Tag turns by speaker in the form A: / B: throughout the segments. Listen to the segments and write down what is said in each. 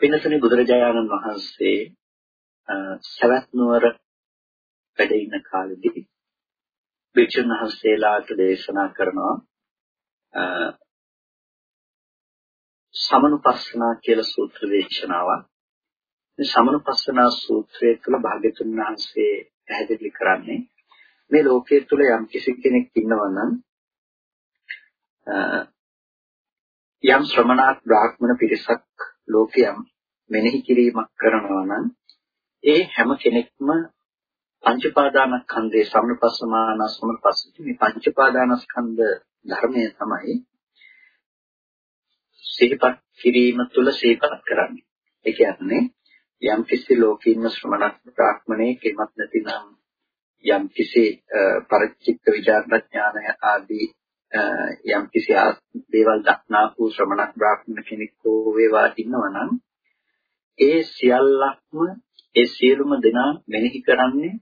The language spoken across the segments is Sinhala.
A: පින්නතුනි බුදුරජාණන් වහන්සේ සවැත් නුවර වැඩ ඉන්න කාලෙදී භික්ෂුන් වහන්සේලාට දේශනා කරනවා සමනුපස්සනා කියලා සූත්‍ර දේශනාවක්. මේ සමනුපස්සනා සූත්‍රය තුළ භාග්‍යතුන් වහන්සේ පැහැදිලි කරන්නේ මේ ලෝකයේ තුල යම් කිසි කෙනෙක් ඉන්නවා නම් යම් ශ්‍රමණාත් බ්‍රාහ්මණ පිරිසක් ලෝකයම් මෙනෙහි කිරීමක් කරනවා නම් ඒ හැම කෙනෙක්ම පංච පාදානස්කන්ධයේ සම්පස්සමාන සම්පස්සති මේ පංච පාදානස්කන්ධ ධර්මය තමයි සිහිපත් කිරීම තුළ සිහිපත් කරන්නේ. ඒ කියන්නේ යම් කිසි ලෝකීන ශ්‍රමණ බ්‍රාහ්මණයෙක් එමත් නැතිනම් යම් කිසි පරිචිත්ත විචාරඥානය ආදී යම් කිසි දේවල් දක්නා වූ ශ්‍රමණ බ්‍රාහ්මණ කෙනෙක් හෝ වේවා ඉන්නවනම් ඒ සියල්ලක්ම ඒ සියලුම දෙනා මෙනෙහි කරන්නේ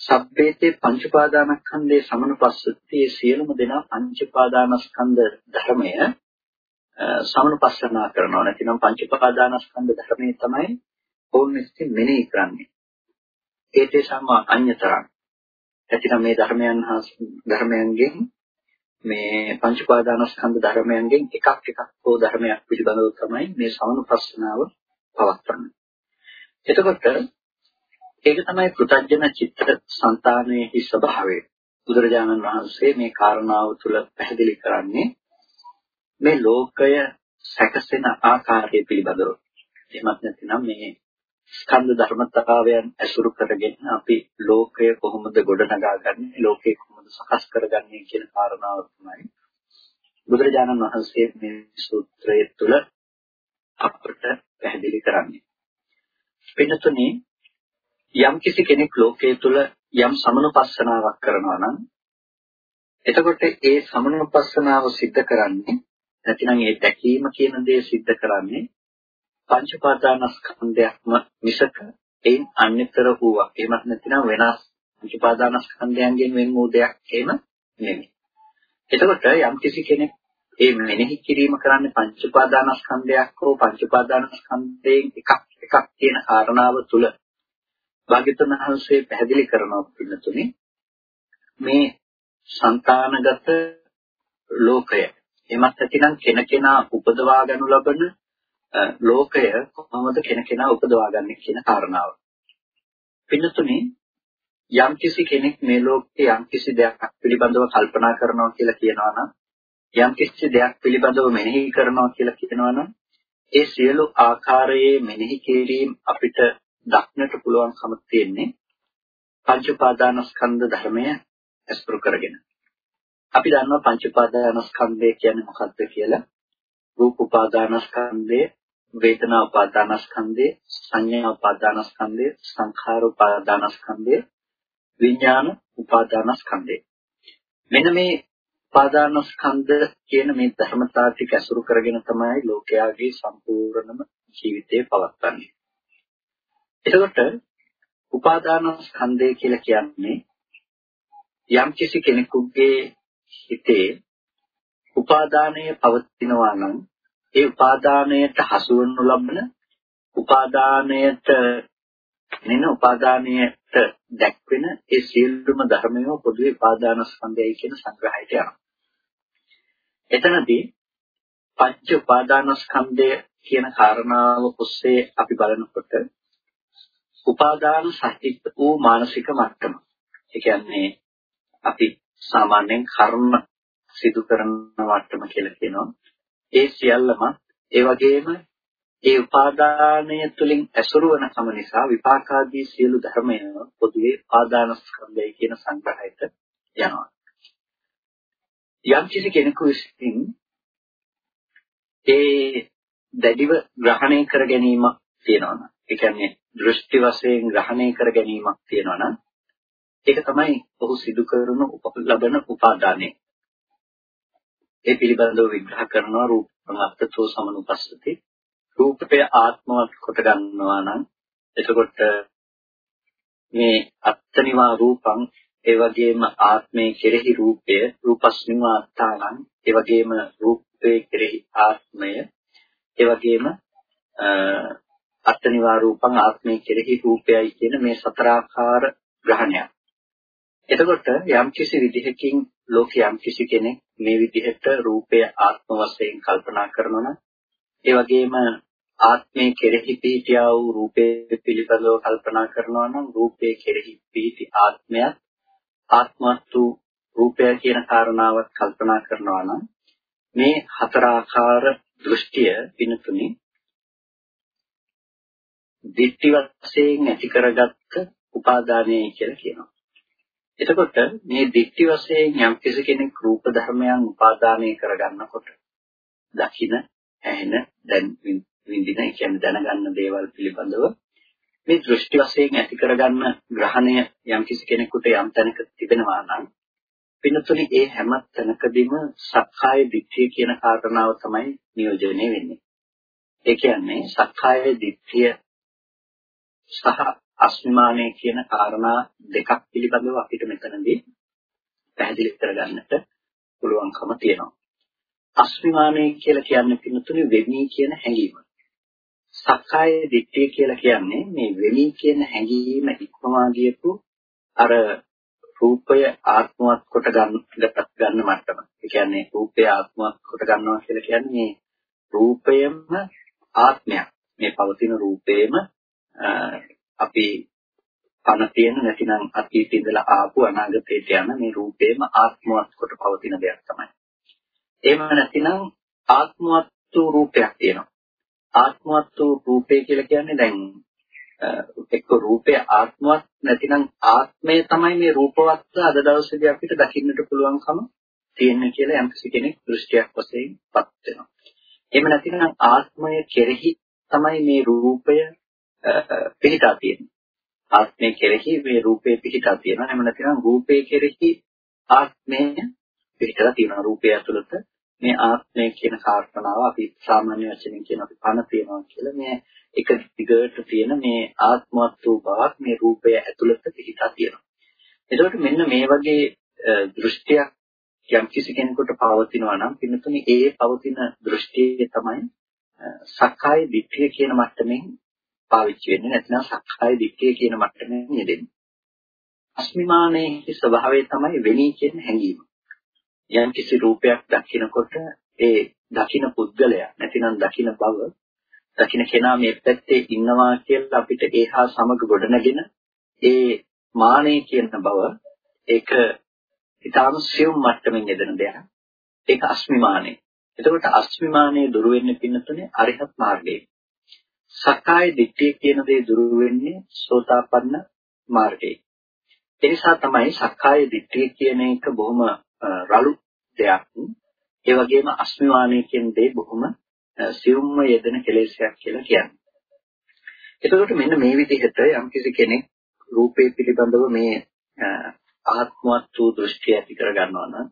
A: සබ්බේතේ පංච පාදානස්කන්ධේ සමනුපස්සති. ඒ සියලුම දෙනා පංච පාදානස්කන්ධ ධර්මය සමනුපස්සනා කරනවා. නැතිනම් පංච පාදානස්කන්ධ ධර්මයේ තමයි ඕන් විසින් මෙනෙහි කරන්නේ. ඒතේ සම්ම අඤ්‍යතරං ඇතිනම් මේ ධර්මයන් හා ධර්මයන්ගෙන් මේ පංච උපාදානස්කන්ධ ධර්මයන්ගෙන් එකක් එකක් හෝ ධර්මයක් පිළිබඳව තමයි මේ සමනුපස්සනාව පවත්වන්නේ. එතකොට ඒක තමයි පෘථජන චිත්ත සංතානයේ ස්වභාවය. බුදුරජාණන් වහන්සේ මේ කාරණාව තුළ පැහැදිලි කරන්නේ මේ ලෝකය සැකසෙන ආකාරය පිළිබඳව. එහෙමත් නැතිනම් මේ ස්කන්ධ ධර්මතාවයන් ඇසුරු කරගෙන අපි ලෝකය කොහොමද ගොඩනගාගන්නේ ලෝකය කොහොමද සකස් කරගන්නේ කියන කාරණාව තමයි බුදුරජාණන් වහන්සේ මේ සූත්‍රය තුළ අපට පැහැදිලි කරන්නේ. පින්නතුනේ යම් කිසි කෙනෙක් ලෝකයේ තුල යම් සමනුපස්සනාවක් කරනවා නම් එතකොට ඒ සමනුපස්සනාව સિદ્ધ කරන්නේ නැතිනම් ඒ දැකීම කියන දේ સિદ્ધ කරන්නේ පංච පාදානස්කන්ධයක්ම මිසක එයින් අන්‍යතර වූවක්. එහෙමත් නැතිනම් වෙනස් උපාදානස්කන්ධයන්ගෙන් වෙන වූ දෙයක් එහෙම නෙමෙයි. එතකොට යම් කිසි කෙනෙක් ඒ මෙනෙහි කිරීම කරන්නේ පංච උපාදානස්කන්ධයක් හෝ පංච උපාදානස්කන්ධයෙන් එකක් එකක් කියන කාරණාව තුල භාග්‍යතුන් වහන්සේ පැහැදිලි කරනවා පින්නතුනේ මේ సంతానගත ලෝකය එමත් නැතිනම් කෙනකෙනා උපදවා ගනු ලබන ලෝකය කොහොමද කෙනකෙනා උපදවා ගන්නෙ කියන කාරණාව. පින්නතුනේ යම් කිසි කෙනෙක් මේ ලෝකේ යම් කිසි දෙයක් පිළිබඳව කල්පනා කරනවා කියලා කියනවා නම් යම් කිසි දෙයක් පිළිබඳව මෙනෙහි කරනවා කියලා කියනවා නම් ඒ සියලු ආකාරයේ මෙනෙහි කිරීම අපිට දක්නට පුළුවන්කම තියෙන්නේ පංච උපාදානස්කන්ධ ධර්මය අස්පෘ කරගෙන. අපි දන්නවා පංච උපාදානස්කන්ධය කියන්නේ මොකක්ද කියලා. රූප උපාදානස්කන්ධය, වේදනා උපාදානස්කන්ධය, සංඥා උපාදානස්කන්ධය, සංඛාර උපාදානස්කන්ධය, විඥාන උපාදානස්කන්ධය. මෙන්න මේ උපාදානස්කන්ධ කියන මේ ධර්මතාව ටික ඇසුරු කරගෙන තමයි ලෝකයාගේ සම්පූර්ණම ජීවිතය පවත්වන්නේ. එතකොට උපාදානස්කන්ධය කියලා කියන්නේ යම් කිසි කෙනෙකුගේ හිතේ උපාදානය පවතිනවා නම් ඒ උපාදානයට හසු වනු ලබන උපාදානයට මෙන්න උපාදානයට දැක්වෙන ඒ සියලුම ධර්මය පොදුවේ උපාදාන ස්කන්ධයයි කියන සංග්‍රහයට යනවා. එතනදී පංච උපාදාන ස්කන්ධය කියන කාරණාව ඔස්සේ අපි බලනකොට උපාදාන සහිත වූ මානසික මට්ටම. ඒ කියන්නේ අපි සාමාන්‍යයෙන් කර්ම සිදු කරන මට්ටම කියලා කියනවා. ඒ සියල්ලම ඒ වගේම ඒ උපාදානය තුළින් ඇසුරු වන කම නිසා විපාකාදී සියලු ධර්මය පොදුවේ ආදාන ස්කන්ධය කියන සංග්‍රහයට යනවා. යම් කිසි කෙනෙකු විසින් ඒ දැඩිව ග්‍රහණය කර ගැනීමක් තියෙනවා නම් ඒ කියන්නේ දෘෂ්ටි වශයෙන් ග්‍රහණය කර ගැනීමක් තියෙනවා නම් ඒක තමයි ඔහු සිදු කරන ලබන උපාදානය. ඒ පිළිබඳව විග්‍රහ කරනවා රූපං අත්තෝ සමනුපස්සති. රූපය ආත්මවත් කොට ගන්නවා නම් එතකොට මේ අත්තනිවා රූපං ඒ වගේම ආත්මයේ කෙරෙහි රූපය රූපස්මිවා අත්තානං ඒ වගේම රූපයේ කෙරෙහි ආත්මය ඒ වගේම අත්තනිවා රූපං ආත්මයේ කෙරෙහි රූපයයි කියන මේ සතරාකාර ග්‍රහණයක්. එතකොට යම් කිසි විදිහකින් ලෝක යම් කිසි කෙනෙක් මේ විදිහට රූපය ආත්ම වශයෙන් කල්පනා කරනවා නම් ඒ වගේම ආත්මයේ කෙරෙහි පිහිටියා වූ රූපේ පිළිබඳව කල්පනා කරනවා නම් රූපේ කෙරෙහි පිහිටි ආත්මයත් ආත්මවත් වූ රූපය කියන කාරණාවත් කල්පනා කරනවා නම් මේ හතරාකාර දෘෂ්ටිය පිනතුනි දිට්ඨි වශයෙන් ඇති කරගත්ත උපාදානයයි කියලා කියනවා. එතකොට මේ දිට්ඨි වශයෙන් යම් කෙනෙක් රූප ධර්මයන් උපාදානය කරගන්නකොට දකින ඇහෙන දැන් විඳින කියන්නේ දැනගන්න දේවල් පිළිබඳව මේ දෘෂ්ටි වශයෙන් ඇති කරගන්න ග්‍රහණය යම් කිසි කෙනෙකුට යම් තැනක තිබෙනවා නම් පින්නතුනි ඒ හැම තැනකදීම සක්කාය දිට්ඨිය කියන කාරණාව තමයි නියෝජනය වෙන්නේ. ඒ කියන්නේ සක්කාය දිට්ඨිය සහ අස්මිමානය කියන කාරණා දෙකක් පිළිබඳව අපිට මෙතනදී පැහැදිලි කරගන්නට පුළුවන්කම තියෙනවා. අස්මිමානය කියලා කියන්නේ පින්නතුනි වෙමි කියන හැඟීම. සක්කාය දිට්ඨිය කියලා කියන්නේ මේ වෙමි කියන හැඟීම ඉක්මවා ගියපු අර රූපය ආත්මවත් කොට ගන්න ගන්න මට්ටම. ඒ කියන්නේ රූපය ආත්මවත් කොට ගන්නවා කියලා කියන්නේ රූපයම ආත්මයක්. මේ පවතින රූපේම අපි පන තියෙන නැතිනම් අතීතේ ඉඳලා ආපු අනාගතයට යන මේ රූපේම ආත්මවත් කොට පවතින දෙයක් තමයි. එහෙම නැතිනම් ආත්මවත් වූ රූපයක් තියෙනවා. ආත්මවත් වූ රූපය කියලා කියන්නේ දැන් එක්ක රූපය ආත්මවත් නැතිනම් ආත්මය තමයි මේ රූපවත් අද දවසේදී අපිට දකින්නට පුළුවන්කම තියෙන කියලා යම් කෙනෙක් දෘෂ්ටියක් වශයෙන් පත් වෙනවා. එහෙම නැතිනම් ආත්මය කෙරෙහි තමයි මේ රූපය පිහිටා තියෙන්නේ. ආත්මය කෙරෙහි මේ රූපේ පිහිටා තියෙනවා. එහෙම නැතිනම් රූපේ කෙරෙහි ආත්මය පිහිටලා තියෙනවා. රූපය ඇතුළත මේ ආත්මය කියන කාර්යනාව අපි සාමාන්‍ය වචනෙන් කියන අපි පණ තියනවා කියලා මේ එක දිගට තියෙන මේ ආත්මවත් වූ බවක් මේ රූපය ඇතුළත පිහිටා තියෙනවා. එතකොට මෙන්න මේ වගේ දෘෂ්ටියක් යම් කිසි කෙනෙකුට පවතිනවා නම් පින්නතුනි ඒ පවතින දෘෂ්ටිය තමයි සක්කාය දිට්ඨිය කියන මට්ටමින් පාවිච්චි වෙන්නේ නැත්නම් සක්කාය දිට්ඨිය කියන මට්ටමේ යෙදෙන්නේ. අස්මිමානයේ ස්වභාවය තමයි වෙණී කියන හැඟීම. යම් කිසි රූපයක් දකිනකොට ඒ දකින පුද්ගලයා නැතිනම් දකින බව දකින කෙනා මේ පැත්තේ ඉන්නවා කියලා අපිට ඒහා සමග ගොඩනගෙන ඒ මානෙ කියන බව ඒක ඊටාම සියුම් මට්ටමින් යෙදෙන දෙයක්. ඒක අස්මිමානෙ. එතකොට අස්මිමානෙ දුරු වෙන්නේ පින්නතුනේ අරිහත් මාර්ගයේ. සක්කාය දිට්ඨිය කියන දේ දුරු වෙන්නේ සෝතාපන්න මාර්ගයේ. ඒ නිසා තමයි සක්කාය දිට්ඨිය කියන එක බොහොම රළු දෙයක්. ඒ වගේම අස්මිමානය කියන දේ බොහොම සියුම්ම යෙදෙන කෙලෙසයක් කියලා කියන්නේ. එතකොට මෙන්න මේ විදිහට යම්කිසි කෙනෙක් රූපේ පිළිබඳව මේ ආත්මවත් වූ දෘෂ්ටිය ඇති කර ගන්නවා නම්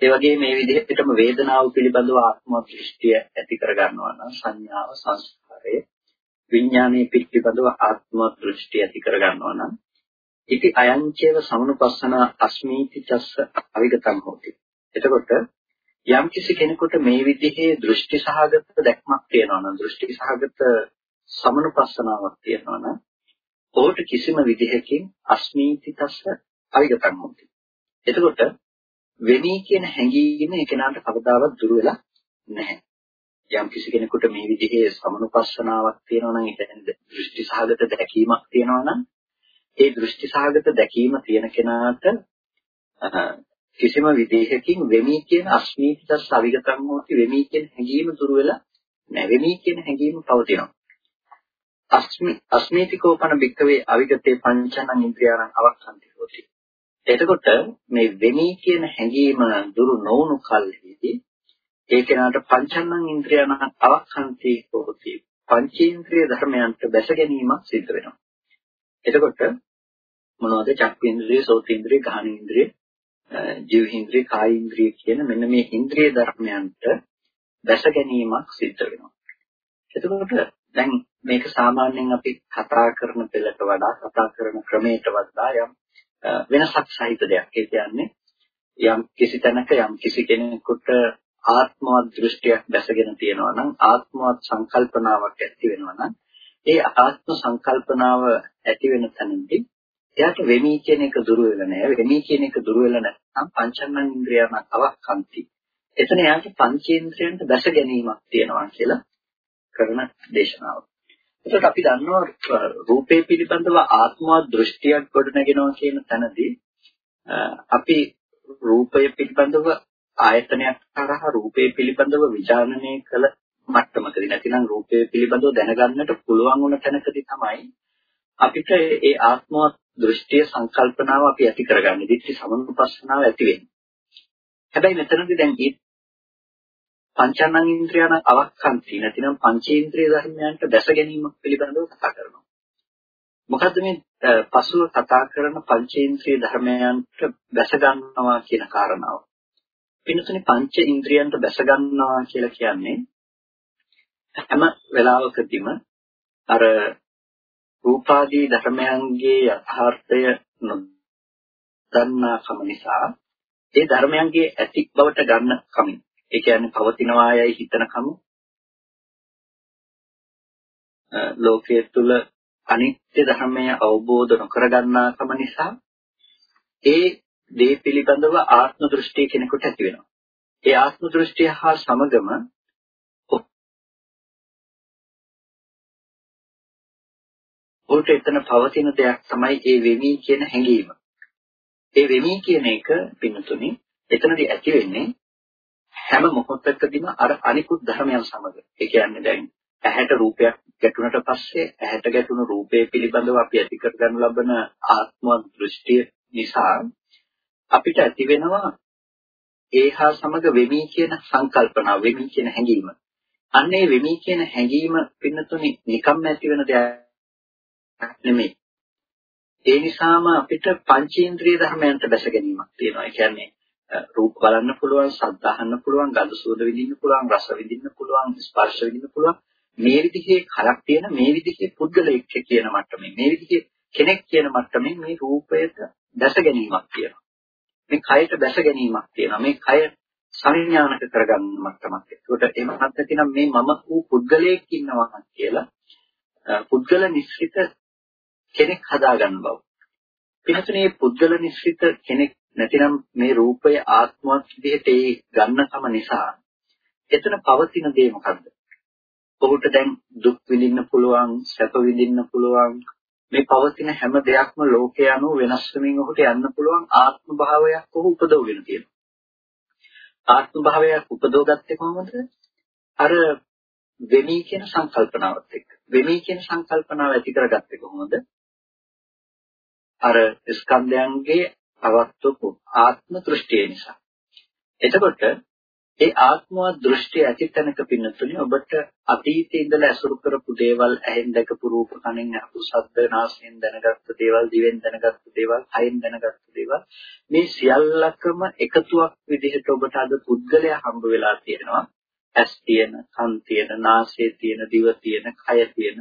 A: ඒ වගේ මේ විදිහටම වේදනාව පිළිබඳව ආත්මවත් දෘෂ්ටිය ඇති කර ගන්නවා නම් සංඥාව සංස්කාරය විඥානයේ පිළිබඳව ආත්මවත් දෘෂ්ටිය ඇති කර ගන්නවා නම් ඉති අයංචේව සමනුපස්සන අස්මීති චස්ස අවිගතං හොති. එතකොට යම් කිසි කෙනෙකුට මේ විදිහේ දෘෂ්ටි සහගත දැක්මක් තියෙනවා නම් දෘෂ්ටි සහගත සමනුපස්සනාවක් තියෙනවා නම් ඔහුට කිසිම විදිහකින් අස්මීති තස්ස අවිගතං හොති. එතකොට වෙමි කියන හැඟීම ඒ කෙනාට කවදාවත් දුර වෙලා නැහැ. යම් කිසි කෙනෙකුට මේ විදිහේ සමනුපස්සනාවක් තියෙනවා නම් ඒ කියන්නේ දෘෂ්ටි සහගත දැකීමක් තියෙනවා නම් ඒ දෘෂ්ටි සහගත දැකීම තියෙන කෙනාට කිසිම විදේශකින් වෙමි කියන අස්මීතිත සවිගතම් හොති වෙමි කියන හැඟීම දුර වෙලා නැහැ වෙමි කියන හැඟීම පවතිනවා අස්මි අස්මීතිකෝපන බික්කවේ අවිගතේ පංචනං ඉන්ද්‍රියාණං අවක්ඛන්ති හොති එතකොට මේ වෙමි කියන හැඟීම දුරු නොවුණු කල්හිදී ඒ කෙනාට පංචන්නං ඉන්ද්‍රියන අවක්ඛන්ති හෝති. පංචේන්ද්‍රිය ධර්මයන්ට බැස ගැනීමක් සිද්ධ වෙනවා. එතකොට මොනවද චක්කේන්ද්‍රිය, සෝතේන්ද්‍රිය, ගාහනේන්ද්‍රිය, ජීවේන්ද්‍රිය, කායේන්ද්‍රිය කියන මෙන්න මේ ඉන්ද්‍රිය ධර්මයන්ට බැස ගැනීමක් සිද්ධ වෙනවා. එතකොට දැන් මේක සාමාන්‍යයෙන් අපි කතා කරන පෙළට වඩා කතා කරන ක්‍රමයට වඩා යම් වෙනසක් සහිත දෙයක්. ඒ කියන්නේ යම් කිසි තැනක යම් කිසි කෙනෙකුට ආත්මවත් දෘෂ්ටියක් දැසගෙන තියෙනවා නම් ආත්මවත් සංකල්පනාවක් ඇති වෙනවා නම් ඒ ආත්ම සංකල්පනාව ඇති වෙන තැනදී එයාට වෙමි කියන එක දුරු වෙලා නැහැ වෙමි කියන එක දුරු වෙලා නැත්නම් පංචන්න ඉන්ද්‍රියම අවක්ඛන්ති එතන එයාට පංචේන්ද්‍රයන්ට දැස ගැනීමක් තියෙනවා කියලා කරන දේශනාව. එතකොට අපි දන්නවා රූපේ පිළිබඳව ආත්මවත් දෘෂ්ටියක් ගොඩනගෙනවා කියන තැනදී අපි රූපය පිළිබඳව ආයතනයක් කරහා රූපේ පිළිබඳව විචාරණය කළ මට්ටමකදී නැතිනම් රූපය පිළිබඳව දැනගන්නට පුළුවන් වුණ තැනකදී තමයි අපිට ඒ ආත්මවත් දෘෂ්ටිය සංකල්පනාව අපි ඇති කරගන්නේ. දිට්ඨි සමනුපස්සනාව ඇති වෙන්නේ. හැබැයි මෙතනදී දැන් මේ පංචනං ඉන්ද්‍රියන අවක්ඛන්ති නැතිනම් පංචේන්ද්‍රිය ධර්මයන්ට දැස ගැනීම පිළිබඳව කතා කරනවා. මොකද්ද මේ පසුව කතා කරන පංචේන්ද්‍රිය ධර්මයන්ට දැස ගන්නවා කියන කාරණාව? පින්තුනේ පංච ඉන්ද්‍රියන්ට දැස ගන්නවා කියලා කියන්නේ හැම වෙලාවකදීම අර රූපාදී ධර්මයන්ගේ යථාර්ථය නොදන්නාකම නිසා ඒ ධර්මයන්ගේ ඇති බවට ගන්න කමින් ඒ කියන්නේ පවතිනවායයි හිතනකම ලෝකයේ තුල අනිත්‍ය ධර්මය අවබෝධ නොකරගන්නාකම නිසා ඒ දේ පිළිබඳව ආත්ම දෘෂ්ටිය කෙනෙකුට ඇති වෙනවා. ඒ ආත්ම දෘෂ්ටිය හා සමගම උන්ට එතන පවතින දෙයක් තමයි ඒ වෙමි කියන හැඟීම. ඒ වෙමි කියන එක පින්නතුනි එතනදී ඇති වෙන්නේ හැම මොහොතකදීම අර අනිකුත් ධර්මයන් සමග. ඒ කියන්නේ දැන් ඇහැට රූපයක් ගැටුණට පස්සේ ඇහැට ගැටුණු රූපය පිළිබඳව අපි ඇති කරගන්න ලබන ආත්ම දෘෂ්ටිය නිසා අපිට ඇති වෙනවා ඒහා සමග වෙමි කියන සංකල්පනාව වෙමි කියන හැඟීම. අන්න ඒ වෙමි කියන හැඟීම පින්නතුනි නිකම්ම ඇති වෙන දෙයක් නෙමෙයි. ඒ නිසාම අපිට පංචේන්ද්‍රිය ධර්මයන්ට දැස ගැනීමක් තියෙනවා. ඒ කියන්නේ රූප බලන්න පුළුවන්, ශබ්ද අහන්න පුළුවන්, ගඳ සුවඳ විඳින්න පුළුවන්, රස විඳින්න පුළුවන්, ස්පර්ශ විඳින්න පුළුවන්. මේ විදිහේ කලක් තියෙන මේ විදිහේ පුද්ගලයෙක් කියන මට්ටමේ මේ විදිහේ කෙනෙක් කියන මට්ටමේ මේ රූපයට දැස ගැනීමක් තියෙනවා. මේ කයට දැස ගැනීමක් තියෙනවා. මේ කය සංඥානක කරගන්න මට්ටමක්. ඒකට එහෙම නැත්නම් මේ මම වූ පුද්ගලයෙක් ඉන්නවා කියලා පුද්ගල නිශ්චිත කෙනෙක් හදාගන්න බව. පිටුනේ පුද්ගල නිශ්චිත කෙනෙක් නැතිනම් මේ රූපය ආත්මවත් විදිහට ඒ ගන්නකම නිසා එතන පවතින දේ මොකද්ද? ඔහුට දැන් දුක් විඳින්න පුළුවන්, සැප විඳින්න පුළුවන්, මේ පවතින හැම දෙයක්ම ලෝකයේ අනුව වෙනස් වෙමින් ඔහුට යන්න පුළුවන් ආත්ම භාවයක් ඔහු උපදවගෙන තියෙනවා. ආත්ම භාවයක් උපදවගත්තේ කොහොමද? අර වෙමි කියන සංකල්පනාවත් එක්ක. වෙමි කියන සංකල්පනාව ඇති කරගත්තේ කොහොමද? අර ස්කන්ධයන්ගේ පවත්වපු ආත්ම දෘෂ්ටිය නිසා. එතකොට ඒ ආත්මවත් දෘෂ්ටිය ඇති තැනක පින්නතුනේ ඔබට අතීතයේ ඉඳලා ඇසුරු කරපු දේවල් ඇහෙන් දැකපු රූප කනෙන් අහපු ශබ්ද නාසයෙන් දැනගත්තු දේවල් දිවෙන් දැනගත්තු දේවල් කයෙන් දැනගත්තු දේවල් මේ සියල්ලකම එකතුවක් විදිහට ඔබට අද පුද්ගලයා හම්බ වෙලා තියෙනවා ඇස් තියෙන කන් තියෙන නාසය තියෙන දිව තියෙන කය තියෙන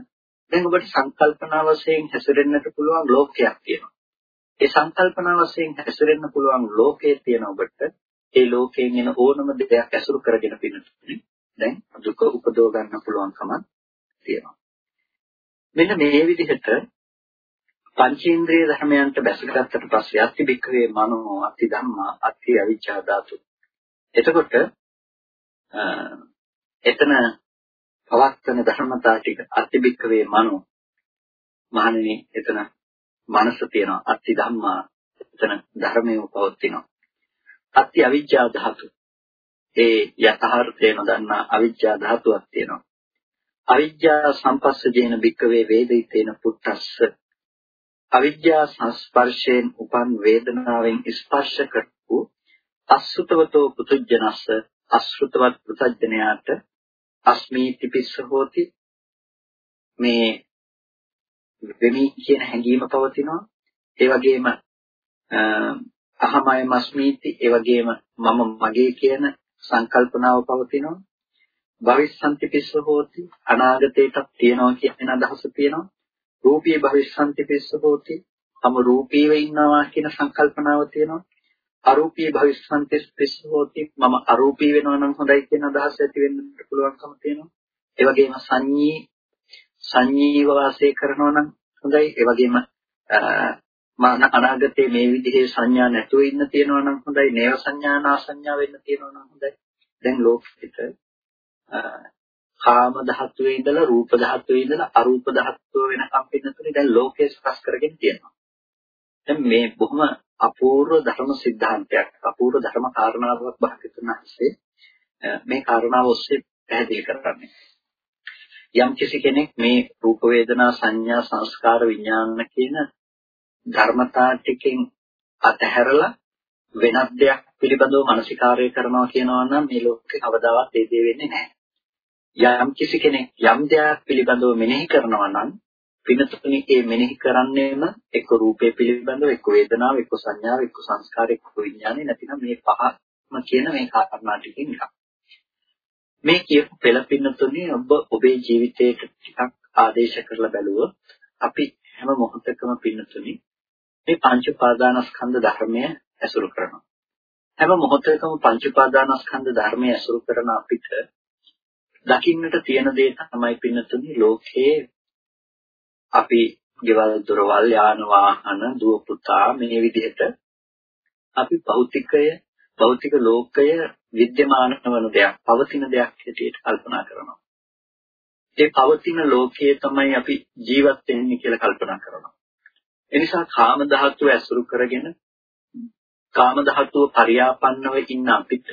A: දැන් ඔබට සංකල්පනා වශයෙන් හැසිරෙන්නට පුළුවන් ලෝකයක් තියෙනවා ඒ සංකල්පනා වශයෙන් හැසිරෙන්න පුළුවන් ලෝකයේ තියෙන ඔබට ඒ ලෝකයෙන් එන ඕනම දෙයක් ඇසුරු කරගෙන පින්නතුනේ දැන් දුක උපදව ගන්න පුළුවන්කම තියෙනවා. මෙන්න මේ විදිහට පංචේන්ද්‍රිය ධර්මයන්ට බැසගත්තට පස්සේ අත්ති බික්කවේ මනෝ අත්ති ධම්මා අත්ති අවිචා ධාතු. එතකොට එතන පවත්තන ධර්මතා ටික අත්ති බික්කවේ මනෝ මහණෙනි එතන මනස තියෙනවා අත්ති ධම්මා එතන ධර්මයේ පවතිනවා අත්‍ය අවිජ්ජා ධාතු. ඒ යථාර්ථය නොදන්නා අවිජ්ජා ධාතුවක් තියෙනවා. අවිජ්ජා සම්පස්සජේන භික්කවේ වේදිතේන පුත්තස්ස අවිජ්ජා සංස්පර්ශයෙන් උපන් වේදනාවෙන් ස්පර්ශ කරපු අසුතවතෝ පුතුජනස්ස අශෘතවත් පුතඥයාට අස්මීති පිස්ස හෝති මේ වෙමි කියන හැඟීම පවතිනවා. ඒ වගේම අහමය මස්මීති ඒ වගේම මම මගේ කියන සංකල්පනාව පවතිනවා. භවිස්සන්ති පිස්ස හෝති අනාගතයටත් තියනවා කියන අදහස තියෙනවා. රූපී භවිස්සන්ති පිස්ස හෝති තම රූපීව ඉන්නවා කියන සංකල්පනාව තියෙනවා. අරූපී භවිස්සන්ති පිස්ස හෝති මම අරූපී වෙනවා නම් හොඳයි කියන අදහස ඇති වෙන්න පුළුවන්කම තියෙනවා. ඒ වගේම සංඤී සංඤීව වාසය කරනවා නම් හොඳයි. ඒ වගේම මම අනාගතේ මේ විදිහේ සංඥා නැතුව ඉන්න තියෙනවා නම් හොඳයි. නේව සංඥානා සංඥා වෙන්න තියෙනවා නම් හොඳයි. දැන් ලෝකෙට කාම ධාතුවේ ඉඳලා රූප ධාතුවේ ඉඳලා අරූප ධාතුව වෙනකම් පින්නතුනේ දැන් ලෝකේ සකස් කරගෙන තියෙනවා. දැන් මේ බොහොම අපූර්ව ධර්ම સિદ્ધාන්තයක් අපූර්ව ධර්ම කාරණාවක් භාග්‍යතුන් වහන්සේ මේ කාරණාව ඔස්සේ පැහැදිලි කරන්නේ යම් කිසි කෙනෙක් මේ රූප වේදනා සංඥා සංස්කාර විඥාන කියන ධර්මතා ටිකෙන් අතහැරලා වෙනත් දෙයක් පිළිබඳව මානසිකාරය කරනවා කියනවා නම් මේ ලෝකේ කවදාවත් ඒ දේ වෙන්නේ නැහැ. යම් කිසි කෙනෙක් යම් දෙයක් පිළිබඳව මෙනෙහි කරනවා නම් පිනතුනි ඒ මෙනෙහි කරන්නේම එක්ක රූපේ පිළිබඳව එක්ක වේදනාව එක්ක සංඥාව එක්ක සංස්කාර එක්ක විඥානේ නැතිනම් මේ පහම කියන මේ කාරණා ටිකෙන් එකක්. මේ කියපු පෙළ පින්නතුනි ඔබ ඔබේ ජීවිතයට ටිකක් ආදේශ කරලා බැලුවොත් අපි හැම මොහොතකම පින්නතුනි මේ පංච උපාදානස්කන්ධ ධර්මය ඇසුරු කරනවා. හැම මොහොතකම පංච උපාදානස්කන්ධ ධර්මය ඇසුරු කරන අපිට දකින්නට තියෙන දේ තමයි පින්නතුනි ලෝකයේ අපි ගෙවල් දොරවල් යාන වාහන දුව පුතා මේ විදිහට අපි භෞතිකය භෞතික ලෝකය විද්‍යමාන වන දෙයක් පවතින දෙයක් හැටියට කල්පනා කරනවා. ඒ පවතින ලෝකයේ තමයි අපි ජීවත් වෙන්නේ කියලා කල්පනා කරනවා. එනිසා කාම ධාතුව ඇසුරු කරගෙන කාම ධාතුව පරියාපන්නව ඉන්න අපිට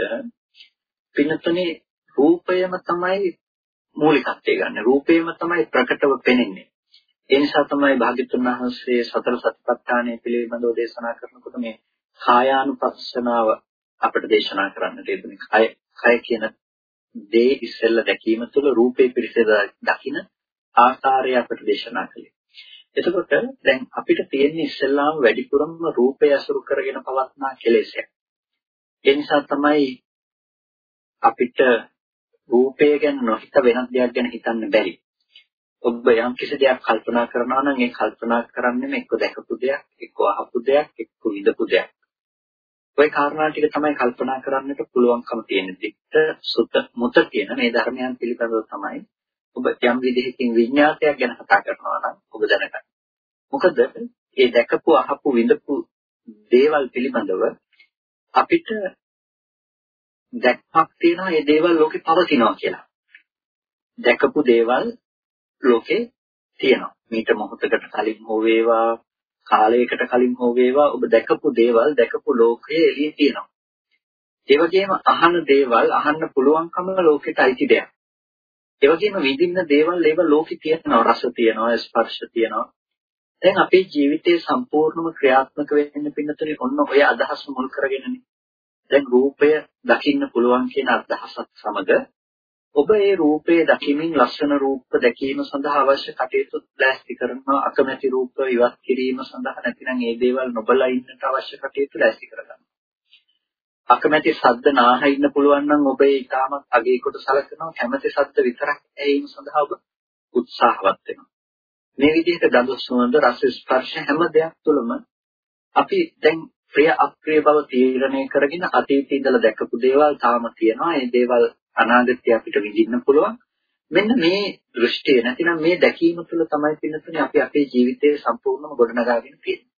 A: පින්නතුනේ රූපයම තමයි මූලිකත්වය ගන්න. රූපයම තමයි ප්‍රකටව පෙනෙන්නේ. ඒ නිසා තමයි භාග්‍යතුන් වහන්සේ සතර සතිපට්ඨානය පිළිබඳව දේශනා කරනකොට මේ කායානුපස්සනාව අපිට දේශනා කරන්නට යෙදුනේ. කය කය කියන දේ ඉස්සෙල්ලා දැකීම තුළ රූපේ පිරිසද දකින ආකාරය අපිට දේශනා කළේ. එතකොට දැන් අපිට තියෙන ඉස්සෙල්ලාම වැඩිපුරම රූපය අසුරු කරගෙන පවත්නා කෙලෙසයක්. ඒ නිසා තමයි අපිට රූපය ගැන නොහිත වෙනත් දෙයක් ගැන හිතන්න බැරි. ඔබ යම් කිසි දෙයක් කල්පනා කරනවා නම් ඒ කල්පනා කරන්නේම එක්ක දැකපු දෙයක්, එක්ක අහපු දෙයක්, එක්ක විඳපු දෙයක්. ওই කාරණා ටික තමයි කල්පනා කරන්නට පුළුවන්කම තියෙන. දික්ත, සුත, මුත කියන මේ ධර්මයන් පිළිබඳව තමයි ඔබ යම් විදිහකින් විඤ්ඤාතයක් ගැන කතා කරනවා නම් ඔබ දැනගන්න. මොකද ඒ දැකපු අහපු විඳපු දේවල් පිළිබඳව අපිට දැක්මක් තියෙනවා මේ දේවල් ලෝකේ පවතිනවා කියලා. දැකපු දේවල් ලෝකේ තියෙනවා. මීට මොහොතකට කලින් හෝ වේවා කාලයකට කලින් හෝ වේවා ඔබ දැකපු දේවල් දැකපු ලෝකයේ එළියේ තියෙනවා. ඒ වගේම අහන දේවල් අහන්න පුළුවන්කම ලෝකෙට අයිති දෙයක්. ඒ වගේම විඳින්න දේවල් ඒව ලෝකෙ තියෙනවා රස තියෙනවා ස්පර්ශ තියෙනවා දැන් අපේ ජීවිතයේ සම්පූර්ණම ක්‍රියාත්මක වෙන්න පින්නතුනේ ඔන්න ඔය අදහස මුල් කරගෙනනේ දැන් රූපය දකින්න පුළුවන් කියන අදහසත් සමග ඔබ ඒ රූපේ දකිමින් ලස්සන රූප දැකීම සඳහා අවශ්‍ය කටයුතු ලෑස්ති කරනවා. අකමැති රූප ඉවත් කිරීම සඳහා නැතිනම් ඒ දේවල් නොබලා ඉන්නට අවශ්‍ය කටයුතු ලෑස්ති කරගන්නවා අකමැති ශබ්ද නාහ ඉන්න පුළුවන් නම් ඔබ ඒ ඊටමත් අගේ කොට සලකනවා. කැමැති ශබ්ද විතරක් ඇහිීම සඳහා ඔබ උත්සාහවත් වෙනවා. මේ විදිහට ගඳ සුවඳ රස ස්පර්ශ හැම දෙයක් තුළම අපි දැන් ප්‍රිය අප්‍රිය බව තීරණය කරගෙන අතීතයේ ඉඳලා දැකපු දේවල් තාම තියෙනවා. ඒ දේවල් අනාගතේ අපිට විඳින්න පුළුවන්. මෙන්න මේ දෘෂ්ටිය නැතිනම් මේ දැකීම තුළ තමයි පින්නතුනේ අපි අපේ ජීවිතයේ සම්පූර්ණම ගොඩනගාගෙන තියෙන්නේ.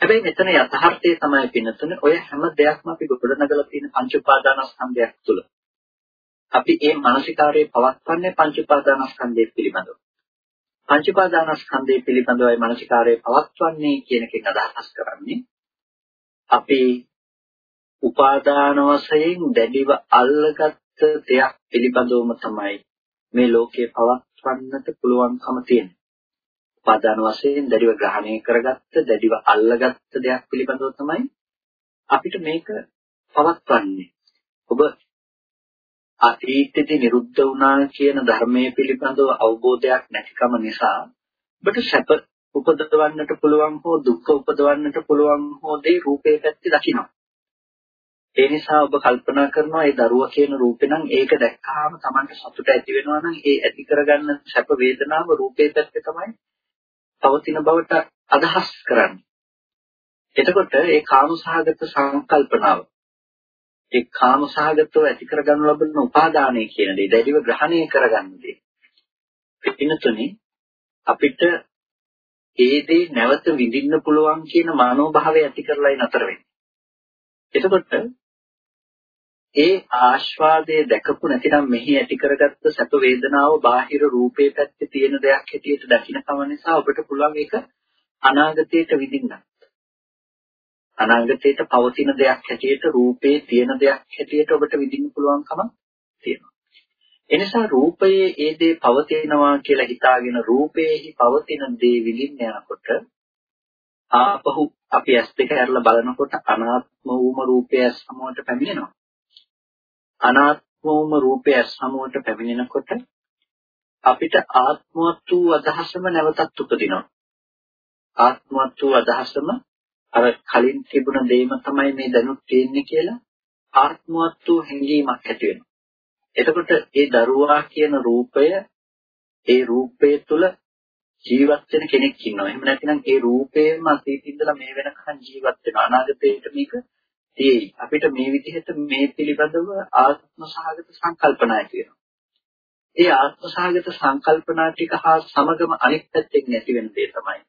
A: හැබැයි මෙතන යථාර්ථය තමයි පින්නතුනේ ඔය හැම දෙයක්ම අපි ගොඩනගලා තියෙන පංච උපාදානස්කන්ධයක් තුළ. අපි මේ මානසිකාරයේ පවත්වන්නේ පංච උපාදානස්කන්ධය පිළිබඳව. පංච උපාදානස්කන්ධය පිළිබඳවයි මානසිකාරයේ පවත්වන්නේ කියන එකෙන් අදහස් කරන්නේ අපි උපාදාන වශයෙන් දැඩිව අල්ලගත් දෙයක් පිළිබඳවම තමයි මේ ලෝකේ පවත්වන්නට පුළුවන්කම තියෙන්නේ. උපාදාන වශයෙන් දැඩිව ග්‍රහණය කරගත්ත දැඩිව අල්ලගත්ත දෙයක් පිළිබඳව තමයි අපිට මේක පවත්වන්නේ. ඔබ අතීතෙදි නිරුද්ධ වුණා කියන ධර්මයේ පිළිබඳව අවබෝධයක් නැතිකම නිසා ඔබට සැප උපදවන්නට පුළුවන් හෝ දුක් උපදවන්නට පුළුවන් හෝ දේ රූපේ පැත්තේ දකිනවා. ඒ නිසා ඔබ කල්පනා කරනවා ඒ දරුවා කියන රූපේ නම් ඒක දැක්කහම Tamanට සතුට ඇති වෙනවා නම් ඒ ඇති කරගන්න සැප වේදනාව රූපේ පැත්තේ තමයි පවතින බවට අදහස් කරන්නේ. එතකොට ඒ කාමසහගත සංකල්පනාව ඒ කාමසහගතව ඇති කරගනු ලබන උපාදානය කියන දේ දැඩිව ග්‍රහණය කරගන්න දේ. පිටිනතුනේ අපිට ඒ දේ නැවත විඳින්න පුළුවන් කියන මනෝභාවය ඇති කරලායි නතර වෙන්නේ. එතකොට ඒ ආස්වාදයේ දැකපු නැතිනම් මෙහි ඇති කරගත්ත සැප වේදනාව බාහිර රූපේ පැත්තේ තියෙන දෙයක් හැටියට දකින්න කම නිසා ඔබට පුළුවන් ඒක අනාගතයට විඳින්න. අනාගතයට පවතින දෙයක් හැටියට රූපේ තියෙන දෙයක් හැටියට ඔබට විඳින්න පුළුවන්කම තියෙනවා. එනිසා රූපයේ ඒ දේ පවතිනවා කියලා හිතාගෙන රූපයේහි පවතින දේ විඳින්න යනකොට ආපහු අපි ඇස් දෙක ඇරලා බලනකොට අනාත්ම වූම රූපය සමුවට පැමිණෙනවා. අනාත්ම වූම රූපය සමුවට පැමිණෙනකොට අපිට ආත්මවත් වූ අදහසම නැවතත් උපදිනවා. ආත්මවත් වූ අදහසම අර කලින් තිබුණ දෙයම තමයි මේ දැනුත් තියෙන්නේ කියලා ආත්මවත් වූ හැඟීමක් ඇති වෙනවා. එතකොට ඒ දරුවා කියන රූපය ඒ රූපය තුළ ජීවත් වෙන කෙනෙක් ඉන්නවා. එහෙම නැත්නම් ඒ රූපේම අතීත ඉඳලා මේ වෙනකන් ජීවත් වෙන අනාගතයට මේක තියෙයි. අපිට මේ විදිහට මේ පිළිබඳව ආත්ම සහගත සංකල්පනා ඇති වෙනවා. ඒ ආත්ම සහගත සංකල්පනා ටික හා සමගම අනෙක් පැත්තෙන් නැති වෙන දේ තමයි.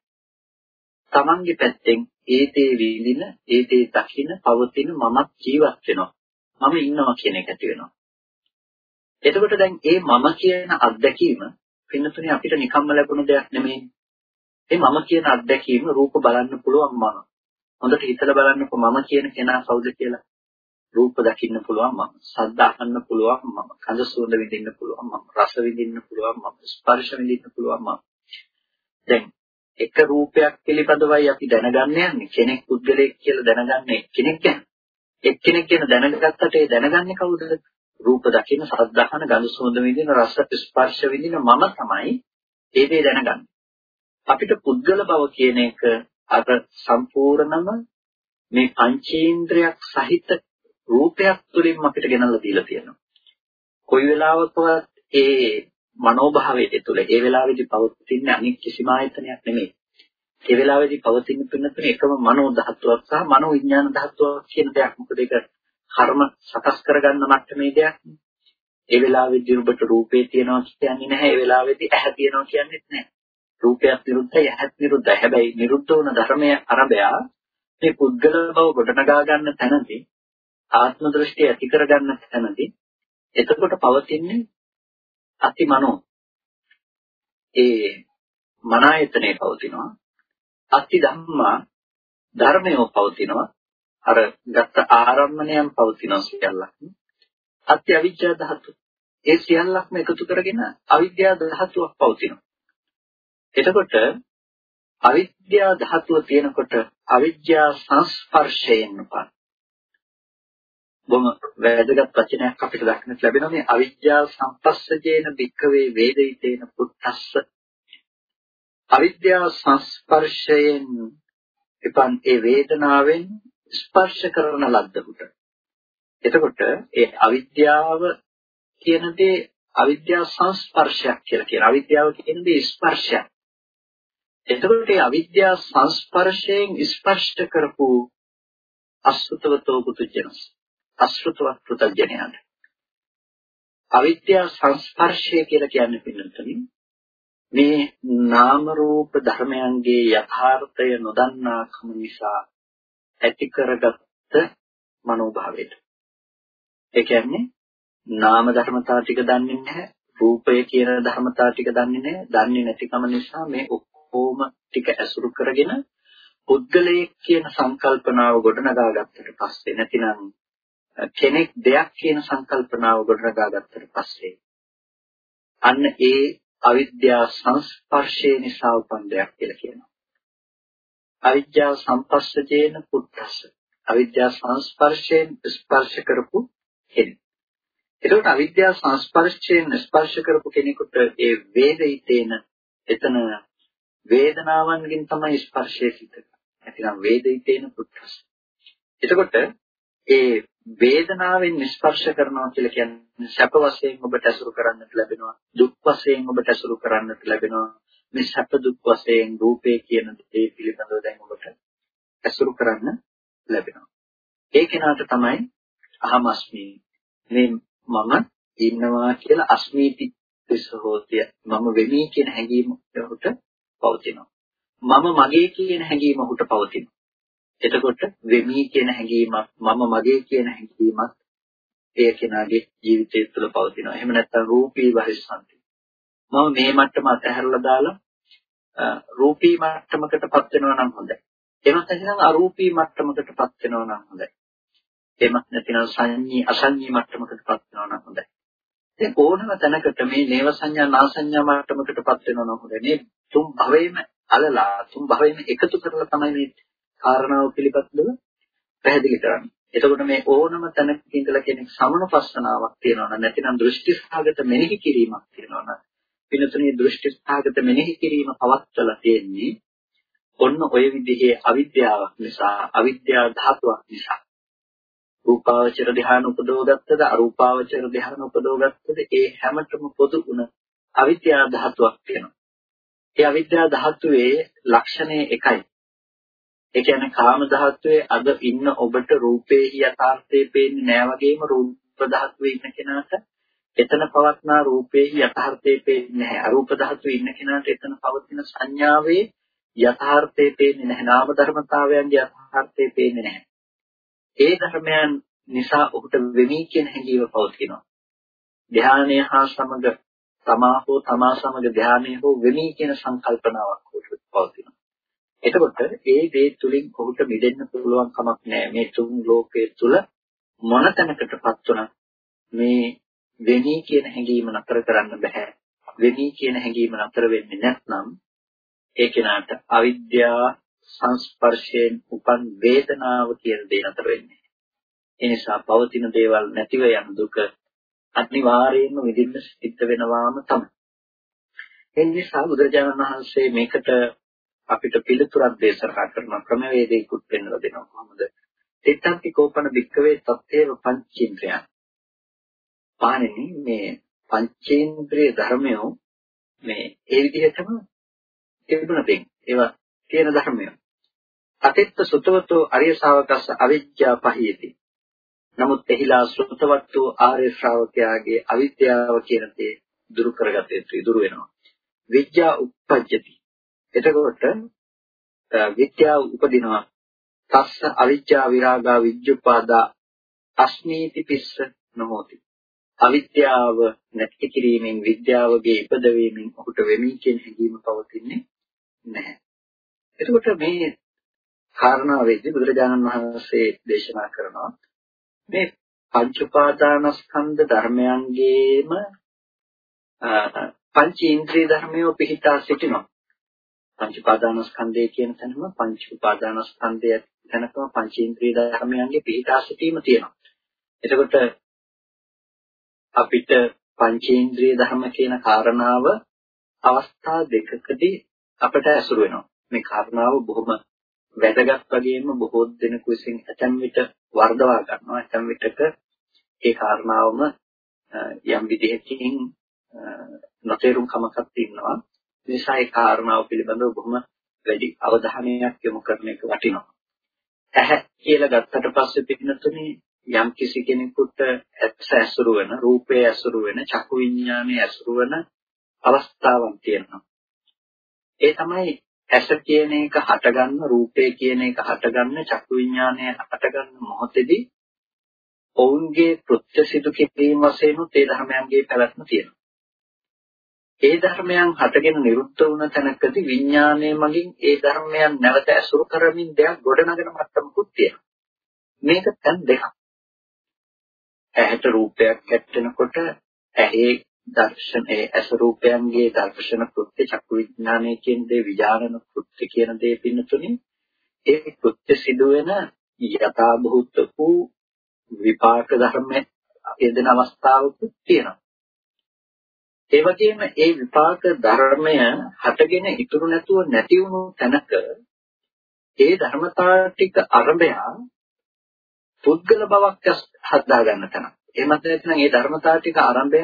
A: Tamange පැත්තෙන් ඒ දේ විඳින, ඒ දේ දකින, පවතින මමත් ජීවත් වෙනවා. මම ඉන්නවා කියන එක ඇති වෙනවා. එතකොට දැන් ඒ මම කියන අත්දැකීම පින්නතුනේ අපිට නිකම්ම ලැබුණ දෙයක් නෙමෙයි. ඒ මම කියන අත්දැකීම රූප බලන්න පුළුවන් මම. හොඳට හිතලා බලන්නකො මම කියන කෙනා කවුද කියලා. රූප දකින්න පුළුවන් මම. ශබ්ද අහන්න පුළුවන් මම. කඳ සුවඳ විඳින්න පුළුවන් මම. රස විඳින්න පුළුවන් මම. ස්පර්ශ විඳින්න පුළුවන් මම. දැන් එක රූපයක් පිළිබඳවයි අපි දැනගන්න යන්නේ. කෙනෙක් පුද්ගලයෙක් කියලා දැනගන්නේ කෙනෙක් ගැන. එක්කෙනෙක් ගැන දැනගත්තට ඒ දැනගන්නේ කවුද? රූප දකින්න, ශබ්ද අහන, ගඳ සුවඳ විඳින, රස ස්පර්ශ විඳින මම තමයි ඒ දේ දැනගන්නේ. අපිට පුද්ගල බව කියන එක අර සම්පූර්ණම මේ පංචේන්ද්‍රයක් සහිත රූපයක් තුළින් අපිට ගෙනල්ලා දීලා තියෙනවා. කොයි වෙලාවකවත් ඒ මනෝභාවයේ තුළ ඒ වෙලාවේදී පවතින අනික් කිසිම ආයතනයක් නෙමෙයි. ඒ වෙලාවේදී පවතින පින්නතුනේ එකම මනෝ ධාතුවක් සහ මනෝ විඥාන ධාතුවක් කියන දෙයක්. මොකද ඒක කර්ම සකස් කරගන්න මට්ටමේ දෙයක්. ඒ වෙලාවේදී ඔබට රූපේ තියනවා කියන්නේ නැහැ. ඒ වෙලාවේදී ඇහැ තියනවා කියන්නේත් නැහැ. රූපයක් නිරුද්ධයි, ඇහත් නිරුද්ධයි. හැබැයි නිරුද්ධ වුණ ධර්මය අරබයා මේ පුද්ගල බව ගොඩනගා ගන්න තැනදී ආත්ම දෘෂ්ටිය ඇති කරගන්න තැනදී එතකොට පවතින්නේ අතිමනෝ ඒ මනායතනේ පවතිනවා අති ධම්මා ධර්මයෝ පවතිනවා අර ගත්ත ආරම්මණයන් පවතිනවා සියල්ලක්. අත්‍ය අවිජ්ජා ධාතු. ඒ සියල්ලක්ම එකතු කරගෙන අවිද්‍යා ධාතුවක් පවතිනවා. එතකොට අවිද්‍යා ධාතුව තියෙනකොට අවිද්‍යා සංස්පර්ශයෙන් උපන්. බොහොම වැදගත් වචනයක් අපිට දක්නට ලැබෙනවා මේ අවිද්‍යා සංපස්සජේන වික්කවේ වේදිතේන පුත්තස්ස අවිද්‍යා සංස්පර්ශයෙන් ඉපන් ඒ වේදනාවෙන් ස්පර්ශ කරන ලද්දකට. එතකොට ඒ අවිද්‍යාව කියන දේ අවිද්‍යා සංස්පර්ශයක් කියලා කියන අවිද්‍යාව කියන දේ ස්පර්ශයක්. එතකොට මේ අවිද්‍යා සංස්පර්ශයෙන් ස්පර්ශ කරපු අසුතවතෝ පුතුජනස් අසෘතවත් පුතඥයන්ට අවිද්‍යා සංස්පර්ශය කියලා කියන්නේ පින්නතුනි මේ නාම රූප ධර්මයන්ගේ යථාර්ථය නොදන්නාකම නිසා ඇති කරගත්ත මනෝභාවයට. ඒ කියන්නේ නාම ධර්මතා ටික දන්නේ නැහැ, රූපය කියන ධර්මතා ටික දන්නේ නැහැ. දන්නේ නැතිකම නිසා මේ ඔක්කොම ටික ඇසුරු කරගෙන පුද්ගලයෙක් කියන සංකල්පනාව ගොඩනගා ගත්තට පස්සේ නැතිනම් කෙනෙක් දෙයක් කියන සංකල්පනාව ගොඩනගා ගත්තට පස්සේ අන්න ඒ අවිද්‍යා සංස්පර්ශය නිසා උපන් දෙයක් කියලා කියනවා. අවිද්‍යාව සංපස්සජේන පුත්තස්ස. අවිද්‍යා සංස්පර්ශයෙන් ස්පර්ශ කරපු කෙනෙක්. එතකොට අවිද්‍යාව සංස්පර්ශයෙන් ස්පර්ශ කරපු කෙනෙකුට ඒ වේදිතේන එතන වේදනාවන්ගෙන් තමයි ස්පර්ශය සිද්ධ කරන්නේ. නැතිනම් වේදිතේන පුත්තස්. එතකොට ඒ වේදනාවෙන් ස්පර්ශ කරනවා කියලා කියන්නේ සැප වශයෙන් ඔබට ඇසුරු කරන්නට ලැබෙනවා දුක් වශයෙන් ඔබට ඇසුරු කරන්නට ලැබෙනවා මේ සැප දුක් වශයෙන් රූපේ කියන දේ පිළිබඳව දැන් ඔබට ඇසුරු කරන්න ලැබෙනවා ඒ කෙනාට තමයි අහමස්මි මේ මම ඉන්නවා කියලා අස්මීති විසහෝතිය මම වෙමි කියන හැඟීම ඔහුට පවතිනවා මම මගේ කියන හැඟීම ඔහුට පවතිනවා එතකොට වෙමි කියන හැඟීමක් මම මගේ කියන හැඟීමක් ඒ කෙනාගේ ජීවිතය තුළ පවතිනවා. එහෙම නැත්නම් රූපී වරිස්සන්ති. මම මේ මට්ටම අතහැරලා දාලා රූපී මට්ටමකටපත් වෙනවා නම් හොඳයි. එහෙමත් නැත්නම් අරූපී මට්ටමකටපත් වෙනවා නම් හොඳයි. එහෙමත් නැත්නම් සංඤී අසංඤී මට්ටමකටපත් වෙනවා නම් හොඳයි. ඉතින් ඕනම තැනකට මේ නේව සංඥා නාසඤ්ඤා මට්ටමකටපත් වෙනවා නම් හොඳයි. මේ තුන් භවයේම අලලා තුන් භවයේම එකතු කරලා තමයි මේ කාරණාව පිළිබඳව පැහැදිලි කරන්නේ. එතකොට මේ ඕනම තැනක ඉඳලා කෙනෙක් සමනපස්සනාවක් තියෙනවා නැතිනම් දෘෂ්ටි සහගත මෙනෙහි කිරීමක් තියෙනවා පිනතුනේ දෘෂ්ටි සහගත මෙනෙහි කිරීම පවත්වලා තියෙන්නේ ඔන්න ඔය විදිහේ අවිද්‍යාවක් නිසා අවිද්‍යා ධාතුවක් නිසා රූපාවචර ධ්‍යාන උපදවගත්තද අරූපාවචර ධ්‍යාන උපදවගත්තද ඒ හැමතෙම පොදු ගුණ අවිද්‍යා ධාතුවක් තියෙනවා. ඒ අවිද්‍යා ධාතුවේ ලක්ෂණය එකයි. ඒ කියන්නේ කාම ධාතුවේ අද ඉන්න ඔබට රූපේ යථාර්ථය පේන්නේ නෑ වගේම රූප ධාතුවේ ඉන්න කෙනාට එතන පවත්නා රූපේ යථාර්ථය පේන්නේ නැහැ. අරූප ධාතුවේ ඉන්න කෙනාට එතන පවතින සංඥාවේ යථාර්ථය පේන්නේ නැහැ. නාම ධර්මතාවයන්ගේ යථාර්ථය පේන්නේ නැහැ. ඒ ධර්මයන් නිසා ඔහුට වෙමි කියන හැඟීම පවතිනවා. ධානය හා සමග තමා හෝ තමා සමග ධානය හෝ වෙමි කියන සංකල්පනාවක් ඔහුට පවතිනවා. එතකොට ඒ දේ තුලින් ඔහුට මිදෙන්න පුළුවන් කමක් නැහැ. මේ තුන් ලෝකයේ තුල මොන තැනකටපත් වුණත් මේ වෙණී කියන හැඟීම නතර කරන්න බෑ. වෙණී කියන හැඟීම නතර වෙන්නේ නැත්නම් ඒ කෙනාට අවිද්‍යා සංස්පර්ශයෙන් උපන් වේදනාව කියන දේ නතර වෙන්නේ. ඒ නිසා පවතින දේවල් නැතිව යන දුක අනිවාර්යයෙන්ම විඳින්න සිද්ධ වෙනවාම තමයි. ඒ නිසා බුදුරජාණන් වහන්සේ මේකට අපිට පිළිතුරක් දේශනා කරන ක්‍රමවේදයකුත් පෙන්වලා දෙනවා කොහොමද? තිත්තන්ති කෝපන වික්කවේ තත්තේව පංචේන්ද්‍රයන්. පාණෙනි මේ පංචේන්ද්‍රිය ධර්මයෝ මේ ඒ විදිහටම තිබුණ දෙයක්. ඒවා තියෙන ධර්මය. අතිත්ත සුතවතෝ අරිය ශාවකස්ස අවිජ්ජා පහියති. නමුත් එහිලා සුතවත් වූ ආර්ය ශ්‍රාවකයාගේ අවිද්‍යාව කියන දේ දුරු කරගත යුතුයි දුරු වෙනවා. විද්‍යා උප්පජ්ජති. එතකොට විද්‍යාව උපදිනවා. තස්ස අවිජ්ජා විරාගා විජ්ජුපාදා අස්මීති පිස්ස නොහොති. අවිද්‍යාව නැති කිරීමෙන් විද්‍යාවගේ ඉපදවීමෙන් ඔහුට වෙමි කියන හැඟීම පවතින්නේ නැහැ. එතකොට මේ කාරණාවේදී බුදුරජාණන් වහන්සේ දේශනා කරනවා මේ පංච උපාදානස්කන්ධ ධර්මයන්ගේම පංච ඉන්ද්‍රිය ධර්මයෝ පිහිටා සිටිනවා. පංච උපාදානස්කන්ධය කියන තැනම පංච උපාදානස්කන්ධය තැනකම පංචේන්ද්‍රිය ධර්මයන්ගේ පිහිටා සිටීම තියෙනවා. එතකොට අපිට පංචේන්ද්‍රිය ධර්ම කියන කාරණාව අවස්ථා දෙකකදී අපට ඇසුරු වෙනවා. මේ කාරණාව බොහොම වැදගත් වගේම බොහෝ දෙනෙකු විසින් ඇතැම් විට වර්ධවා ගන්නවා. ඇතැම් විටක ඒ කාරණාවම යම් විදිහකින් නොතේරුම් කමක් තියෙනවා. නිසා ඒ කාරණාව පිළිබඳව බොහොම වැඩි අවධානයක් යොමු කරන එක වටිනවා. ඇහැ කියලා ගත්තට පස්සේ පින්නතුනේ යම් කිසි කෙනෙකුට ඇස ඇසුරු වෙන, රූපය ඇසුරු වෙන, චක්කු විඥානය ඇසුරු වෙන අවස්ථාවක් තියෙනවා. ඒ තමයි ඇස කියන එක හටගන්න, රූපය කියන එක හටගන්න, චක්කු විඥානය හටගන්න මොහොතේදී ඔවුන්ගේ කෘත්‍ය සිදු කිරීම වශයෙන් උත් ඒ ධර්මයන්ගේ පැවැත්ම තියෙනවා. ඒ ධර්මයන් හටගෙන නිරුද්ධ වුණ තැනකදී විඥානයේ මගින් ඒ ධර්මයන් නැවත ඇසුරු කරමින් දෙයක් ගොඩනගෙන මට්ටමකුත් තියෙනවා. මේක දැන් දෙකක්. ඇහැට රූපයක් ඇත්තෙනකොට ඇහි දර්ශනයේ ඇස රූපයන්ගේ දර්ශන කෘත්‍ය චක්කු විඥානයේ කියන දේ විඥානන කෘත්‍ය කියන දේ පින්නතුනේ ඒ කෘත්‍ය සිදුවෙන යථා භූත වූ විපාක ධර්ම යෙදෙන අවස්ථාවකුත් තියෙනවා. ඒ වගේම ඒ විපාක ධර්මය හටගෙන ඉතුරු නැතුව නැති වුණු තැනක ඒ ධර්මතා ටික අරබය පුද්ගල බවක් හදා ගන්න තැන. එහෙමත් නැත්නම් ඒ ධර්මතා ටික ආරම්භය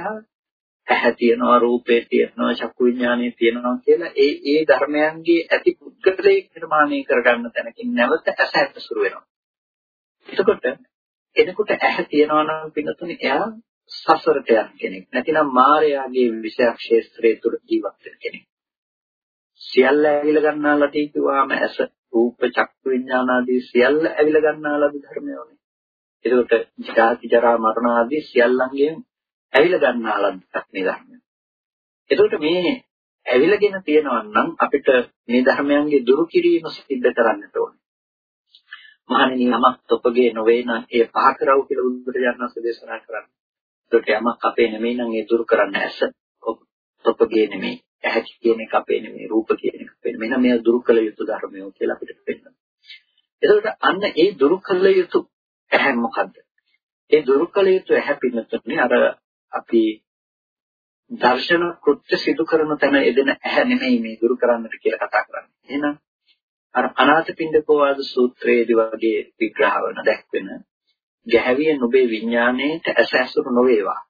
A: ඇහැ තියෙනවා රූපේ තියෙනවා චක්කු විඥානය තියෙනවා කියලා ඒ ඒ ධර්මයන්ගේ ඇති පුද්ගලයෙක් නිර්මාණය කරගන්න තැනකින් නැවත ඇස ඇතුසුරු වෙනවා. එතකොට එනකොට ඇහැ තියෙනවා නම් පින්නතුනේ එයා සසරට යන කෙනෙක්. නැතිනම් මායාවේ විෂයක් ක්ෂේත්‍රයේ තුල ජීවත් වෙන කෙනෙක්. සියල්ල ඇවිල ගන්නාලා තියෙවාම ඇස රූප චක්කු විඥාන ආදී සියල්ල ඇවිල ගන්නාලාද ධර්මයෝනේ. එතකොට ජාති ජරා මරණ ආදී සියල්ලංගෙන් ඇවිල ගන්නාලද්දක් මේ ධර්මය. එතකොට මේ ඇවිලගෙන තියෙනවා නම් අපිට මේ ධර්මයන්ගේ දුරු කිරීම සිද්ධ කරන්නට ඕනේ. මහණෙනි යමක් තොපගේ නොවේ නම් ඒ පහ කරව කියලා බුදුරජාණන් වහන්සේ දේශනා කරන්නේ. ඒකට යමක් අපේ නෙමෙයි නම් ඒ දුරු කරන්න ඇස තොපගේ නෙමෙයි. ඇහැ කියන එක අපේ නෙමෙයි රූප කියන එක අපේ නෙමෙයි. මෙන්න මේ දුරු කළ යුතු ධර්මයෝ කියලා අපිට පෙන්නනවා. එතකොට අන්න ඒ දුරු කළ යුතු ඇහැ මොකද්ද? ඒ දුරු කළ යුතු ඇහැ පින්නතුනේ අර අපි දර්ශන කෘත්‍ය සිදු කරන තැන යෙදෙන ඇහැ නෙමෙයි මේ දුරු කරන්නට කියලා කතා කරන්නේ. එහෙනම් අර අනාථපිණ්ඩකෝවාද සූත්‍රයේදී වගේ විග්‍රහවන දැක්වෙන ගැහැවිය නුඹේ විඥාණයට ඇස ඇසුරු නොවේවා.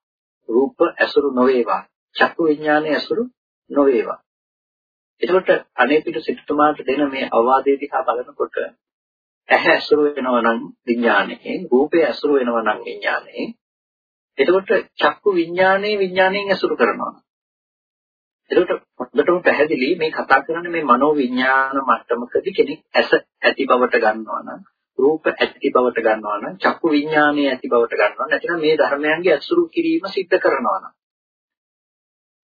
A: රූප ඇසුරු නොවේවා. චක්කු විඥානය ඇසුරු නොවේවා. එතකොට අනේ පිට සිටුමාට දෙන මේ අවවාදයේ දිහා බලනකොට ඇහැ ඇසුරු වෙනවා නම් විඥානයේ, රූපය ඇසුරු වෙනවා නම් විඥානයේ, එතකොට චක්කු විඥානයේ විඥාණයෙන් ඇසුරු කරනවා. එතකොට හොඳටම පැහැදිලි මේ කතා කරන්නේ මේ මනෝ විඥාන මට්ටමකදී කෙනෙක් ඇස ඇති බවට ගන්නවා නම් රූප ඇති බවට ගන්නවා නම් චක්කු විඥානයේ ඇති බවට ගන්නවා නැත්නම් මේ ධර්මයන්ගේ ඇසුරු කිරීම සිද්ධ කරනවා නම්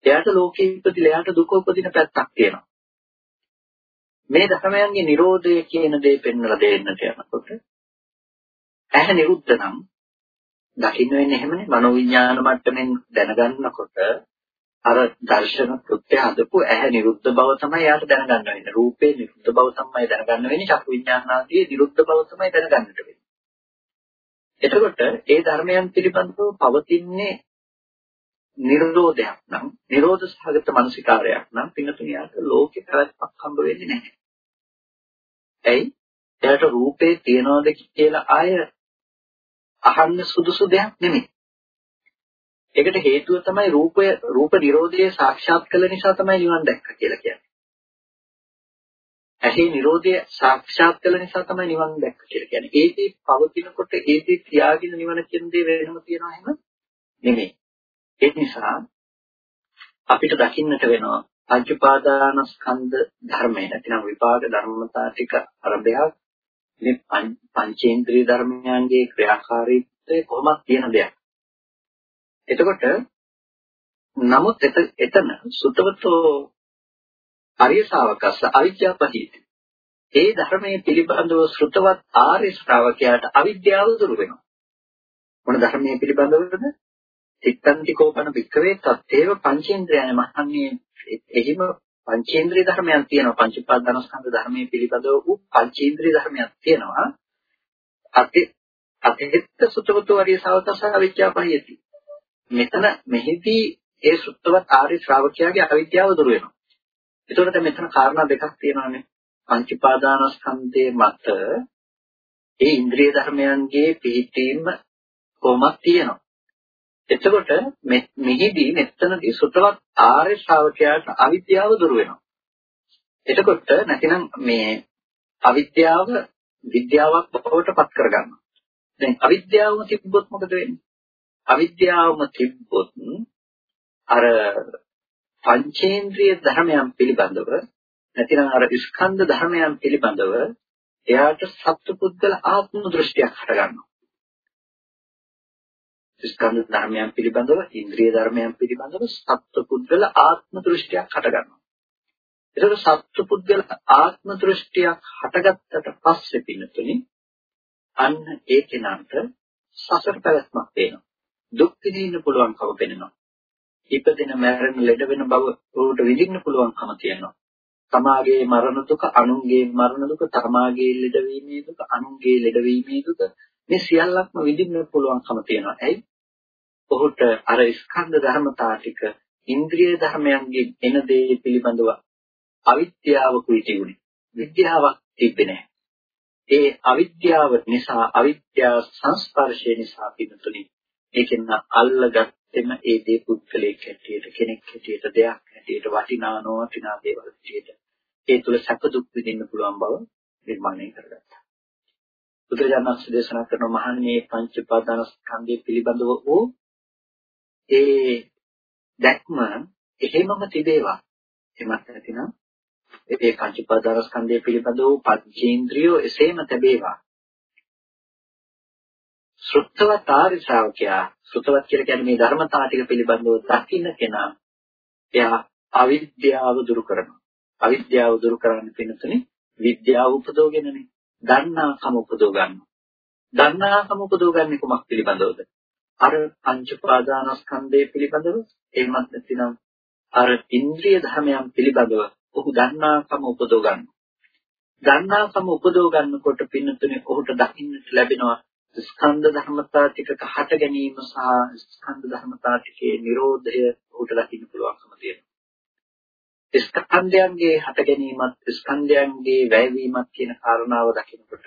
A: එයාට ලෝකේ ඉපදිලා එයාට දුක උපදින පැත්තක් තියෙනවා. මේ ධර්මයන්ගේ Nirodha කියන දේ පෙන්වලා දෙන්නට යනකොට ඇහැ නිරුද්ධ නම් දකින්න වෙන්නේ එහෙමනේ මනෝවිඤ්ඤාණ මට්ටමින් දැනගන්නකොට අර දර්ශන කෘත්‍ය හදපු ඇහැ නිරුද්ධ බව තමයි යාට දැනගන්න වෙන්නේ රූපේ නිරුද්ධ බව තමයි දැනගන්න වෙන්නේ චක්කු විඤ්ඤාණාදී නිරුද්ධ බව තමයි දැනගන්නට වෙන්නේ එතකොට ඒ ධර්මයන් පිළිබඳව පවතින්නේ නිරෝධයක් නම් නිරෝධ සහගත මානසිකාරයක් නම් පින්නතුණියට ලෝකේ පැවැත්මක් හම්බ වෙන්නේ නැහැ. ඇයි? එයාට රූපේ තියනවද කියලා ආය අහන්න සුදුසු දෙයක් නෙමෙයි. ඒකට හේතුව තමයි රූපය රූප නිරෝධය සාක්ෂාත් කළ නිසා තමයි නිවන් දැක්ක කියලා කියන්නේ. ඇහි නිරෝධය සාක්ෂාත් කළ නිසා තමයි නිවන් දැක්ක කියලා කියන්නේ. ඒකේ පවතිනකොට ඒකේ ත්‍යාගින නිවන කියන දේ වෙනම තියනවා එහෙම නෙමෙයි. ඒ නිසා අපිට දකින්නට වෙනවා පංච උපාදානස්කන්ධ ධර්මය නැතිනම් විපාක ධර්මතා ටික අරබයක් මේ පංචේන්ද්‍රිය ධර්මයන්ගේ ක්‍රියාකාරීත්වය කොහොමද කියන දෙයක්. එතකොට නමුත් එතන සුතවතෝ ආර්ය ශාවකස්ස අවිද්‍යාපහිති. ඒ ධර්මයේ පිළිබඳව ශ්‍රුතවත් ආර්ය ශ්‍රාවකයාට අවිද්‍යාව දුරු වෙනවා. මොන ධර්මයේ පිළිබඳවද? සිත්තන්ති කෝපන වික්‍රේ තත්තේව පංචේන්ද්‍රයන් මහන්නේ එහිම පංචේන්ද්‍රිය ධර්මයන් තියෙනවා. පංච උපාදානස්කන්ධ ධර්මයේ පිළිබඳව වූ පංචේන්ද්‍රිය ධර්මයක් තියෙනවා. අති අතිහිත සුතවතු වරිය සවතස අවිද්‍යාවපහියති මෙතන මෙහිදී ඒ සුත්තවත් ආර්ය ශ්‍රාවකයාගේ අවිද්‍යාව දුර වෙනවා. එතකොට මෙතන කාරණා දෙකක් තියෙනවානේ. පංච උපාදානස්කන්ධයේ මත ඒ ඉන්ද්‍රිය ධර්මයන්ගේ පිහිටීම කොහොමද තියෙනවා. එතකොට මෙහිදී මෙතනදී සුතවත් ආර්ය ශ්‍රාවකයාට අවිද්‍යාව දුර වෙනවා. එතකොට නැතිනම් මේ අවිද්‍යාව විද්‍යාවක් බවට පත් කරගන්නවා. දැන් අවිද්‍යාවම තිබ්බොත් මොකද වෙන්නේ? අවිද්‍යාවම තිබ්බොත් අර පංචේන්ද්‍රිය ධර්මයන් පිළිබඳව නැතිනම් අර ස්කන්ධ ධර්මයන් පිළිබඳව එයාට සත්පුද්ගල ආත්ම දෘෂ්ටියක් හටගන්නවා. ස්කන්ධ ධර්මයන් පිළිබඳව ඉන්ද්‍රිය ධර්මයන් පිළිබඳව සත්පුද්ගල ආත්ම දෘෂ්ටියක් හටගන්නවා. ඒකට සත්පුද්ගල ආත්ම දෘෂ්ටියක් හටගත්තට පස්සේ පින්නතුනි අන්න ඒ කෙනාට සසර පැවැත්මක් පේනවා. දුක් විඳින්න පුළුවන්කම පෙනෙනවා. ඉපදෙන මරණ ලෙඩ වෙන බව උට විඳින්න පුළුවන්කම තියෙනවා. තමාගේ මරණ දුක, අනුන්ගේ මරණ දුක, තමාගේ ලෙඩවීමේ දුක, අනුන්ගේ ලෙඩවීමේ දුක මේ සියල්ලක්ම විඳින්න පුළුවන්කම තියෙනවා. ඇයි? ඔහුට අර ස්කන්ධ ධර්මතා ටික ඉන්ද්‍රිය ධර්මයන්ගේ එන දේ පිළිබඳව අවිද්‍යාවකුයි තිබුණේ. විද්‍යාවක් තිබෙන්නේ නැහැ. ඒ අවිද්‍යාව නිසා අවිද්‍යාව සංස්පර්ශය නිසා පිටුතුනි ඒකෙන් අල්ලගත්තෙම ඒ දේ පුද්ගලයෙක් හැටියට කෙනෙක් හැටියට දෙයක් හැටියට වටිනා නොවටිනා දේවල් හැටියට ඒ තුල සැප දුක් විඳින්න පුළුවන් බව නිර්මාණය කරගත්තා. බුදුරජාණන් වහන්සේ දේශනා කරන මහන්නේ පංච උපාදාන ස්කන්ධය පිළිබඳව වූ ඒ දැක්ම එහෙමම තිබේවා. එමත් නැතිනම් ඒ පංච උපාදාන ස්කන්ධය පිළිබඳව පංචේන්ද්‍රියෝ එසේම තිබේවා. ශ්‍රුතවත් ආර්ය ශ්‍රාවකයා ශ්‍රුතවත් කියලා කියන්නේ මේ ධර්මතා ටික පිළිබඳව දකින්න කෙනා එයා අවිද්‍යාව දුරු කරනවා. අවිද්‍යාව දුරු කරන්න පිණිසනේ විද්‍යාව උපදවගෙනනේ දන්නාකම උපදව ගන්නවා. දන්නාකම උපදව ගන්නේ කොමක් පිළිබඳවද? අර පංච පාදානස්කන්ධය පිළිබඳව එහෙමත් නැතිනම් අර ඉන්ද්‍රිය ධර්මයන් පිළිබඳව ඔහු දන්නාකම උපදව ගන්නවා. දන්නාකම උපදව ගන්නකොට පින්නතුනේ ඔහුට දකින්නට ලැබෙනවා ස්කන්ධ ධර්මතා ටිකක හට ගැනීම සහ ස්කන්ධ ධර්මතා ටිකේ Nirodhaය ඔහුට දකින්න පුළුවන්කම තියෙනවා. ස්කන්ධයන්ගේ හට ගැනීමත් ස්කන්ධයන්ගේ වැයවීමත් කියන කාරණාව දකිනකොට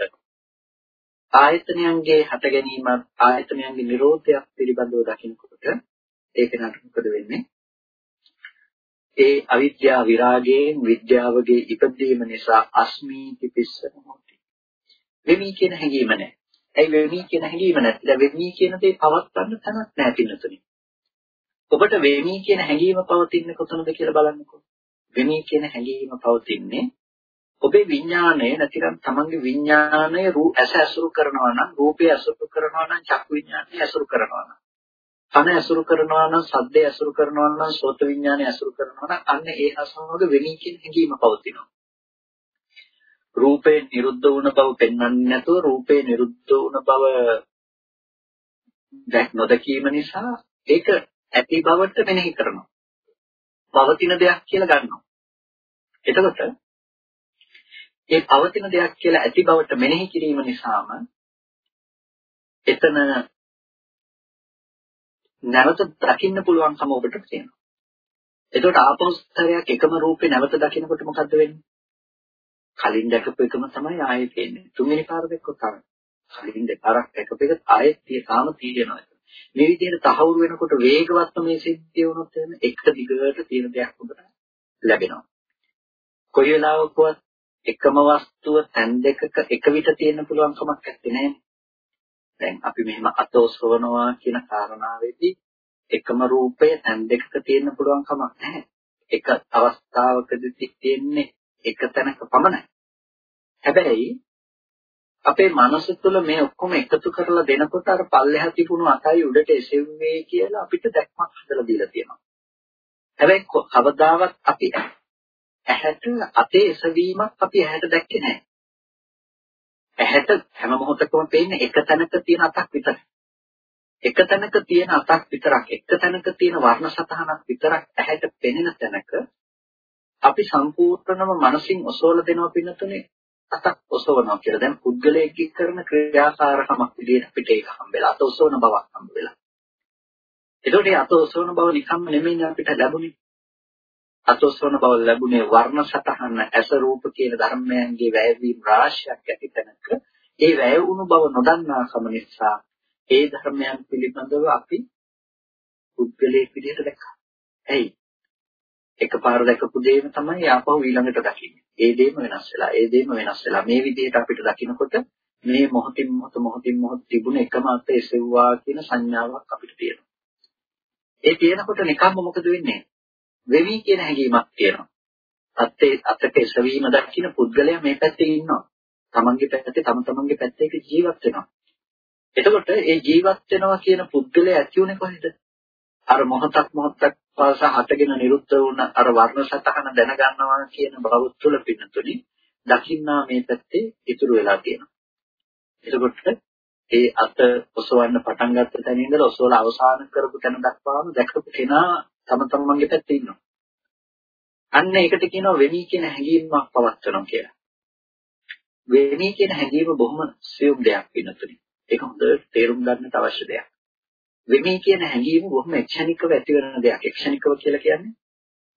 A: ආයතනයන්ගේ හට ගැනීමත් ආයතනයන්ගේ Nirodhaයක් පිළිබඳව දකිනකොට ඒක නට මොකද වෙන්නේ? ඒ අවිද්‍යා විරාගයෙන් විද්‍යාවගේ ඉපදීම නිසා අස්මීති පිස්සන හොති. වෙමි කියන හැඟීම නැහැ. ඇයි වෙමි කියන හැඟීම නැත්නම් දැන් වෙමි කියන දේ පවත්වන්න තැනක් නැහැ පින්නතුනි. ඔබට වෙමි කියන හැඟීම පවතින්නේ කොතනද කියලා බලන්නකෝ. වෙමි කියන හැඟීම පවතින්නේ ඔබේ විඥාණය නැතිනම් තමන්ගේ විඥාණය රූප ඇස ඇසුරු කරනවා නම් රූපය ඇසුරු කරනවා නම් චක්කු විඥාණය ඇසුරු කරනවා නම් කන ඇසුරු කරනවා නම් සද්දය ඇසුරු කරනවා නම් සෝත විඥානය ඇසුරු කරනවා නම් අන්න ඒ හා සමග වෙමි කියන හැඟීම පවතිනවා. රූපේ නිරුද්ධ වුණ බව පෙන්වන්නේ නැතුව රූපේ නිරුද්ධ වුණ බව දැක් නොදකීම නිසා ඒක ඇති බවට මෙනෙහි කරනවා. පවතින දෙයක් කියලා ගන්නවා. එතකොට ඒ පවතින දෙයක් කියලා ඇති බවට මෙනෙහි කිරීම නිසාම එතන නැවත දකින්න පුළුවන්කම ඔබට තියෙනවා. එතකොට ආපෞස්තරයක් එකම රූපේ නැවත දකිනකොට මොකද්ද වෙන්නේ? කලින් දැකපු එකම තමයි ආයෙත් එන්නේ. තුන්වෙනි පාර දැක්කොත් තමයි. කලින් දෙපාරක් දැකපු එක ආයෙත් තාම තියෙනවා. මේ විදිහට තහවුරු වෙනකොට වේගවත්ව මේ සිද්ධිය වුණොත් එන එක දිගට තියෙන දෙයක් උඩට ලැබෙනවා. කොයි වෙලාවකවත් එකම වස්තුව තැන් දෙකක එක විට තියෙන්න පුළුවන් කමක් නැත්තේ නෑ. දැන් අපි මෙහෙම අතෝස්වනවා කියන කාරණාවේදී එකම රූපය තැන් දෙකක තියෙන්න පුළුවන් කමක් නැහැ. එක අවස්ථාවකදී තියෙන්නේ එක තැනක පමණයි. හැබැයි අපේ මනස තුළ මේ ඔක්කොම එකතු කරලා දෙනකොට අර පල්ලෙහා තිබුණු අතයි උඩට එසෙව්වේ කියලා අපිට දැක්මක් හදලා දීලා තියෙනවා. හැබැයි කවදාවත් අපි ඇහැට අතේ එසවීමක් අපි ඇහැට දැක්කේ නැහැ. ඇහැට හැම මොහොතකම පේන්නේ එක තැනක තියෙන අතක් විතරයි. එක තැනක තියෙන අතක් විතරක්, එක තැනක තියෙන වර්ණ සතහනක් විතරක් ඇහැට පෙනෙන තැනක අපි සම්පූර්ණම මනසින් ඔසවලා දෙනවා පින්නතුනේ අතක් ඔසවනවා කියලා. දැන් පුද්ගලයෙක් කරන ක්‍රියාකාරකමක් විදිහට අපිට ඒක හම්බෙලා අත ඔසවන බවක් හම්බ වෙලා. ඒකට මේ අත ඔසවන බව නිකම්ම නෙමෙයි අපිට ලැබුණේ. අත ඔසවන බව ලැබුණේ වර්ණ සතහන ඇස රූප කියන ධර්මයන්ගේ වැයවීම රාශියක් ඇති තැනක ඒ වැය වුණු බව නොදන්නාකම නිසා ඒ ධර්මයන් පිළිබඳව අපි පුද්ගලයෙක් විදිහට දැක්කා. ඇයි? එකපාර දැකපු දේම තමයි ආපහු ඊළඟට දකින්නේ. ඒ දේම වෙනස් වෙලා, ඒ දේම වෙනස් වෙලා මේ විදිහට අපිට දකිනකොට මේ මොහොතින් මොහොත මොහොතින් මොහොත තිබුණ එකම අත එසෙව්වා කියන සංඥාවක් අපිට තියෙනවා. ඒ තියෙනකොට නිකම්ම මොකද වෙන්නේ? වෙවි කියන හැඟීමක් තියෙනවා. අත්තේ අතක එසවීම දකින්න පුද්ගලයා මේ පැත්තේ ඉන්නවා. තමන්ගේ පැත්තේ තම තමන්ගේ පැත්තේ ජීවත් වෙනවා. එතකොට ඒ ජීවත් වෙනවා කියන පුද්ගලයා ඇති උනේ කොහෙද? අර මොහොතක් මොහොතක් පාස හටගෙන නිරුද්ධ වුණ අර වර්ණ සතහන දැනගන්නවා කියන බව තුළ පින්නතුනි දකින්නා මේ පැත්තේ ඉතුරු වෙලා තියෙනවා. එතකොට ඒ අත ඔසවන්න පටන් ගත්ත තැන ඉඳලා ඔසවලා අවසන් කරපු තැන දක්වාම දැකපු කෙනා තම තමන්ගේ පැත්තේ ඉන්නවා. අන්න ඒකට කියනවා වෙමි කියන හැඟීමක් පවත්වනවා කියලා. වෙමි කියන හැඟීම බොහොම සියුම් දෙයක් වෙනතුනි. ඒක හොඳට තේරුම් ගන්නට අවශ්‍ය දෙයක්. වෙමි කියන හැඟීම බොහොම ක්ෂණිකව ඇති වෙන දෙයක්. ක්ෂණිකව කියලා කියන්නේ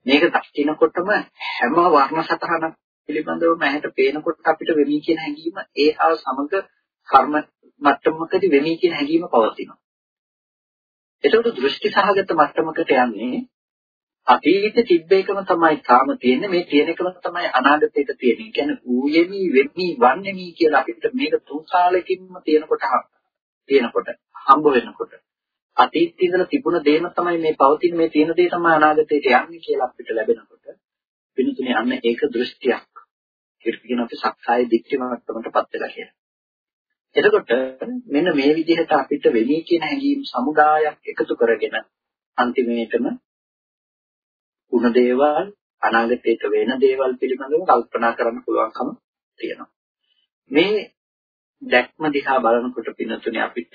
A: මේක දකින්නකොටම හැම වර්ණ සතහනක් පිළිබඳවම ඇහැට පේනකොට අපිට වෙමි කියන හැඟීම ඒ හා සමග කර්ම මට්ටමකදී වෙමි කියන හැඟීම පවතිනවා. එතකොට දෘෂ්ටි සහගත මට්ටමකට යන්නේ අතීතේ තිබ්බ එකම තමයි තාම තියෙන්නේ මේ තියෙන එකම තමයි අනාගතේට තියෙන්නේ. කියන්නේ ඌයෙමි වෙමි වන්නේමි කියලා අපිට මේක තුන් කාලෙකින්ම තියෙනකොට තියෙනකොට හම්බ වෙනකොට අතීතයේ ඉඳලා තිබුණ දේම තමයි මේ පවතින මේ තියෙන දේ තමයි අනාගතයට යන්නේ කියලා අපිට ලැබෙනකොට පිණුතුනේ අන්න ඒක දෘෂ්ටියක්. ඒකට කියන අපි සක්කාය දිට්ඨි මට්ටමටපත් වෙලා කියලා. එතකොට මෙන්න මේ විදිහට අපිට වෙමි කියන හැඟීම් සමුදායක් එකතු කරගෙන අන්තිමේටම උන දේවල් අනාගතයට වෙන දේවල් පිළිබඳව කල්පනා කරන්න පුළුවන්කම තියෙනවා. මේ දැක්ම දිහා බලනකොට පින්නතුනේ අපිට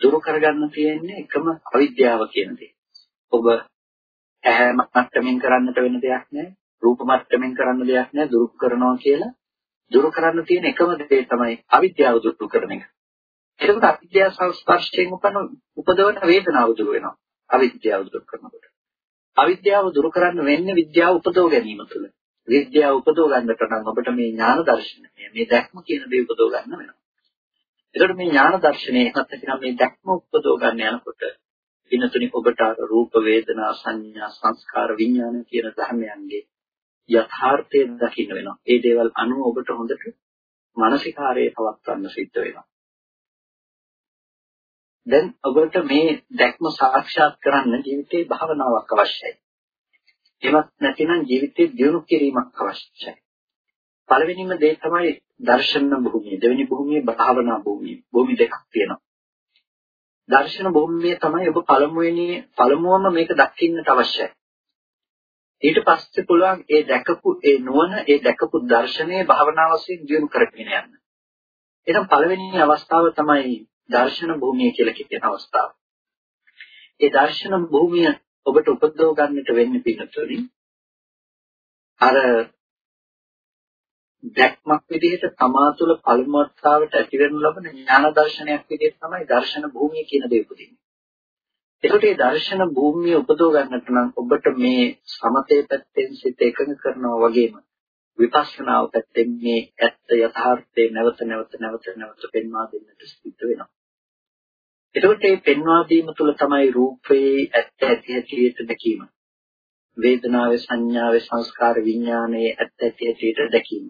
A: දුරු කරගන්න තියෙන්නේ එකම අවිද්‍යාව කියන දේ. ඔබ ඇහැ මට්ටමින් කරන්නට වෙන දෙයක් නෑ, රූප මට්ටමින් කරන්න දෙයක් නෑ දුරු කරනවා කියලා දුරු කරන්න තියෙන එකම දේ තමයි අවිද්‍යාව දුරු කරන එක. එතකොට අවිද්‍යාව සංස්පර්ශයෙන් උපන උපදවන වේදනාව දුරු වෙනවා. අවිද්‍යාව දුරු කරනකොට. අවිද්‍යාව දුරු කරන්න වෙන්නේ විද්‍යාව උපදව ගැනීම තුළ. විද්‍යාව උපදව ගන්නට නම් ඔබට මේ ඥාන දර්ශනය, මේ දැක්ම කියන දේ උපදව ගන්න වෙනවා. එතකොට මේ ඥාන දර්ශනය එහෙමත් නැතිනම් මේ දැක්ම උපදව ගන්න යනකොට දිනතුනි ඔබට අර රූප වේදනා සංඥා සංස්කාර විඥාන කියන ධර්මයන්ගේ යථාර්ථය දකින්න වෙනවා. ඒ දේවල් අනුව ඔබට හොඳට මානසිකාරයේ පවත්වන්න සිද්ධ වෙනවා. දැන් ඔබට මේ දැක්ම සාක්ෂාත් කරන්න ජීවිතේ භාවනාවක් අවශ්‍යයි. එමත් නැතිනම් ජීවිතේ දියුණු කිරීමක් අවශ්‍යයි. පළවෙනිම දේ තමයි දර්ශන භූමිය. දෙවෙනි භූමිය භාවනා භූමිය. භූමි දෙකක් තියෙනවා. දර්ශන භූමිය තමයි ඔබ පළමුවෙනි පළමුවම මේක දකින්නට අවශ්‍යයි. ඊට පස්සේ පුළුවන් ඒ දැකපු ඒ නුවණ ඒ දැකපු දර්ශනයේ භාවනා වශයෙන් දියුණු කරගෙන යන්න. එහෙනම් පළවෙනි අවස්ථාව තමයි දර්ශන භූමිය කියලා කියන අවස්ථාව. ඒ දර්ශන භූමිය ඔබට උපදව ගන්නට වෙන්නේ පිටුතුනි. අර දැක්මක් විදිහට තමා තුළ පළමු අවස්ථාවට ඇති වෙනු ලබන ඥාන දර්ශනයක් විදිහට තමයි දර්ශන භූමිය කියන දේ උපදින්නේ. ඒකට මේ දර්ශන භූමිය උපදව ගන්නට නම් ඔබට මේ සමතේ පැත්තෙන් සිත එකඟ කරනවා වගේම විපස්සනාව පැත්තෙන් මේ ඇත්ත යථාර්ථය නැවත නැවත නැවත නැවත පෙන්වා දෙන්නට සිද්ධ වෙනවා. එතකොට මේ පෙන්වා දීම තුළ තමයි රූපේ ඇත්ත ඇති හැටියට දැකීම. වේදනාවේ සංඥාවේ සංස්කාර විඥානයේ ඇත්ත ඇති හැටියට දැකීම.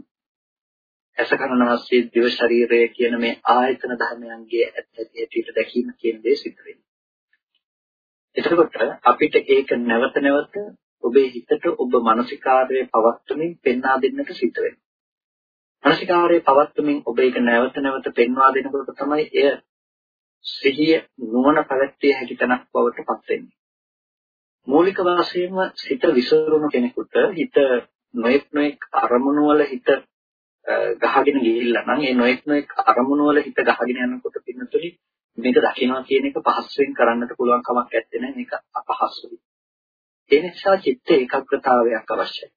A: අසකරණාස්සේ දිව ශරීරය කියන මේ ආයතන ධර්මයන්ගේ ඇත්ත ඇති හැටියට දැකීම කියන දේ සිද්ධ වෙනවා. එතකොට අපිට ඒක නැවත නැවත ඔබේ හිතට ඔබ මානසිකාර්යයේ පවත්වමින් පෙන්වා දෙන්නට සිද්ධ වෙනවා. මානසිකාර්යයේ පවත්වමින් ඔබ ඒක නැවත නැවත පෙන්වා දෙනකොට තමයි එය සිහිය නුවණ පැවැත්විය හැකි තැනක් බවට පත් වෙන්නේ. මූලික වශයෙන්ම සිත විසිරුණු කෙනෙකුට හිත නොඑක් නොඑක් අරමුණු වල හිත ගහගෙන ගිහිල්ලා නම් ඒ නොඑක් නොඑක් අරමුණු වල හිත ගහගෙන යනකොට පින්නතුලි මේක දකිනවා කියන එක පහසුවෙන් කරන්නට පුළුවන් කමක් නැත්තේ නෑ මේක අපහසුයි. ඒ නිසා චිත්ත ඒකාග්‍රතාවයක් අවශ්‍යයි.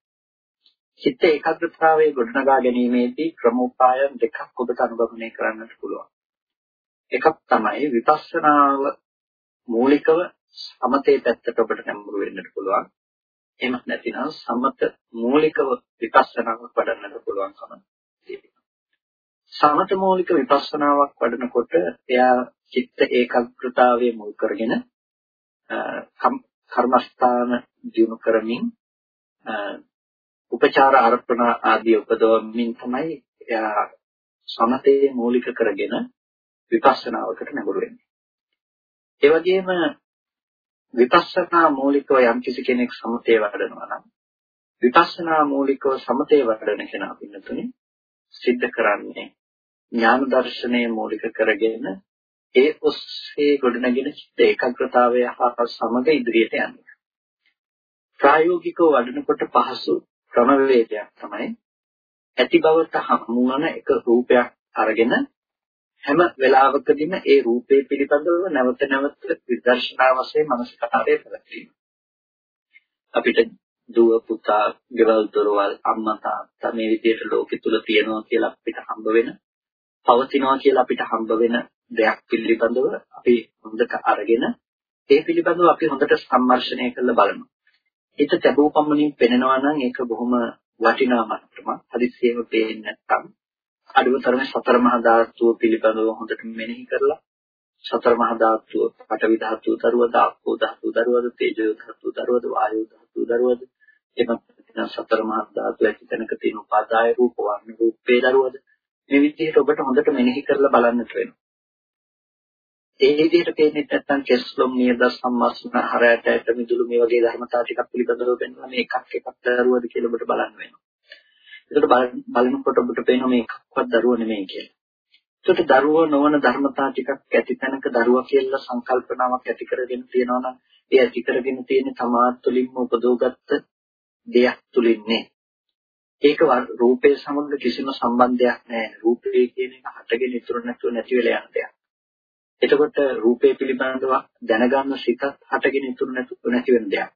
A: චිත්ත ඒකාග්‍රතාවයේ ගොඩනගා ගැනීමේදී ක්‍රමෝපායන් දෙකක් ඔබට අනුගමනය කරන්නට පුළුවන්. එකක් තමයි විපස්සනාව මූලිකව සමතේ පැත්තට ඔබට නැඹුරු වෙන්නට පුළුවන්. එහෙම නැතිනම් සමත මූලිකව විපස්සනාවක් වඩන්නට පුළුවන්කම තියෙනවා. සමත මූලික විපස්සනාවක් වඩනකොට එයා චිත්ත ඒකාග්‍රතාවයේ මුල් කරගෙන කර්මස්ථාන දිනු කරමින් උපචාර අර්පණ ආදී උපදවමින් තමයි එයා සමතේ මූලික කරගෙන විපස්සනාවකට නැඹුරු වෙන්නේ. ඒ වගේම විපස්සනා මූලිකව යම් කිසි කෙනෙක් සමතේ වඩනවා නම් විපස්සනා මූලිකව සමතේ වඩන කෙනා පින්නතුනේ සිද්ධ කරන්නේ ඥාන දර්ශනය මූලික කරගෙන ඒ ඔස්සේ ගොඩනගෙන චිත්ත ඒකාග්‍රතාවය හා සමග ඉදිරියට යන්නේ. ප්‍රායෝගිකව වඩනකොට පහසු ක්‍රමවේදයක් තමයි ඇති බවට හමුවන එක රූපයක් අරගෙන හැම වෙලාවකදීම ඒ රූපේ පිළිබඳව නැවත නැවත විදර්ශනා වශයෙන් මනසකාරයේ පැවැත්වීම. අපිට දුව පුතා, ගෙවල් දොරවල්, අම්මා තාත්තා මේ විදිහට ලෝකෙ තුල තියෙනවා කියලා අපිට හම්බ වෙන පවතිනවා කියලා අපිට හම්බ වෙන දෙයක් පිළිබඳව අපි හොඳට අරගෙන ඒ පිළිබඳව අපි හොඳට සම්මර්ෂණය කරලා බලනවා. හිත තැබූ පමණින් පෙනෙනවා නම් ඒක බොහොම වටිනා මට්ටමක්. හදිස්සියෙම පේන්නේ නැත්නම් අඩුවතරමේ සතර මහා ධාතුව පිළිබඳව හොඳට මෙනෙහි කරලා සතර මහා ධාතුව පඨවි ධාතුව දරුවද ආපෝ ධාතුව දරුවද තේජෝ ධාතුව දරුවද වායෝ ධාතුව දරුවද එනම් සතර මහා ධාතු ඇති තැනක තියෙන උපාදාය රූප වර්ණ රූපේ දරුවද මේ විදිහට ඔබට හොඳට මෙනෙහි කරලා බලන්නට වෙනවා ඒ විදිහට පේන්නේ නැත්නම් කෙස්ලොම් නියද සම්මස්න හරයට ඇට මිදුළු මේ වගේ ධර්මතා ටිකක් පිළිබඳව පෙන්වන මේ එකක් එකක් දරුවද කියලා ඔබට බලන්න වෙනවා. ඒකට බලනකොට ඔබට පේනවා මේ එකක්වත් දරුව නෙමෙයි කියලා. ඒකට දරුව නොවන ධර්මතා ටිකක් ඇති තැනක දරුවා කියලා සංකල්පනාවක් ඇති කරගෙන තියෙනවා නම් ඒ ඇති කරගෙන තියෙන තමාත් තුළින්ම උපදවගත්ත දෙයක් තුලින්නේ. ඒක රූපේ සමග කිසිම සම්බන්ධයක් නැහැ. රූපේ කියන එක හටගෙන ඉතුරු නැතුව නැති වෙලා යන දෙයක්. එතකොට රූපේ පිළිබඳව දැනගන්න සිතත් හටගෙන ඉතුරු නැතුව නැති වෙන දෙයක්.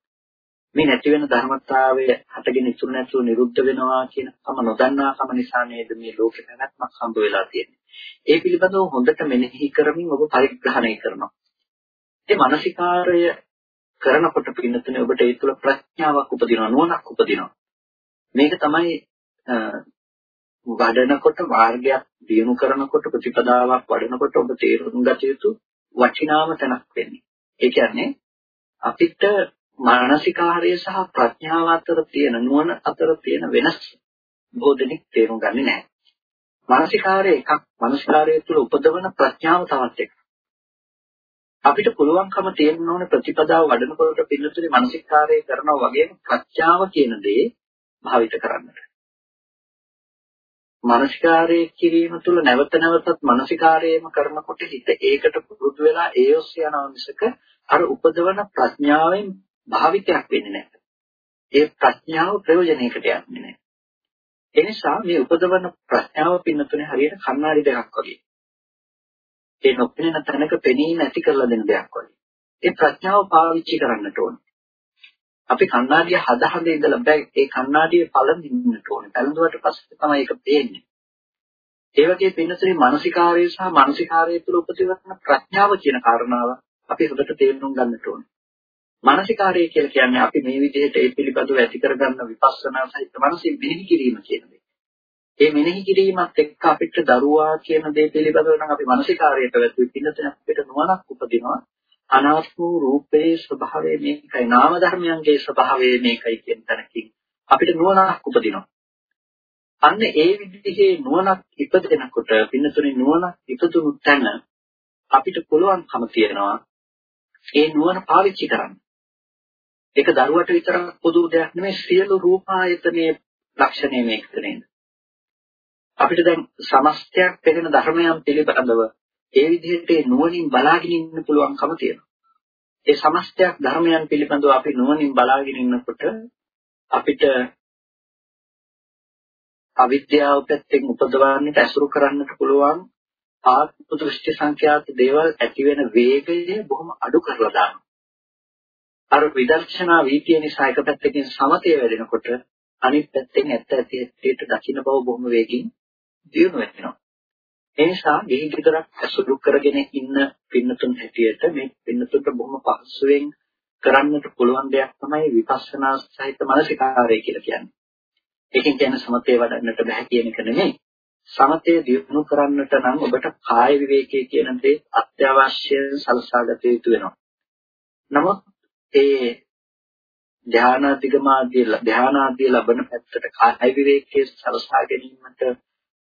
A: මේ නැති වෙන ධර්මතාවය හටගෙන ඉතුරු නැතුව නිරුද්ධ වෙනවා කියන කම නොදන්නාකම නිසා නේද මේ ලෝකේ පැවැත්මක් හම්බ වෙලා තියෙන්නේ. ඒ පිළිබඳව හොඳට මෙනෙහි කරමින් ඔබ පරිග්‍රහණය කරනවා. ඒ මානසිකාරය කරනකොට පින්නතුනේ ඔබට ඒ තුළ ප්‍රඥාවක් උපදිනවා නුවණක් උපදිනවා. මේක තමයි වඩනකොට මාර්ගයක් දියුණු කරනකොට ප්‍රතිපදාවක් වඩනකොට ඔබ තේරුම් ගත යුතු වටිනාම තැනක් වෙන්නේ. ඒ කියන්නේ අපිට මානසිකාර්ය සහ ප්‍රඥාව අතර තියෙන නුවණ අතර තියෙන වෙනස් බොහෝ දෙනෙක් තේරුම් ගන්නේ නැහැ. මානසිකාර්ය එකක් මානසිකාර්ය තුළ උපදවන ප්‍රඥාව තවත් එකක්. අපිට පුළුවන්කම තියෙන්න ඕන ප්‍රතිපදාව වඩනකොට පිළිතුරේ මානසිකාර්ය කරනවා වගේම ප්‍රඥාව කියන දේ භාවිත කරන්නට. මානසිකාරය කිරීම තුළ නැවත නැවතත් මානසිකාරයම කරනකොට හිත ඒකට පුරුදු වෙලා ඒ ඔස්සේ යනවා මිසක අර උපදවන ප්‍රඥාවෙන් භාවිතයක් වෙන්නේ නැහැ. ඒ ප්‍රඥාව ප්‍රයෝජනයකට යන්නේ නැහැ. ඒ නිසා මේ උපදවන ප්‍රඥාව පින්නතුනේ හරියට කණ්ණාඩි දෙකක් වගේ. ඒ නොපෙනෙන තැනක පෙනීම ඇති කරලා දෙන දෙයක් වගේ. ඒ ප්‍රඥාව පාවිච්චි කරන්නට ඕනේ. අපි කණ්ණාඩිය හද හද ඉඳලා බෑ ඒ කණ්ණාඩියේ පළඳින්නට ඕනේ. පළඳුවට පස්සේ තමයි ඒක පේන්නේ. ඒ වගේ පින්නතරේ මානසිකාරය සහ මානසිකාරය තුළ උපදින ප්‍රඥාව කියන කාරණාව අපි හොඳට තේරුම් ගන්නට ඕනේ. මානසිකාරය කියලා කියන්නේ අපි මේ විදිහට ඒ පිළිබඳව ඇති කරගන්න විපස්සනා සහිත මනසින් මෙනෙහි කිරීම කියන දේ. ඒ මෙනෙහි කිරීමත් එක්ක අපිට දරුවා කියන දේ පිළිබඳව නම් අපි මානසිකාරයට වැටුයි පින්නතන අපිට නුවණක් උපදිනවා. අනාත්ම රූපේ ස්වභාවය මේකයි නාම ධර්මයන්ගේ ස්වභාවය මේකයි කියන තැනකින් අපිට නුවණක් උපදිනවා. අන්න ඒ විදිහේ නුවණක් ඉපදෙනකොට පින්නතුනේ නුවණක් ඉපදුණු තැන අපිට පුළුවන්කම තියෙනවා ඒ නුවණ පාවිච්චි කරන්න. ඒක දරුවට විතරක් පොදු දෙයක් නෙමෙයි සියලු රූපායතනයේ ලක්ෂණය මේකද නේද? අපිට දැන් සමස්තයක් පෙනෙන ධර්මයන් පිළිබඳව ඒ විදිහට නුවණින් බලාගෙන ඉන්න පුළුවන්කම තියෙනවා. ඒ සමස්තයක් ධර්මයන් පිළිබඳව අපි නුවණින් බලාගෙන ඉන්නකොට අපිට අවිද්‍යාව පැත්තෙන් උපදවන්නට ඇසුරු කරන්නට පුළුවන් ආත්ම දෘෂ්ටි සංඛ්‍යාත දේවල් ඇති වෙන වේගය බොහොම අඩු කරලා දානවා. අර විදර්ශනා වීතිය නිසා එක පැත්තකින් සමතය වැඩෙනකොට අනිත් පැත්තෙන් ඇත්ත ඇති ඇත්තට දකින්න බව බොහොම වේගින් දියුණු වෙනවා. ඒ නිසා ගෙහි ගෙදරක් ඇසුරු කරගෙන ඉන්න පින්නතුන් හැටියට මේ පින්නතුන්ට බොහොම පහසුවෙන් කරන්නට පුළුවන් දෙයක් තමයි විපස්සනා සහිත මානසිකාරය කියලා කියන්නේ. ඒකෙන් කියන්නේ සමතේ වඩන්නට බෑ කියන එක නෙමෙයි. සමතේ දියුණු කරන්නට නම් ඔබට කාය විවේකයේ කියන දේ අත්‍යවශ්‍ය සලසාගත යුතු වෙනවා. නමුත් ඒ ධානාදිගමාදී ධානාදී ලබන පැත්තට කාය විවේකයේ සලසා ගැනීමට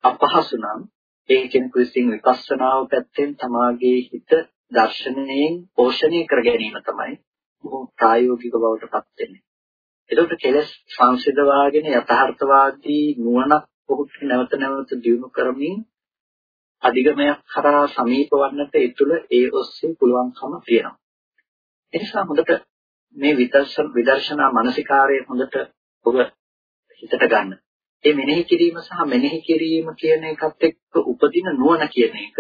A: අපහසු නම් ඒ කෙනෙකු විසින් විපස්සනාව පැත්තෙන් තමාගේ හිත දර්ශනයෙන් පෝෂණය කර ගැනීම තමයි බොහෝ ප්‍රායෝගික බවට පත් වෙන්නේ. එතකොට කෙලස් සංසිඳවාගෙන යථාර්ථවාදී නුවණක් ඔහුට නැවත නැවත දියුණු කරමින් අධිගමයක් කරා සමීප වන්නට ඒ තුළ ඒ ඔස්සේ පුළුවන්කම තියෙනවා. ඒ නිසා හොඳට මේ විදර්ශන විදර්ශනා මානසිකාරය හොඳට ඔබ හිතට ගන්න. ඒ මෙනෙහි කිරීම සහ මෙනෙහි කිරීම කියන එකත් එක්ක උපදින නුවණ කියන එක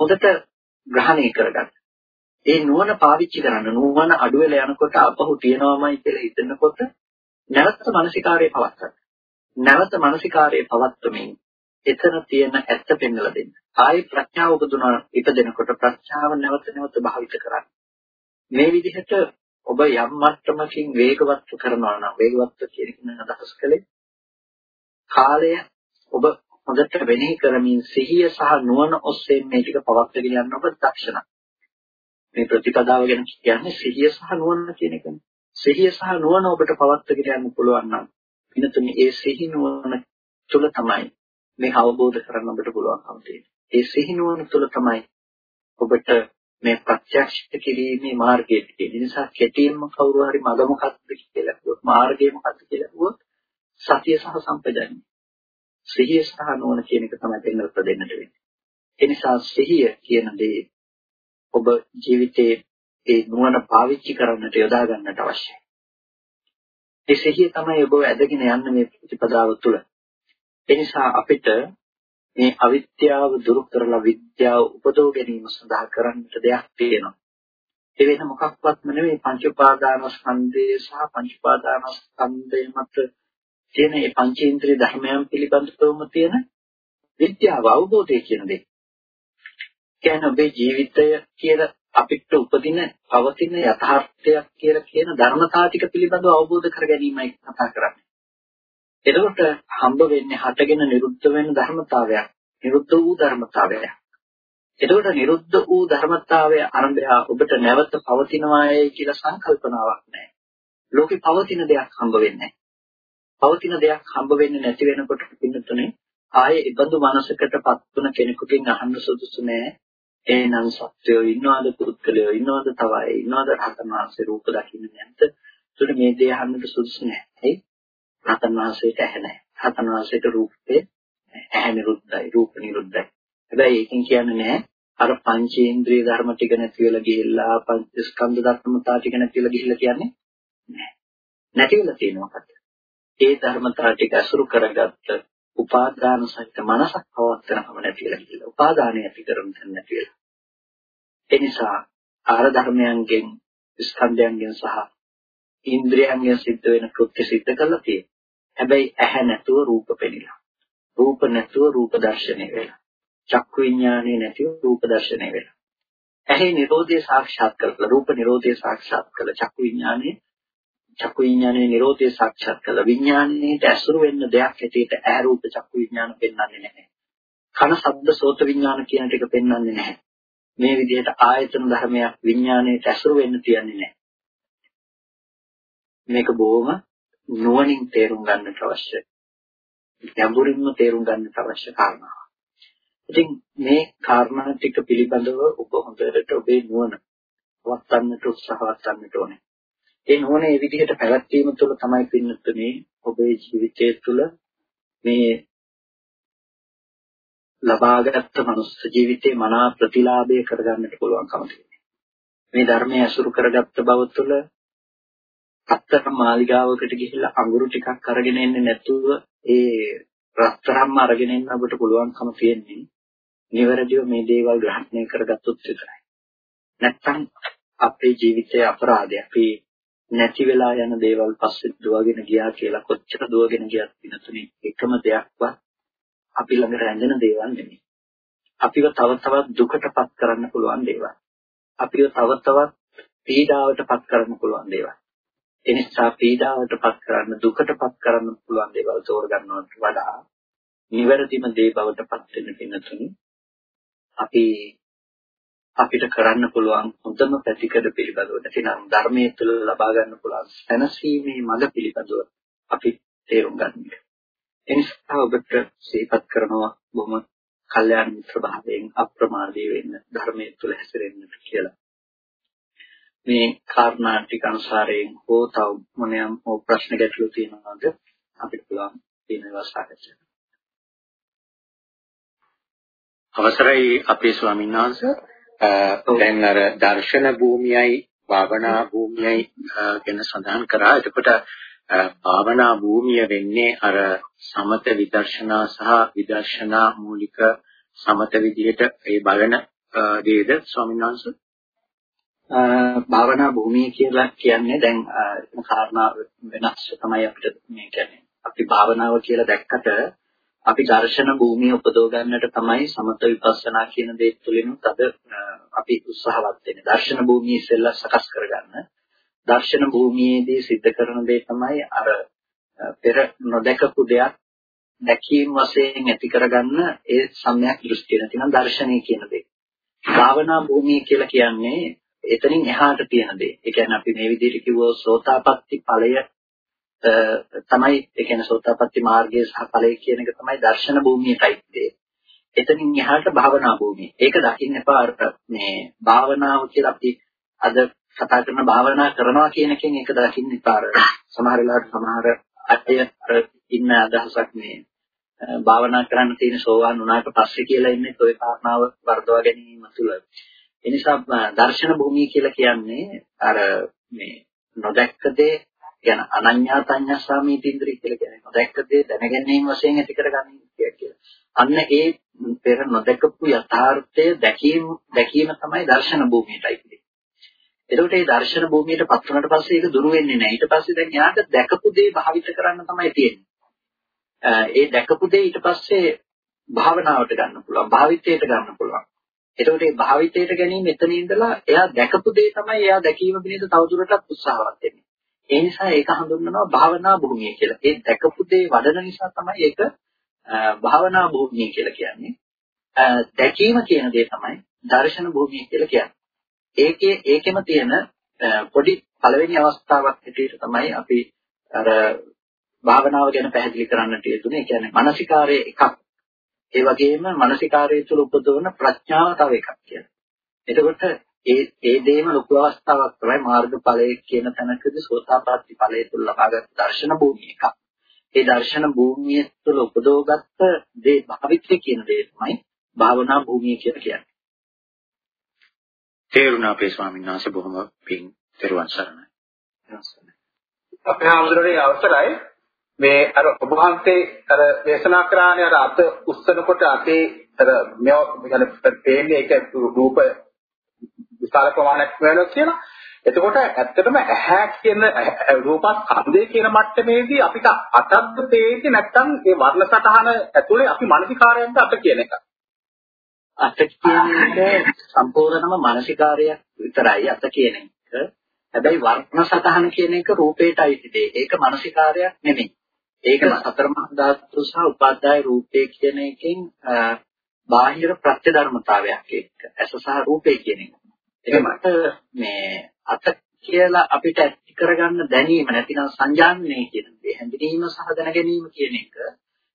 A: හොඳට ග්‍රහණය කරගන්න. ඒ නුවණ පාවිච්චි කරන්න නුවණ අඩු වෙලා යනකොට අපහු තියනවාමයි කියලා හිතනකොට නැවත මානසිකාරයේ පවත්තන්න. නැවත මානසිකාරයේ පවත්වමින් එතන තියෙන ඇත්ත පෙන්වලා දෙන්න. ආයි ප්‍රඥාව උපදුනා ඉපදෙනකොට ප්‍රඥාව නැවත නැවත භාවිත කරන්න. මේ විදිහට ඔබ යම් මට්ටමකින් වේගවත් කරනවා නම් වේගවත් කියන එක අදහස් කළේ කාලය ඔබ හොඳට වෙනෙහි කරමින් සිහිය සහ නුවණ ඔස්සේ මේ ටික පවත්වාගෙන යන්න ඔබ දක්ෂණයි. මේ ප්‍රතිපදාව ගැන කියන්නේ සිහිය සහ නුවණ කියන එකනේ. සිහිය සහ නුවණ ඔබට පවත්වාගෙන යන්න පුළුවන් නම් වෙනතුනි ඒ සිහි නුවණ තුල තමයි මේ අවබෝධ කරගන්න ඔබට පුළුවන්කම තියෙන්නේ. ඒ සිහි නුවණ තුල තමයි ඔබට මේ ප්‍රත්‍යක්ෂ කිරීමේ මාර්ගය තියෙන්නේ. ඒ නිසා කෙටියෙන්ම කවුරු හරි මඟ මොකක්ද කියලා කිව්වොත් මාර්ගය මොකක්ද කියලා කිව්වොත් සතිය සහ සම්පජාඤ්ඤය. සිහිය සහ නුවණ කියන එක තමයි දෙන්නට දෙන්නට වෙන්නේ. ඒ නිසා සිහිය කියන දේ ඔබ ජීවිතයේ ඒ නුවණ පාවිච්චි කරන්නට යොදා ගන්නට අවශ්‍යයි. ඒ සිහිය තමයි ඔබ ඇදගෙන යන්න මේ ප්‍රතිපදාව තුළ. ඒ නිසා අපිට මේ අවිද්‍යාව දුරු කරලා විද්‍යාව උපදව ගැනීම සඳහා කරන්නට දෙයක් තියෙනවා. ඒ වෙන මොකක්වත්ම නෙවෙයි පංච උපාදානස්කන්ධය සහ පංච උපාදානස්කන්ධය මත තියෙන මේ පංචේන්ද්‍රිය ධර්මයන් පිළිබඳවම තියෙන විද්‍යාව අවබෝධය කියන දේ. කියන්නේ ඔබේ ජීවිතය කියලා අපිට උපදින පවතින යථාර්ථයක් කියලා කියන ධර්මතාව ටික පිළිබඳව අවබෝධ කර ගැනීමයි කතා කරන්නේ. එතකොට හම්බ වෙන්නේ හටගෙන නිරුද්ධ වෙන ධර්මතාවයක්. නිරුද්ධ වූ ධර්මතාවයක්. එතකොට නිරුද්ධ වූ ධර්මතාවය ආරම්භය ඔබට නැවත පවතිනවායයි කියලා සංකල්පනාවක් නැහැ. ලෝකේ පවතින දෙයක් හම්බ වෙන්නේ පවතින දෙයක් හම්බ වෙන්නේ නැති වෙනකොට පින්නතුනේ ආයේ ඉබඳු මනසකටපත් වුණ කෙනෙකුගෙන් අහන්න සුදුසු නෑ. එහෙනම් සත්‍යෝ ඉන්නවද පුරුත්කලයෝ ඉන්නවද තව අය ඉන්නවද රහතන් වහන්සේ රූප දකින්න නැද්ද? ඒකට මේ දේ අහන්නට සුදුසු නෑ. ඇයි රහතන් වහන්සේට ඇහැ නෑ. රහතන් වහන්සේට රූපේ ඇහැ නිරුද්ධයි රූප නිරුද්ධයි. හැබැයි ඒකෙන් කියන්නේ නෑ අර පංචේන්ද්‍රිය ධර්ම ටික නැති වෙලා ගිහිල්ලා පංච ස්කන්ධ ධර්මතා ටික නැති වෙලා ගිහිල්ලා කියන්නේ නෑ. නැති වෙලා තියෙනවද ඒ ධර්මතා ටික අසුරු කරගත්ත උපාදාන සහිත මනසක් පවත්තරම නැති වෙලා කියලා. උපාදානය ඇති කරන තැන නැති වෙලා. ඒ නිසා ආර ධර්මයන්ගෙන් ස්කන්ධයන්ගෙන් සහ ඉන්ද්‍රියයන්ගෙන් සිද්ධ වෙන කෘත්‍ය සිද්ධ කරලා තියෙනවා. හැබැයි ඇහැ නැතුව රූප පෙනිලා. රූප නැතුව රූප දර්ශනය වෙලා. චක්කු විඥානේ නැතිව රූප දර්ශනය වෙලා. ඇහි නිරෝධය සාක්ෂාත් කරලා රූප නිරෝධය සාක්ෂාත් කරලා චක්කු විඥානේ චක්කු විඥානයේ Nirodhe සාක්ෂාත් කළ විඥානයේට ඇසුරු වෙන්න දෙයක් හැටියට ඇහැ රූප චක්කු විඥාන පෙන්වන්නේ නැහැ. කන ශබ්ද සෝත විඥාන කියන ටික පෙන්වන්නේ නැහැ. මේ විදිහට ආයතන ධර්මයක් විඥානයේට ඇසුරු වෙන්න තියන්නේ නැහැ. මේක බොහොම නුවණින් තේරුම් ගන්නට අවශ්‍යයි. ගැඹුරින්ම තේරුම් ගන්නට අවශ්‍ය කාරණා. ඉතින් මේ කාරණා ටික පිළිබඳව ඔබ හොඳට ඔබේ නුවණ වත්තන්නට උත්සාහවත් වන්නට ඕනේ. ඒ නොවන ඒ විදිහට පැවැත්වීම තුළ තමයි පින්නතුනේ ඔබේ ජීවිතය තුළ මේ ලබාගත් මනුස්ස ජීවිතේ මනා ප්‍රතිලාභය කරගන්නට පුළුවන්කම තියෙනවා. මේ ධර්මය අසුරු කරගත්ත බව තුළ අත්තර මාලිගාවකට ගිහිල්ලා අඟුරු ටිකක් අරගෙන එන්නේ නැතුව ඒ රත්තරන්ම අරගෙන එන්න අපිට පුළුවන්කම තියෙන්නේ නිවැරදිව මේ දේවල් ග්‍රහණය කරගත්තොත් විතරයි. නැත්තම් අපේ ජීවිතයේ අපරාධය අපි නැති වෙලා යන දේවල් පස්සේ දුවගෙන ගියා කියලා කොච්චර දුවගෙන ගියත් වෙනතුනේ එකම දෙයක්වත් අපි ළඟ රැඳෙන දේවල් නෙමෙයි. අපිව තව තවත් දුකටපත් කරන්න පුළුවන් දේවල්. අපිව තව තවත් පීඩාවටපත් කරන්න පුළුවන් දේවල්. ඒ නිසා පීඩාවටපත් කරන්න දුකටපත් කරන්න පුළුවන් දේවල් තෝරගන්නවට වඩා නිවැරදිම දේ බවටපත් වෙන්න පින්නතුනි අපි අපිට කරන්න පුළුවන් හොඳම පැතිකඩ පිළිබඳව නැතිනම් ධර්මයේ තුල ලබා ගන්න පුළුවන් සැනසීමේ මඟ පිළිබඳව අපි තේරුම් ගන්න. එනිසා ඔබට සිහිපත් කරනවා බොහොම කල්යාණ මිත්‍ර භාවයෙන් අප්‍රමාදී වෙන්න ධර්මයේ තුල හැසිරෙන්නට කියලා. මේ කාරණා ටික අනුසාරයෙන් හෝ තව මොනියම් හෝ ප්‍රශ්න ගැටලු තියෙනවද අපිට පුළුවන් තියෙනවා සාකච්ඡා
B: අවසරයි අපේ ස්වාමීන් වහන්සේ දැන් අර දර්ශන භූමියයි භාවනා භූමියයි ගැන සඳහන් කරා. එතකොට භාවනා භූමිය වෙන්නේ අර සමත විදර්ශනා සහ විදර්ශනා මූලික සමත විදිහට ඒ බලන දේද ස්වාමීන් වහන්සේ?
A: භාවනා භූමිය කියලා කියන්නේ දැන් කාරණා වෙනස් තමයි අපිට මේ කියන්නේ අපි භාවනාව කියලා දැක්කට අපි දර්ශන භූමිය උපදව ගන්නට තමයි සමත විපස්සනා කියන දේ තුලිනුත් අද අපි උත්සාහවත් වෙන්නේ. දර්ශන භූමිය ඉස්සෙල්ලා සකස් කරගන්න. දර්ශන භූමියේදී සිද්ධ කරන දේ තමයි අර පෙර නොදකපු දෙයක් දැකීම වශයෙන් ඇති කරගන්න ඒ සම්‍යක් දෘෂ්ටිය නැතිනම් දර්ශනය කියන දේ. භාවනා භූමිය කියලා කියන්නේ එතනින් එහාට තියෙන දේ. ඒ කියන්නේ අපි මේ විදිහට කිව්වොත් සෝතාපට්ටි ඵලය තමයි ඒ කියන්නේ සෝතාපට්ටි මාර්ගයේ සහ ඵලය කියන එක තමයි දර්ශන භූමියටයි දේ. එතනින් එහාට භාවනා භූමිය. ඒක දකින්න එපා මේ භාවනාව කියලා අපි අද කතා කරන භාවනා කරනවා කියන එකෙන් ඒක දකින්න එපා. සමහර වෙලාවට සමහර අය අර ඉන්න අදහසක් මේ භාවනා කරන්න තියෙන සෝවාන් වුණාට පස්සේ කියලා ඉන්නේ toy කාරණාව වර්ධවා ගැනීම තුළ. ඒ නිසා දර්ශන භූමිය කියලා කියන්නේ අර මේ නොදැක්ක දේ කියන අනඤ්ඤාතඤ්ඤස්සාමීති ඉන්ද්‍රිය කියලා කියන්නේ නොදැක්ක දේ දැනගැනීම වශයෙන් ඇති කරගන්න කියලා. අන්න ඒ පෙර නොදැකපු යථාර්ථය දැකීම දැකීම තමයි දර්ශන භූමියටයි කියන්නේ. එතකොට මේ දර්ශන භූමියට පත් වුණාට පස්සේ ඒක දුරු වෙන්නේ නැහැ. ඊට පස්සේ දැන් යාට දැකපු දේ භාවිත කරන්න තමයි තියෙන්නේ. ඒ දැකපු දේ ඊට පස්සේ භාවනාවට ගන්න පුළුවන්, භාවිතයට ගන්න පුළුවන්. එතකොට මේ භාවිතයට ගැනීම එතන ඉඳලා එයා දැකපු දේ තමයි එයා දැකීම පිණිස තවදුරටත් උත්සාහවත් වෙන්නේ. ඒ නිසා ඒක හඳුන්වනවා භාවනා භූමිය කියලා. ඒ දැකපු දේ වඩන නිසා තමයි ඒක භාවනා භූමිය කියලා කියන්නේ. දැකීම කියන දේ තමයි දර්ශන භූමිය කියලා කියන්නේ. ඒකේ ඒකෙම තියෙන පොඩි පළවෙනි අවස්ථාවක් හැටියට තමයි අපි අර භාවනාව ගැන පැහැදිලි කරන්නට යෙදුනේ. ඒ කියන්නේ මානසිකාරය එකක්. ඒ වගේම මානසිකාරය තුළ උපදවන ප්‍රඥාව තව එකක් කියන්නේ. එතකොට ඒ ඒ දේම ලොකු අවස්ථාවක් තමයි මාර්ගඵලයේ කියන තැනකදී සෝතාපට්ටි ඵලයේ තුල ලබාගත් දර්ශන භූමිය එකක්. ඒ දර්ශන භූමිය තුළ උපදවගත්ත දේ භාවිතය කියන දේ තමයි භාවනා භූමිය කියලා කියන්නේ.
B: තේරුණා අපේ ස්වාමීන් වහන්සේ බොහොම පිං තෙරුවන් සරණයි.
C: අපේ ආමඳුරේ අවසරයි මේ අර ඔබ වහන්සේ අර දේශනා කරානේ අර අත උස්සනකොට අපේ අර මේ කියන්නේ පේන්නේ ඒක රූප විශාල ප්‍රමාණයක් වෙනවා කියලා. එතකොට ඇත්තටම ඇහැ කියන රූපස්කන්ධය කියන මට්ටමේදී අපිට අතක්ද තේින්නේ නැත්නම් ඒ වර්ණ සටහන ඇතුලේ අපි මානසිකාරයෙන්ද අත කියන එක.
A: අත කියන එක සම්පූර්ණම මානසිකාරයක් විතරයි අත කියන එක. හැබැයි වර්ණ සටහන කියන එක රූපේටයි තිබේ. ඒක මානසිකාරයක් නෙමෙයි. ඒක සතර මහා ධාතු සහ උපාදාය රූපේ කියන එකෙන් බාහිර ප්‍රත්‍ය ධර්මතාවයක් එක්ක ඇස සහ රූපේ කියන එක. ඒකට මේ අත කියලා අපිට ඇති කරගන්න දැනීම නැතිනම් සංජානනය කියන දේ හැඳිනීම සහ දැනගැනීම කියන එක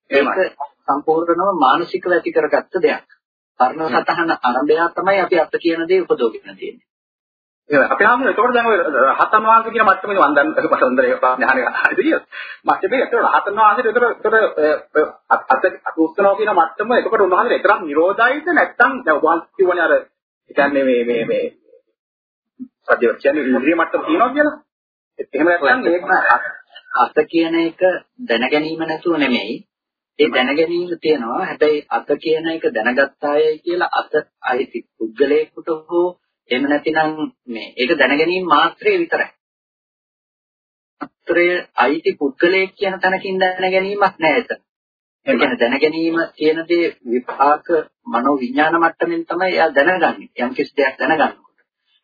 A: ඒක සම්පූර්ණව මානසිකව ඇති කරගත්ත දෙයක්. වර්ණ සතහන ආරම්භය තමයි අපි අත කියන දේ උපදෝගෙන තියෙන්නේ.
C: අපි ආමු එතකොට දැන් ඔය රහතන් වහන්සේ කියන මට්ටමේ වන්දන මට හොඳට ඥානය හරියට මට්ටමේ එතකොට රහතන් වහන්සේට එතකොට එතකොට අත උස්සනවා කියන මට්ටම එතකොට උන්වහන්සේ එතරම් නිරෝධයිද නැත්නම් දැන් වහන්සේ කියවනේ අර කියන්නේ මේ මේ මේ සත්‍ය කියන්නේ ඉන්ද්‍රිය මට්ටම තියෙනවා කියලා එහෙම නැත්නම්
A: ඒක අත කියන එක දැනගැනීම නැතුව නෙමෙයි ඒ දැනගැනීම තියෙනවා හැබැයි අත කියන එක දැනගත්ත අයයි කියලා අත අයිති පුද්ගලයෙකුට හෝ එහෙම නැතිනම් මේ ඒක දැනගැනීම මාත්‍රේ විතරයි. මාත්‍රය අයිති පුද්ගලයෙක් කියන තැනකින් දැනගැනීමක් නෑ එතන. ඒ කියන්නේ දැනගැනීම කියන දේ විපාක මනෝ විඥාන මට්ටමින් තමයි එයා දැනගන්නේ. යම් කිසි දෙයක් දැනගන්නකොට.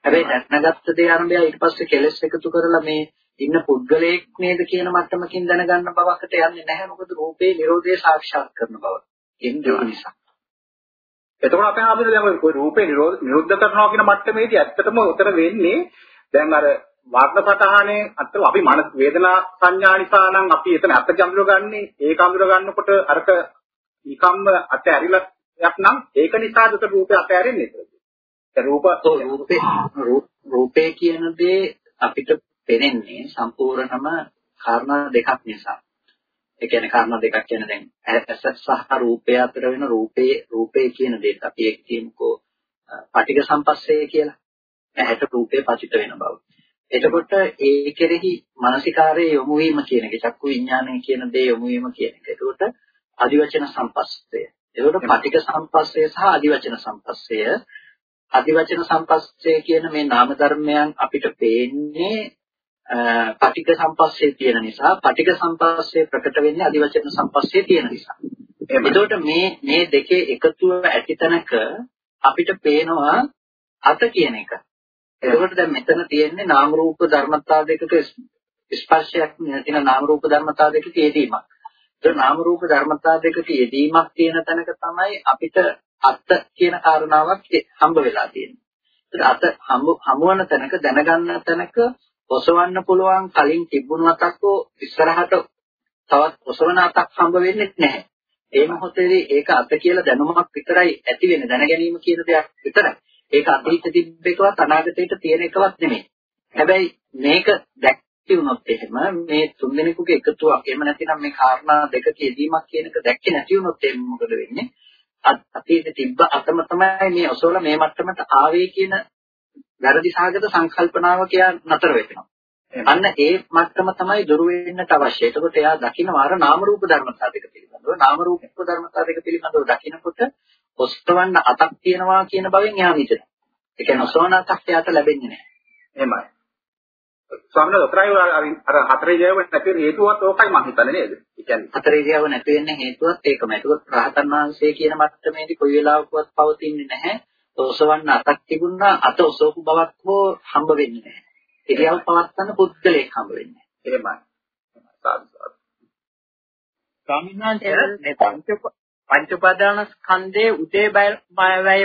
A: හැබැයි දැනගත්ත දේ අරඹය ඊට පස්සේ කෙලස් එකතු කරලා මේ ඉන්න පුද්ගලයෙක් නේද කියන මට්ටමකින් දැනගන්න බවකට යන්නේ නැහැ. මොකද රූපේ Nirodhe සාක්ෂාත් කරන බව. එන්නේ නිසා.
C: එතකොට අපේ ආපිට දැන් ඔය රූපේ නිරුද්ධ කරනවා කියන මට්ටමේදී ඇත්තටම උතර වෙන්නේ දැන් අර වර්ණ සටහනේ අත්තර අපි මනස වේදනා සංඥා නිසා නම් අපි එතන අත ජම්බුර ගන්නෙ ඒක අඳුර ගන්නකොට අරක නිකම්ම අත ඇරිලා යක්නම් ඒක නිසා දත රූපේ අත ඇරෙන්නේ ඒක රූප
A: රූපේ රූපේ කියන දේ අපිට පෙනෙන්නේ සම්පූර්ණම කාරණා දෙකක් නිසා ඒ කියන්නේ කාරණා දෙකක් කියන්නේ දැන් ඇස සහ රූපය අතර වෙන රූපේ රූපේ කියන දෙයට අපි එක් කියමුකෝ පටිඝ සම්පස්සේ කියලා. ඇහැට රූපේ පතිත වෙන බව. එතකොට ඒ කෙරෙහි මානසිකාරයේ යොමු වීම කියන එක චක්කු විඥානය කියන දේ යොමු වීම කියන එක. එතකොට අදිවචන සම්පස්සය. එතකොට පටිඝ සම්පස්සය සහ අදිවචන සම්පස්සය අදිවචන සම්පස්සය කියන මේ නාම ධර්මයන් අපිට පේන්නේ පටික සම්පස්සේ තියෙන නිසා පටික සම්පස්සේ ප්‍රකට වෙන්නේ අදිවචන සම්පස්සේ තියෙන නිසා. එතකොට මේ මේ දෙකේ එකතුව ඇති තැනක අපිට පේනවා අත කියන එක. එතකොට දැන් මෙතන තියෙන්නේ නාම රූප ධර්මතා දෙකක ස්පර්ශයක් නැතිනම් නාම රූප ධර්මතා දෙකක යෙදීමක්. ඒ නාම රූප ධර්මතා දෙකක යෙදීමක් තියෙන තැනක තමයි අපිට අත් කියන කාරණාවක් හම්බ වෙලා තියෙන්නේ. අත හම්බ හමුවන තැනක දැනගන්න තැනක ඔසවන්න පුළුවන් කලින් තිබුණු අතක් ඉස්සරහට තවත් ඔසවන අතක් හම්බ වෙන්නේ නැහැ. ඒ මොහොතේදී ඒක අත කියලා දැනුමක් විතරයි ඇති වෙන්නේ දැන ගැනීම කියන දෙයක් විතරයි. ඒක අතීත තිබ්බ එකවත් අනාගතයට තියෙන එකවත් නෙමෙයි. හැබැයි මේක දැක්ටි වුණොත් එහෙම මේ තුන්දෙනෙකුගේ එකතුවක් එහෙම නැතිනම් මේ කාරණා දෙක කියදීමක් කියන එක දැක්කේ නැති වුණොත් එහෙම මොකද වෙන්නේ? අතීත තිබ්බ අතම තමයි මේ ඔසවල මේ මට්ටමට ආවේ කියන වැරදි සාගත සංකල්පනාව කියා නතර වෙනවා. අන්න ඒ මට්ටම තමයි දුරු වෙන්නට අවශ්‍ය. එතකොට එයා දකින්න අර නාම රූප ධර්මතා දෙක පිළිබඳව නාම රූප ධර්මතා දෙක පිළිබඳව දකිනකොට ඔස්තවන්න අතක් තියනවා කියන බවෙන් එයා හිතනවා. ඒ කියන්නේ ඔසවන අතක් එයාට ලැබෙන්නේ නැහැ.
C: එහෙමයි. ස්වාමීන් වහන්සේ අර හතරේ ජයව නැති හේතුවත් ඕකයි මම හිතන්නේ නේද? ඒ කියන්නේ
A: හතරේ ජයව නැති වෙන්නේ හේතුවත් ඒකමයි. ඒක රහතන් වහන්සේ කියන මට්ටමේදී කොයි වෙලාවකවත් පවතින්නේ නැහැ. ඔසවන්න අතක් තිබුණා අත ඔසවපු බවක් හෝ හම්බ වෙන්නේ නැහැ. ඉරියව් පවත්වන්න පුද්ගලයෙක් හම්බ වෙන්නේ.
C: එහෙමයි. සාදු සාදු.
D: ස්වාමීන් වහන්සේ මේ පංච පංච උපාදාන ස්කන්ධයේ උදේ බය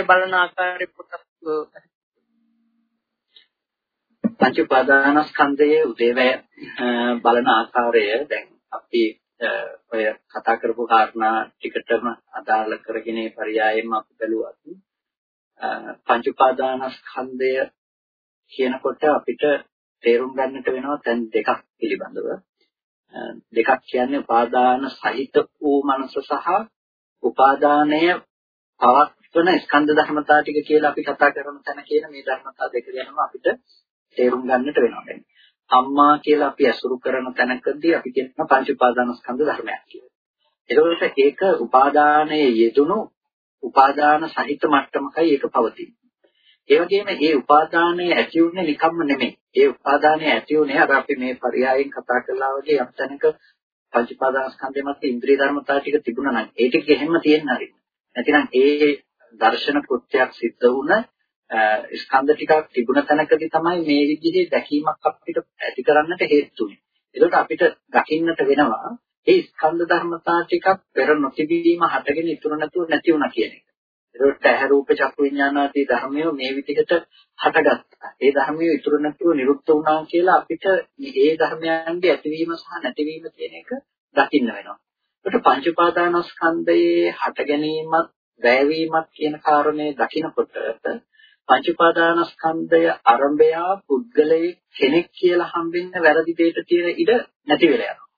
D: බලන ආකාරය පොතක්
A: පංච උපාදාන ස්කන්ධයේ උදේවැය බලන ආකාරය දැන් අපි ඔය කතා කරපු කාරණා ටිකටම අදාළ කරගෙන පරයයෙන්ම අපි බැලුවත් පංච උපාදාන ස්කන්ධය කියනකොට අපිට තේරුම් ගන්නට වෙනවා තැන් දෙකක් පිළිබඳව. දෙකක් කියන්නේ උපාදාන සහිත වූ මනස සහ උපාදානය පවත්වන ස්කන්ධ ධර්මතා ටික කියලා අපි කතා කරන තැන කියන මේ ධර්මතා දෙක ගැනම අපිට තේරුම් ගන්නට වෙනවා. දැන් අම්මා කියලා අපි අසුරු කරන තැනකදී අපි කියන පංච උපාදාන ස්කන්ධ ධර්මයක් කියලා. එතකොට ඒක උපාදානයේ යෙදුණු උපාදාන සහිත මට්ටමකයි ඒක පවතින්නේ. ඒ වගේම ඒ උපාදානයේ ඇති උනේ නිකම්ම නෙමෙයි. ඒ උපාදානයේ ඇති උනේ අර අපි මේ පරයයන් කතා කළා වගේ යම් තැනක පංච උපාදානස්කන්ධය මත ඉන්ද්‍රිය ධර්මතා ටික තිබුණා නම් ඒ ටික එහෙම තියෙන්න හරි. නැතිනම් ඒ දර්ශන කෘත්‍යයක් සිද්ධ වුණ ස්කන්ධ ටිකක් තිබුණ තැනකදී තමයි මේ විදිහේ දැකීමක් අපිට ඇති කරන්නට හේතු වෙන්නේ. ඒකට අපිට දකින්නට වෙනවා ඒ ස්කන්ධ ධර්මතා ටිකක් පෙර නොතිබීම හටගෙන ඉතුරු නැතුව නැති වුණා කියන එක. ඒකට ඇහැ රූප චක්කු විඥාන ආදී ධර්මය මේ විදිහට හටගත්තා. ඒ ධර්මය ඉතුරු නැතුව නිරුද්ධ වුණා කියලා අපිට මේ ධර්මයන්ගේ ඇතිවීම සහ නැතිවීම කියන එක දකින්න වෙනවා. ඒකට පංච උපාදානස්කන්ධයේ හට ගැනීමත් වැයවීමත් කියන කාරණේ දකිනකොට පංච උපාදානස්කන්ධය ආරම්භය පුද්ගලයේ කෙනෙක් කියලා හම්බෙන්න වැරදි දෙයක තියෙන ඉඩ නැති වෙලා යනවා.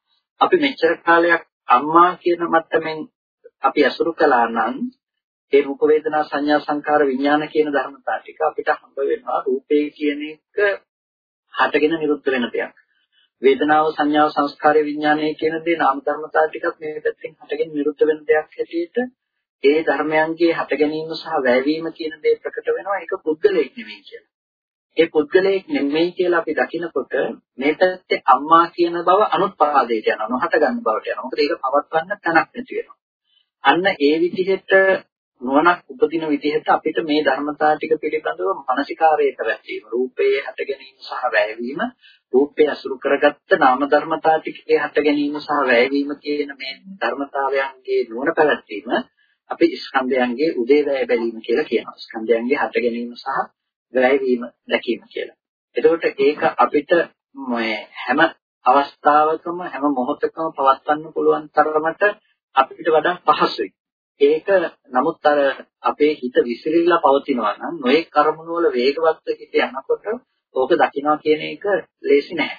A: අපි මෙච්චර කාලයක් අම්මා කියන මට්ටමින් අපි අසුරු කළා නම් ඒ රූප වේදනා සංඥා සංකාර විඥාන කියන ධර්මතා ටික අපිට හම්බ වෙනවා රූපේ කියන එක හටගෙන නිරුද්ධ වෙන දෙයක්. වේදනාව සංඥාව සංස්කාරය විඥානය කියන දේ නාම ධර්මතා ටිකක් මේ පැත්තෙන් හටගෙන නිරුද්ධ වෙන දෙයක් හැටියට ඒ ධර්මයන්ගේ හට ගැනීම සහ වැයවීම කියන දේ ප්‍රකට වෙනවා ඒක පුද්ගලයෙක් නෙමෙයි කියලා. ඒ පුද්ගලයෙක් නෙමෙයි කියලා අපි දකිනකොට මේ පැත්තේ අම්මා කියන බව අනුත්පාදයට යනවා නොහට ගන්න බවට යනවා. මොකද ඒක පවත්වන්න තැනක් නැති වෙනවා. අන්න ඒ විදිහට නුවණක් උපදින විදිහට අපිට මේ ධර්මතා ටික පිළිබඳව මානසිකාරයට වැටීම රූපයේ හට ගැනීම සහ වැයවීම රූපය අසුරු කරගත්ත නාම ධර්මතා ටිකේ හට ගැනීම සහ වැයවීම කියන මේ ධර්මතාවයන්ගේ නුවණ පැවැත්වීම අපි ස්කන්ධයන්ගේ උදේවැය බැලීම කියලා කියනවා. ස්කන්ධයන්ගේ හට ගැනීම සහ වැයවීම දැකීම කියලා. එතකොට ඒක අපිට හැම අවස්ථාවකම හැම මොහොතකම පවත්වන්න පුළුවන් තරමට අපිට වඩා පහසුයි. ඒක නමුත් අර අපේ හිත විසිරීලා පවතිනවා නම් නොයේ කර්මණු වල වේගවත් හිත යනකොට ඕක දකින්නවා කියන එක ලේසි නෑ.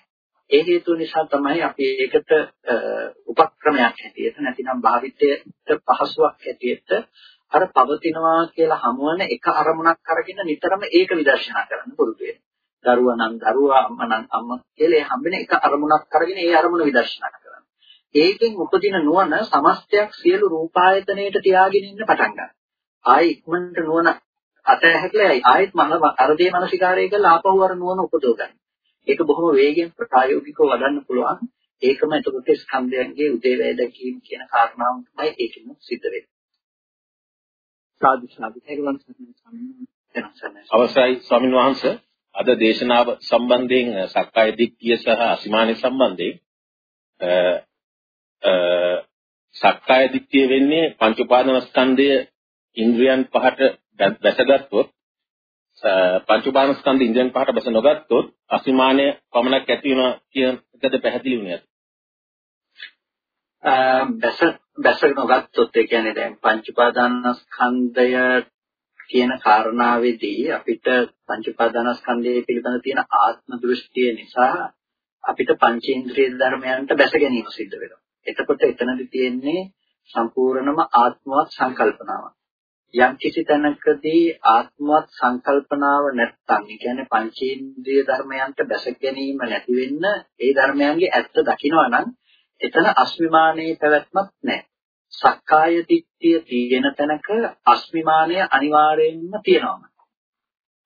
A: ඒ හේතුව නිසා තමයි අපි ඒකට උපක්‍රමයක් හැටියට නැතිනම් භාවිතයට පහසුවක් හැටියට අර පවතිනවා කියලා හමුවන එක අරමුණක් අරගෙන නිතරම ඒක විදර්ශනා කරන්න පුරුදු වෙනවා. දරුවා නම් දරුවා අම්මා නම් අම්මා කියලා හම්බෙන එක අරමුණක් අරගෙන ඒ අරමුණ විදර්ශනා කරනවා. ඒකෙන් උපදින නුවණ සමස්තයක් සියලු රූපායතනයට තියාගෙන ඉන්න පටන් ගන්නවා. ආයි ඉක්මනට නුවණ අතහැරලා ආයෙත් මම අරදේ මානසිකාරය කරලා ආපහු අර නුවණ උපදව ගන්නවා. ඒක බොහොම වේගෙන් ප්‍රායෝගිකව වඩන්න පුළුවන්. ඒකම එතකොට ස්කන්ධයන්ගේ උදේවැය දැකීම කියන කාරණාව තමයි ඒකෙම සිද්ධ වෙන්නේ. සාදු සාදු ඒකවන්
E: අවසරයි ස්වාමීන් වහන්සේ. අද දේශනාව සම්බන්ධයෙන් සක්කාය දිට්ඨිය සහ අසීමානි සම්බන්ධයෙන් සක්කාය දිට්ඨිය වෙන්නේ පංච උපාදානස්කන්ධය ඉන්ද්‍රියන් පහට දැසගත්තොත් පංච උපාදානස්කන්ධ ඉන්ද්‍රියන් පහට බැස නොගත්තොත් අසීමානය පමණක් ඇති වෙනවා කියන එකද පැහැදිලි වුණේ
A: බැස බැස නොගත්තොත් ඒ කියන්නේ දැන් පංච උපාදානස්කන්ධය කියන කාරණාවේදී අපිට පංච උපාදානස්කන්ධය පිළිබඳ තියෙන ආත්ම දෘෂ්ටිය නිසා අපිට පංචේන්ද්‍රිය ධර්මයන්ට බැස ගැනීම සිද්ධ වෙනවා. එතකොට එතනදි තියෙන්නේ සම්පූර්ණම ආත්මවත් සංකල්පනාවක්. යම් කිසි තැනකදී ආත්මවත් සංකල්පනාව නැත්තම්, ඒ කියන්නේ පංචේන්ද්‍රිය ධර්මයන්ට බැස ගැනීම නැති වෙන්න ඒ ධර්මයන්ගේ ඇත්ත දකිනවා නම් එතන අස්මිමානයේ පැවැත්මක් නැහැ. සක්කාය දිට්ඨිය තියෙන තැනක අස්මිමානය අනිවාර්යයෙන්ම තියෙනවා.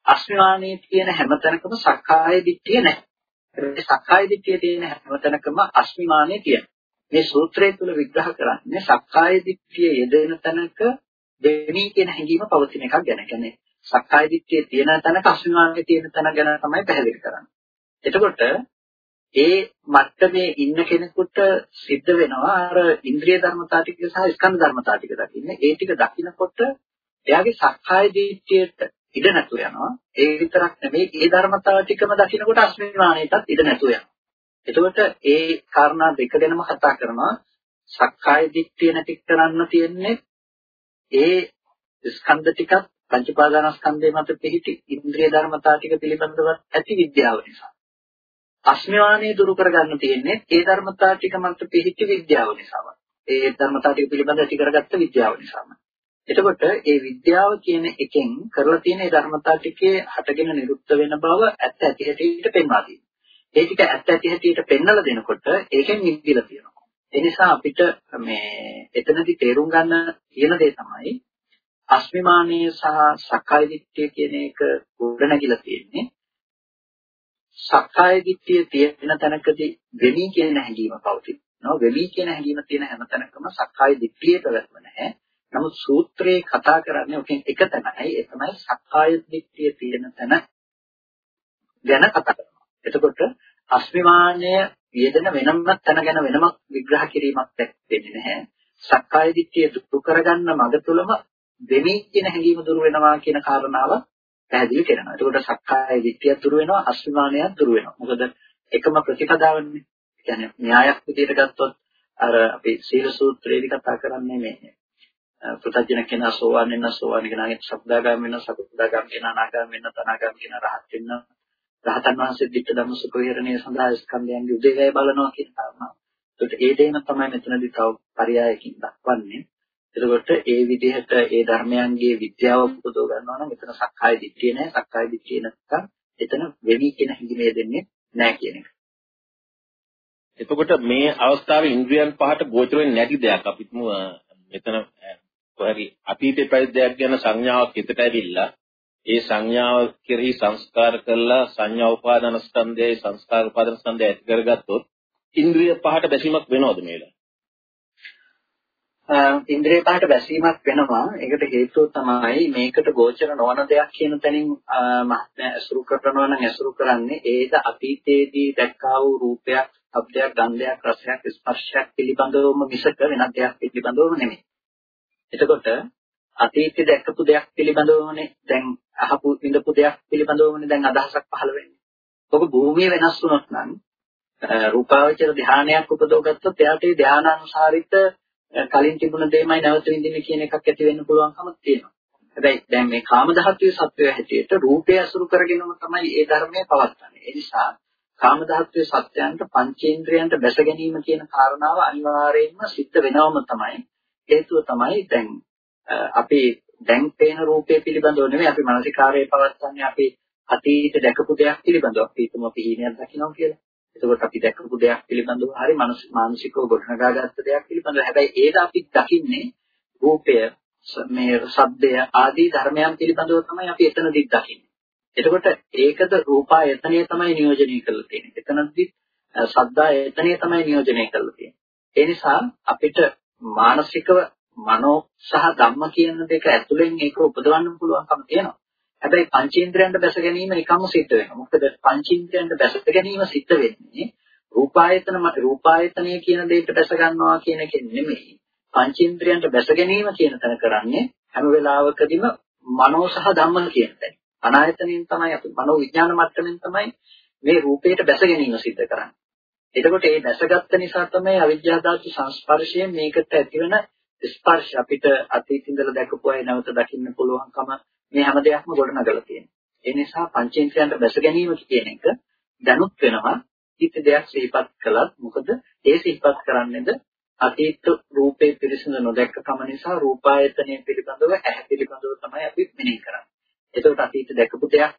A: අස්මිමානයේ තියෙන හැම තැනකම සක්කාය දිට්ඨිය නැහැ. ඒ සක්කාය දිට්ඨිය තියෙන හැම තැනකම අස්මිමානය තියෙනවා. මේ සූත්‍රය තුල විග්‍රහ කරන්නේ සක්කාය දිට්ඨිය යෙදෙන තැනක දෙමි කියන හැඟීම පවතින එකක් ගැන. කියන්නේ සක්කාය දිට්ඨිය තියෙන තැනක අස්මිමානය තියෙන තැන ගැන තමයි පැහැදිලි කරන්නේ. එතකොට ඒ මට්ටමේ ඉන්න කෙනෙකුට සිද්ධ වෙනවා අර ඉන්ද්‍රිය ධර්මතා ටික සහ ස්කන්ධ ධර්මතා ටික දකින්න. ඒ ටික දකිනකොට එයාගේ සක්කාය දිට්ඨියට ඉඩ නැතු වෙනවා. ඒ විතරක් නෙමෙයි ඒ ධර්මතාව ටිකම දකිනකොට අස්මිමානයටත් ඉඩ නැතු වෙනවා. එතකොට ඒ කාරණා දෙක ගැනම කතා කරනවා. සක්කාය දිට්ඨිය නැති කරන්න තියෙන්නේ ඒ ස්කන්ධ ටිකත් පංච පාදානස්කන්ධය මත පිහිටි ඉන්ද්‍රිය ධර්මතා ටික පිළිබඳව ඇති විද්‍යාව නිසා. අස්මිවානේ දුරු කරගන්න තියෙන්නේ ඒ ධර්මතා ටික මත පිහිටි විද්‍යාව නිසාමයි. ඒ ධර්මතා ටික පිළිබඳව ඇති කරගත්ත විද්‍යාව නිසාමයි. එතකොට ඒ විද්‍යාව කියන එකෙන් කරලා තියෙන ඒ ධර්මතා ටිකේ හටගෙන නිරුද්ධ වෙන බව ඇත්ත ඇති හැටියට පෙන්වා දෙනවා. ඒ ටික ඇත්ත ඇති හැටියට පෙන්වලා දෙනකොට ඒකෙන් නිවිලා තියෙනවා. ඒ නිසා අපිට මේ එතනදි තේරුම් ගන්න තියෙන දේ තමයි අස්මිමානීය සහ සක්කාය දිට්ඨිය කියන එක ගොඩනැගිලා තියෙන්නේ සක්කාය දිට්ඨිය තියෙන තැනකදී වෙමි කියන හැඟීම පවතිනවා. වෙමි කියන හැඟීම තියෙන හැම තැනකම සක්කාය දිට්ඨිය පැවැත්ම නැහැ. නමුත් සූත්‍රයේ කතා කරන්නේ ඔකෙන් එක තැනයි. ඒ තමයි සක්කාය දිට්ඨිය තියෙන තැන ගැන කතා කරනවා. එතකොට අස්මිමානය යෙදෙන වෙනම තැන ගැන වෙනම විග්‍රහ කිරීමක් වෙන්නේ නැහැ. සක්කාය දිට්ඨිය දුරු කරගන්න මඟ තුලම වෙමි කියන හැඟීම දුරු වෙනවා කියන කාරණාව පැහැදිලි කරනවා. එතකොට සක්කාය දිට්ඨිය දුරු වෙනවා, අස්මිමානයත් දුරු වෙනවා. මොකද එකම ප්‍රතිපදාවන්නේ. කියන්නේ න්‍යායක් විදිහට ගත්තොත් අර අපි සීල සූත්‍රයේදී කතා කරන්නේ මේ පුතජන කෙනා සෝවාන් වෙන සෝවාන් කෙනාගේ සබ්දාගාම වෙන සබ්දාගාම කෙනා අනාගාම වෙන තනාගාම කෙනා රහත් වෙන රහතන් වහන්සේ දිට්ඨ ධම්ම සුඛ විහරණය සඳහා ස්කන්ධයන්ගේ උදේවැය බලනවා කියන කාරණාව. ඒකට ඒ දෙයම තමයි මෙතනදී තව පරයයකින් දක්වන්නේ. එතකොට ඒ විදිහට ඒ ධර්මයන්ගේ විද්‍යාව පුදව ගන්නවා නම් එතන සක්කාය දිට්ඨිය නෑ. සක්කාය දිට්ඨිය නැත්නම් එතන වෙවි කියන හිඟිමේ දෙන්නේ නෑ කියන එක.
E: එතකොට මේ අවස්ථාවේ ඉන්ද්‍රියන් පහට ගෝචර වෙන්නේ නැති දෙයක් අපිටම මෙතන කොහරි අතීතේ පැවිද්දයක් ගැන සංඥාවක් හිතට ඇවිල්ලා ඒ සංඥාව කෙරෙහි සංස්කාර කළා සංඥා උපාදාන ස්කන්ධයයි සංස්කාර උපාදාන ස්කන්ධය ඇති කරගත්තොත් ඉන්ද්‍රිය පහට බැසීමක් වෙනවද මේලා?
A: ඉන්ද්‍රිය පහට බැසීමක් වෙනවා. ඒකට හේතුව තමයි මේකට ගෝචර නොවන දෙයක් කියන තැනින් මහත්මයා ඇසුරු කරනවා නම් ඇසුරු කරන්නේ ඒද අතීතයේදී දැක්කා වූ රූපයක්, ශබ්දයක්, ගන්ධයක්, රසයක්, ස්පර්ශයක් පිළිබඳවම මිසක වෙනත් දෙයක් පිළිබඳවම නෙමෙයි. එතකොට අතීතයේ දැකපු දෙයක් පිළිබඳවනේ දැන් අහපු විඳපු දෙයක් පිළිබඳවනේ දැන් අදහසක් පහළ වෙන්නේ. ඔබ භූමිය වෙනස් වුණොත් නම් රූපාවචර ධානයක් උපදව ගත්තොත් එයාට ඒ ධානානුසාරිත කලින් තිබුණ දෙයමයි නැවත විඳින්න කියන එකක් ඇති වෙන්න පුළුවන්කමක් තියෙනවා. හැබැයි දැන් මේ කාම ධාතුවේ සත්වය හැටියට රූපය අසුරු කරගෙනම තමයි ඒ ධර්මය පවත්න්නේ. ඒ නිසා කාම ධාතුවේ සත්‍යයන්ට පංචේන්ද්‍රයන්ට බැස ගැනීම කියන කාරණාව අනිවාර්යයෙන්ම සිද්ධ වෙනවම තමයි. හේතුව තමයි දැන් අපි දැන් පේන රූපය පිළිබඳව නෙමෙයි අපි මානසිකාරයේ පවත්න්නේ අපි අතීත දැකපු දෙයක් පිළිබඳව අපි හිතමු අපි හීනයක් දකිනවා කියලා. එතකොට අපි දැකපු දෙයක් පිළිබඳව හරි මානසිකව ගොඩනගාගත්ත දෙයක් පිළිබඳව හැබැයි ඒක අපි දකින්නේ රූපය මේ ශබ්දය ආදී ධර්මයන් පිළිබඳව තමයි අපි එතනදිත් දකින්නේ. එතකොට ඒකද රූපායතනය තමයි නියෝජනය කරලා තියෙන්නේ. එතනදිත් සද්දා එතනේ තමයි නියෝජනය කරලා තියෙන්නේ. ඒ නිසා අපිට මානසිකව මනෝ සහ ධම්ම කියන දෙක ඇතුලෙන් ඒක උපදවන්න පුළුවන්කම තියෙනවා. හැබැයි පංචේන්ද්‍රයන්ට බැස ගැනීම නිකම්ම සිද්ධ වෙනවා. මොකද පංචේන්ද්‍රයන්ට බැස ගැනීම සිද්ධ වෙන්නේ රූපායතන රූපායතනය කියන දෙයට බැස ගන්නවා කියන එක නෙමෙයි. පංචේන්ද්‍රයන්ට බැස ගැනීම කියන තැන කරන්නේ හැම වෙලාවකදීම මනෝ සහ ධම්ම කියන තැන. අනායතනෙන් තමයි අපි මනෝ විඥාන මට්ටමින් තමයි මේ රූපයට බැස ගැනීම සිද්ධ කරන්නේ. එතකොට ඒ දැසගත්ත නිසා තමයි අවිද්‍යා ධාතු සංස්පර්ශයෙන් මේකට ඇතිවන ස්පර්ශ අපිට අතීත ඉඳලා දැකපු අය නැවත දකින්න පුළුවන්කම මේ හැම දෙයක්ම ගොඩනගලා තියෙනවා. ඒ නිසා පංචේන්ද්‍රයන්ට බැස ගැනීම කියන එක දැනුත් වෙනවා. හිත දෙයක් සිහිපත් කළත් මොකද ඒ සිහිපත් කරන්නේද අතීත රූපේ පිරිසිදු නොදැක්කකම නිසා රූපායතනය පිළිබඳව ඇහැ පිළිබඳව තමයි අපි මෙනෙහි කරන්නේ. එතකොට අතීත දැකපු දෙයක්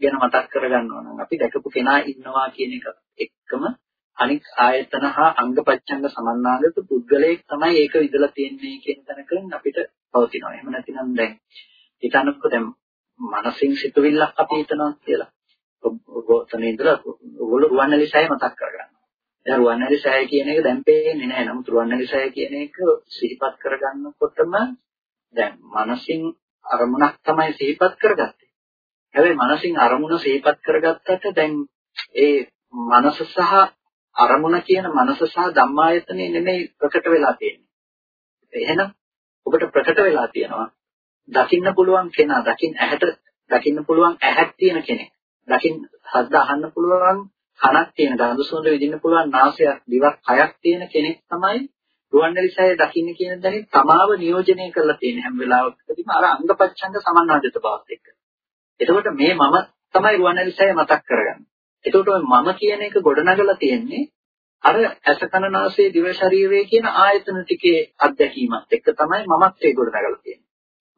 A: ගැන මතක් කරගන්නවා නම් අපි දැකපු කෙනා ඉන්නවා කියන එක එක්කම අනික් ආයතන හා අංගපච්ඡංග සමන්නාගත පුද්ගලයෙක් තමයි ඒක විදලා තියෙන්නේ කියන තැනකින් අපිට පවතිනවා. එහෙම නැතිනම් දැන් හිතන්නකෝ දැන් මනසින් සිතුවිල්ලක් අපි හිතනවා කියලා. ඔතන ඉඳලා ඔයගොල්ලෝ රුවන්වැලි සෑය මතක් කරගන්නවා. දැන් රුවන්වැලි සෑය කියන එක දැන් පේන්නේ නැහැ. නමුත් රුවන්වැලි සෑය කියන එක සිහිපත් කරගන්නකොටම දැන් මනසින් අරමුණක් තමයි සිහිපත් කරගත්තේ. හැබැයි මනසින් අරමුණ සිහිපත් කරගත්තට දැන් ඒ මනස සහ අරමුණ කියන මනස සහ ධම්මායතනෙ නෙමෙයි ප්‍රකට වෙලා තියෙන්නේ. එහෙනම් ඔබට ප්‍රකට වෙලා තියෙනවා දකින්න පුළුවන් කෙනා දකින්න ඇහැට දකින්න පුළුවන් ඇහක් තියෙන කෙනෙක්. දකින්න ශබ්ද අහන්න පුළුවන් කනක් තියෙන ගඳ සුවඳ විඳින්න පුළුවන් නාසයක් දිවක් කයක් තියෙන කෙනෙක් තමයි රුවන්වැලිසෑය දකින්න කියන දැනින් තමාව නියෝජනය කරලා තියෙන හැම වෙලාවකදීම අර අංගපච්ඡංග සමන්නාදිත බවත් එක්ක. එතකොට මේ මම තමයි රුවන්වැලිසෑය මතක් කරගන්නේ. එතකොට මම කියන එක ගොඩනගලා තියෙන්නේ අර ඇස කන නාසය දිව ශරීරය කියන ආයතන ටිකේ අත්දැකීමත් එක්ක තමයි මමත් ඒ ගොඩනගලා තියෙන්නේ.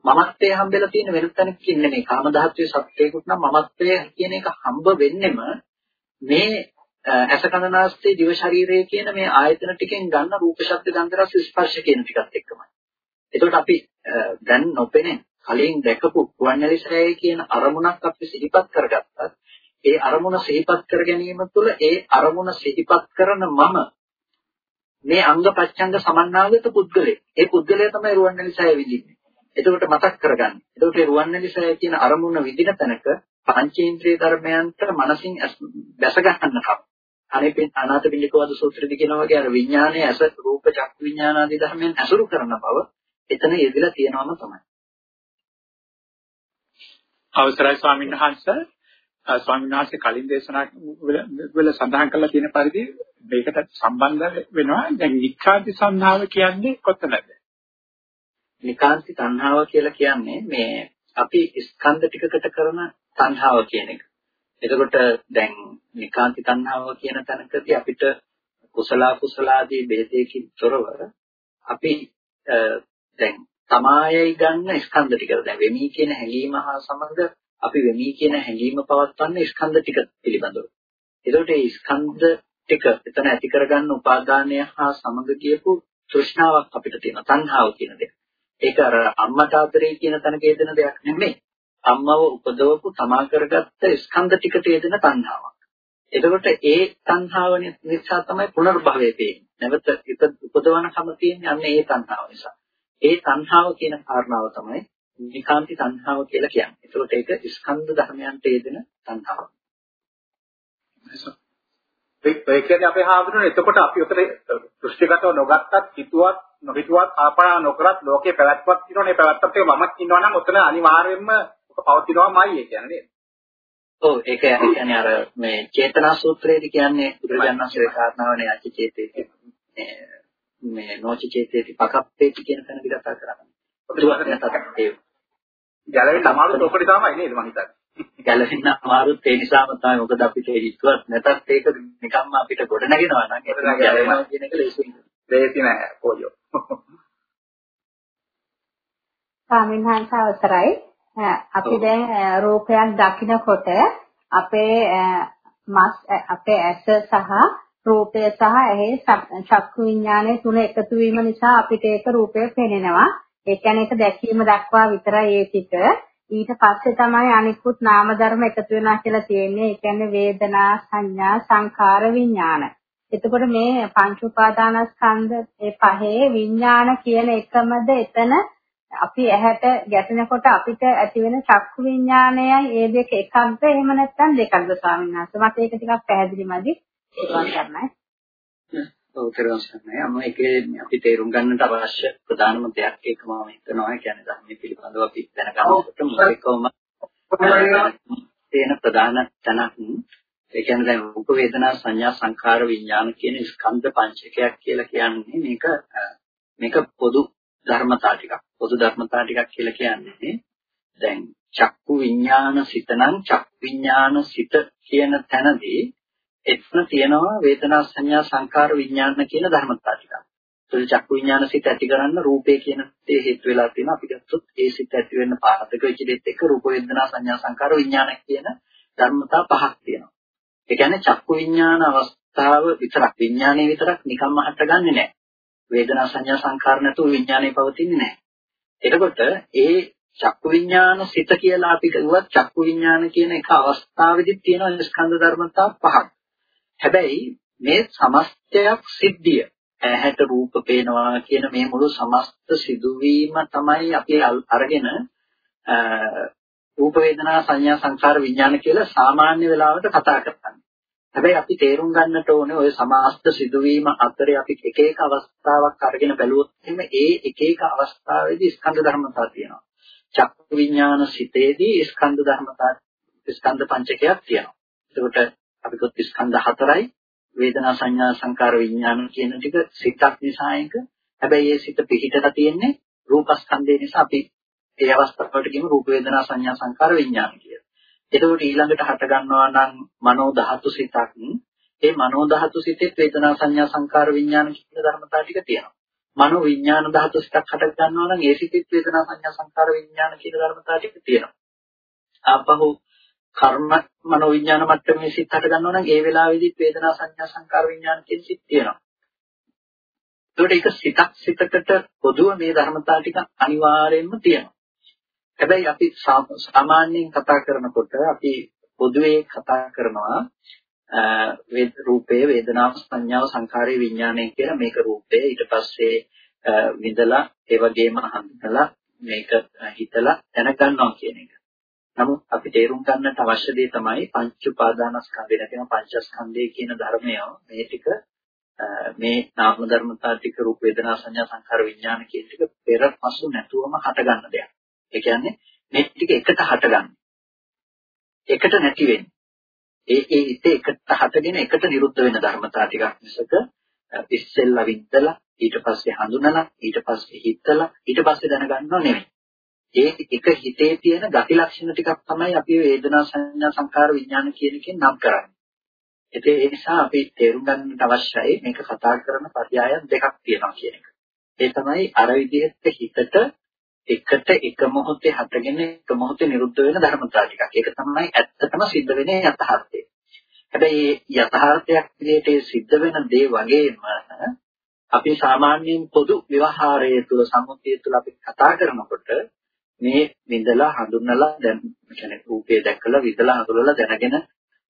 A: මමත්වයේ හම්බෙලා තියෙන වෙනත් තැනකින් නෙමෙයි කාම ධාතුවේ සත්‍යයකට නම් මමත්වයේ කියන එක හම්බ වෙන්නෙම මේ අසකනාස්තේ දිව ශරීරය කියන මේ ආයතන ටිකෙන් ගන්න රූප ශබ්ද ගන්ධ රස ස්පර්ශ කියන ටිකත් එක්කමයි. එතකොට අපි දැන් නොපෙනෙන කලින් දැකපු කුවන්‍යලිසරය කියන අරමුණක් අපි සිහිපත් කරගත්තත් ඒ අරමුණ සිහිපත් කර ගැනීම තුළ ඒ අරමුණ සිහිපත් කරන මම මේ අංග පච්ඡංග සමන්නාගත පුද්ගලෙක්. ඒ පුද්ගලයා තමයි රුවන්වැලිසෑය විදින්නේ. එතකොට මතක් කරගන්න. එතකොට මේ රුවන්වැලිසෑය කියන අරමුණ විදින තැනක පංචේන්ද්‍රිය ධර්මයන්ට මනසින් දැස ගන්නකම්. අනේ අනාථ පිළිකවද සූත්‍රෙදි කියනවා වගේ අර විඥානයේ ඇස රූප චක්කු විඥාන ආදී ධර්මයන් ඇසුරු කරන බව එතන යෙදලා තියෙනවම තමයි.
C: අවසරයි ස්වාමීන් වහන්සේ ස්වාමීන් වහන්සේ කලින් දේශනා වල සඳහන් කරලා තියෙන පරිදි මේකට සම්බන්ධ වෙනවා දැන් නික්ඛාන්ති සංහාව කියන්නේ කොතනද?
A: නිකාන්ති තණ්හාව කියලා කියන්නේ මේ අපි ස්කන්ධ ටිකකට කරන තණ්හාව කියන එක. එතකොට දැන් නිකාන්ති තණ්හාව කියන තැනකදී අපිට කුසල කුසල ආදී ભેදයකින් තොරව අපි දැන් තමායයි ගන්න ස්කන්ධ ටික. දැන් වෙමි කියන හැඟීම හා සමග අපි වෙමි කියන හැඟීම පවත්වන්නේ ස්කන්ධ ටික පිළිබඳව. එතකොට මේ ස්කන්ධ ටික එතන ඇති කරගන්න උපාදානය හා සමග කියපු තෘෂ්ණාවක් අපිට තියෙනවා. තණ්හාව කියන දෙක. ඒක අර අම්මා තාත්තරේ කියන තැනක යෙදෙන දෙයක් නෙමෙයි. අම්මව උපදවපු තමා කරගත්ත ස්කන්ධ ටිකට යෙදෙන තණ්හාවක්. එතකොට ඒ තණ්හාව නිසා තමයි පුනර්භවය තියෙන්නේ. නැවත උපදවන කම තියෙන්නේ අන්න ඒ තණ්හාව නිසා. ඒ තණ්හාව කියන කාරණාව තමයි නිකාන්ති තණ්හාව කියලා කියන්නේ. එතකොට ඒක ස්කන්ධ ධර්මයන්ට යෙදෙන තණ්හාවක්.
C: ඒ කියන්නේ අපේ හාමුදුරනේ එතකොට අපි උතර දෘෂ්ටිගතව නොගත්තත් හිතුවත් නොහිතුවත් ආපනා නොකරත් ලෝකේ පැවැත්මක් තියෙනවනේ පැවැත්මත් එක මමත් ඉන්නවා නම් උතන අනිවාර්යයෙන්ම පවතිනවාමයි ඒ කියන්නේ නේද?
A: ඔව් ඒක කියන්නේ අර මේ චේතනා සූත්‍රයේදී කියන්නේ බුදුරජාණන් වහන්සේ කාරණාවනේ අච චේතේති මේ නොච චේතේති පකප්පේති කියන තැනදී කතා කරන්නේ. ඔබට ඒ
C: ගැලවෙන්න අමාරුත් ඔකට තමයි නේද මම හිතන්නේ.
A: ගැලවෙන්න අමාරුත් ඒ නිසාම තමයි මොකද අපිට හිතුවත් නැතත් ඒක නිකම්ම අපිට ගොඩ නැගෙනවා නම් ඒක ගැලවෙනවා කියන එක
C: ලේසි නෑ පොයෝ.
F: ස්වාමීන් වහන්සේ අවසරයි. අපි දැන් රූපයක් දකිනකොට අපේ මස් අපේ ඇස සහ රූපය සහ ඇහි චක්කු විඥානය තුන එකතු වීම නිසා අපිට ඒක රූපය පෙනෙනවා. ඒ කියන්නේ ඒක දැකීම දක්වා විතරයි ඒ ටික. ඊට පස්සේ තමයි අනිකුත් නාම ධර්ම එකතු වෙනවා කියලා තියෙන්නේ. ඒ කියන්නේ වේදනා, සංඥා, සංකාර, විඥාන. එතකොට මේ පංච උපාදානස්කන්ධ ඒ පහේ විඥාන කියන එකමද එතන අපි ඇහැට ගැටෙනකොට අපිට ඇති වෙන චක්කු විඥානයයි ඒ දෙක එකක්ද? එහෙම නැත්නම් දෙකක්ද ස්වාමීන් වහන්සේ? මට ඒක ටිකක් පැහැදිලි මදි. ඒකවන් කරන්නයි
A: ඔව් කරවස්සන්නේ අම ඒකේ අපි තේරුම් ගන්නට අවශ්‍ය ප්‍රධානම දෙයක් ඒක මම හිතනවා. ඒ කියන්නේ ධර්මයේ පිළිබඳව අපි දැනගන්නකොට මොකක්වම තියෙන ප්‍රධාන තැනක් ඒ කියන්නේ දැන් රූප වේදනා සංඥා සංඛාර විඥාන කියන ස්කන්ධ පංචකයක් කියලා කියන්නේ මේක මේක පොදු ධර්මතා ටිකක්. පොදු ධර්මතා ටිකක් කියලා කියන්නේ දැන් චක්කු විඥාන සිත නම් චක්කු විඥාන සිත කියන තැනදී එතන තියෙනවා වේදනා සංඥා සංකාර විඥාන කියන ධර්මතා ටිකක්. ඒ චක්කු විඥාන සිත ඇති කරන්න රූපේ කියන දේ හේතු වෙලා තියෙනවා. අපි ගත්තොත් ඒ සිත ඇති වෙන්න පාදක වෙච්ච දෙත් එක්ක රූප වේදනා සංඥා සංකාර විඥාන කියන ධර්මතා පහක් තියෙනවා. ඒ කියන්නේ චක්කු විඥාන අවස්ථාව විතරක් විඥානයේ විතරක් නිකම්ම හටගන්නේ නැහැ. වේදනා සංඥා සංකාර නැතුව විඥානය පවතින්නේ නැහැ. එතකොට ඒ චක්කු විඥාන සිත කියලා අපි කිව්වත් චක්කු විඥාන කියන එක අවස්ථාවේදී තියෙන ස්කන්ධ ධර්මතා පහක්. හැබැයි මේ සමස්තයක් සිද්ධිය ඇහැට රූප පේනවා කියන මේ මුළු සමස්ත සිදුවීම තමයි අපි අරගෙන රූප වේදනා සංඥා සංකාර විඥාන කියලා සාමාන්‍ය වෙලාවට කතා කරන්නේ. හැබැයි අපි තේරුම් ගන්නට ඕනේ ওই සමාස්ත සිදුවීම අතරේ අපි එක එක අවස්ථාවක් අරගෙන බැලුවොත් එහෙම ඒ එක එක අවස්ථාවේදී ස්කන්ධ ධර්මතා තියෙනවා. චක්ක විඥාන සිතේදී ස්කන්ධ ධර්මතා ස්කන්ධ පංචකයක් තියෙනවා. ඒකට අපි කොත් ස්කන්ධ හතරයි වේදනා සංඥා සංකාර විඥාන කියන ටික සිතක් නිසා එක. හැබැයි ඒ සිත පිහිටලා තියෙන්නේ රූපස්කන්ධය නිසා අපි ඒ අවස්ථාවට කියමු රූප වේදනා සංඥා සංකාර විඥාන කියලා. එතකොට ඊළඟට හට ගන්නවා නම් මනෝ ධාතු සිතක්. ඒ මනෝ ධාතු සිතෙත් වේදනා සංඥා සංකාර විඥාන කියන ධර්මතා ටික තියෙනවා. මනෝ විඥාන ධාතු සිතක් හට ගන්නවා නම් ඒ සිතෙත් වේදනා සංඥා සංකාර විඥාන කියන ධර්මතා ටික තියෙනවා. ආපහු කර්ම මනෝ විඥාන මට්ටමේ සිත් හට ගන්නවා නම් ඒ වෙලාවේදීත් වේදනා සංඥා සංකාර විඥාන කියන සිත් තියෙනවා. ඒකට ඒක සිතක් සිතකට පොදුව මේ ධර්මතා ටික අනිවාර්යයෙන්ම තියෙනවා. හැබැයි අපි සාමාන්‍යයෙන් කතා කරනකොට අපි පොදුවේ කතා කරනවා වේද රූපේ වේදනාව සංඥාව සංඛාරේ විඥානය කියලා මේක රූපේ ඊට පස්සේ විඳලා ඒ වගේම හඳුනලා මේක හිතලා දැනගන්නවා කියන එක. නමුත් අපි තේරුම් ගන්නට අවශ්‍ය දේ තමයි පංච උපාදානස්කන්ධය නැතිනම් පංචස්කන්ධය කියන ධර්මය මේ ටික මේ නාම ධර්මතා ටික රූප වේදනා සංඥා සංඛාර විඥාන කියන ටික පෙර පසු නැතුවම හටගන්න දෙයක්. ඒ කියන්නේ මේ ටික එකට හටගන්නේ. එකට නැති වෙන්නේ. ඒ ඒ හිතේ එකට හටගෙන එකට නිරුද්ධ වෙන ධර්මතා ටිකක් මිසක ඉස්සෙල්ලා විද්දලා ඊට පස්සේ හඳුනලා ඊට පස්සේ හිතලා ඊට පස්සේ දැනගන්නව නෙමෙයි. ඒ එක හිතේ තියෙන ගති ලක්ෂණ ටිකක් තමයි අපි වේදනා සංඥා සංකාර විඥාන කියන එකෙන් නම් කරන්නේ. ඒ නිසා අපි තේරුම් ගන්නට අවශ්‍යයි මේක කතා කරන පරයයන් දෙකක් තියෙනවා කියන එක. ඒ තමයි අර විදිහට හිතට එකට එක මොහොතේ හටගෙන එක මොහොතේ නිරුද්ධ වෙන ධර්මතා ටිකක්. ඒක තමයි ඇත්තටම සිද්ධ වෙන්නේ යථාර්ථය. හැබැයි යථාර්ථයක් විදිහට සිද්ධ වෙන දේ වගේම අපි සාමාන්‍යයෙන් පොදු ව්‍යවහාරයේ තුල සම්මුතිය තුල අපි කතා කරනකොට මේ විඳලා හඳුන්වලා දැන් කියන්නේ රූපය දැකලා විඳලා හඳුනලා දැනගෙන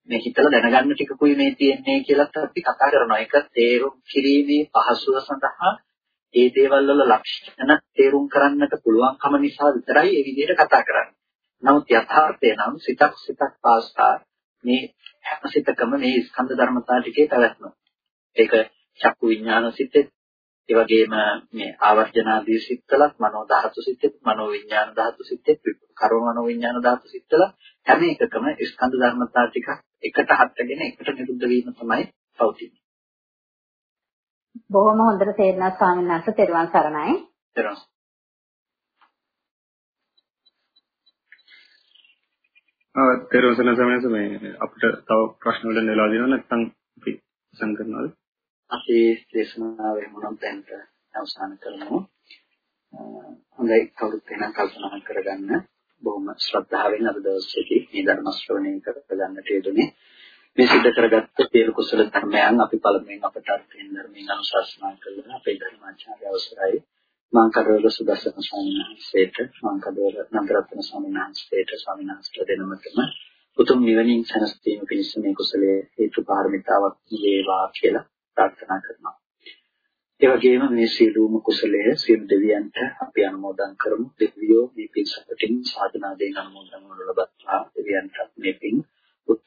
A: මේ හිතලා දැනගන්න ටිකකුයි මේ තියෙන්නේ කියලා අපි කතා කරනවා. ඒක තේරුම් කිරීමේ පහසුව සඳහා ඒ දේවල් වල ලක්ෂණ තේරුම් කරන්නට පුළුවන්කම නිසා විතරයි ඒ විදිහට කතා කරන්නේ. නමුත් යථාර්ථය නම් සිතක් සිතක් පාස්තා මේ හැම සිතකම මේ ස්කන්ධ ධර්මතා ටිකේ පැවැත්ම. ඒක චක්කු විඥාන සිතෙත් ඒ වගේම මේ ආවර්ජනාදී සිත්තලත් මනෝ ධාතු සිතෙත් මනෝ විඥාන ධාතු සිතෙත් කර්ම මනෝ විඥාන ධාතු සිත්තල හැම එකකම ස්කන්ධ ධර්මතා ටික එකට හත්ගෙන එකට නිරුද්ධ වීම තමයි පවතින්නේ.
F: බොහොම හොඳට තේරෙනවා ස්වාමීන් වහන්සේ තෙරුවන් සරණයි.
A: තෙරුවන්.
G: ආ තෙරුවන් සරණ සමයස මේ අපිට තව ප්‍රශ්න වලින් වෙලා දිනව නැත්නම් අපි සම් කරනවද?
A: අපි දේශනාවේ මොනම් තැනට අවසන් කරමු. හොඳයි කවුරුත් එන කල්පනා කරගන්න බොහොම ශ්‍රද්ධාවෙන් අද දවසේදී මේ ධර්ම ශ්‍රවණය කරගන්නට යෙදුනේ. මේ සිද්ධ කරගත්ත සියලු කුසල ධර්මයන් අපි පළමුවෙන් අපට අර්ථයෙන් ධර්මයෙන් අනුශාසනා කළා. අපේ ධර්මාචාර්ය අවසරයි. මාංකඩවල සුදස්සන ස්වාමීන් වහන්සේට, මාංකඩවල නන්දරත්න ස්වාමීන් වහන්සේට, ස්වාමීන් වහන්සේලා දෙනමතම උතුම් නිවනින් සැනසීම පිණිස මේ කුසලයේ හේතු පාරමිතාවක් වේවා කියලා ප්‍රාර්ථනා කරනවා. ඒ වගේම මේ සීලූම කුසලය සියලු දෙවියන්ට අපි අනුමෝදන් කරමු. දෙවියෝ මේ පින් සපටින් සාධනාවෙන් අනුමෝදන් වනු ලබත්වා දෙවියන්ට මේ පින්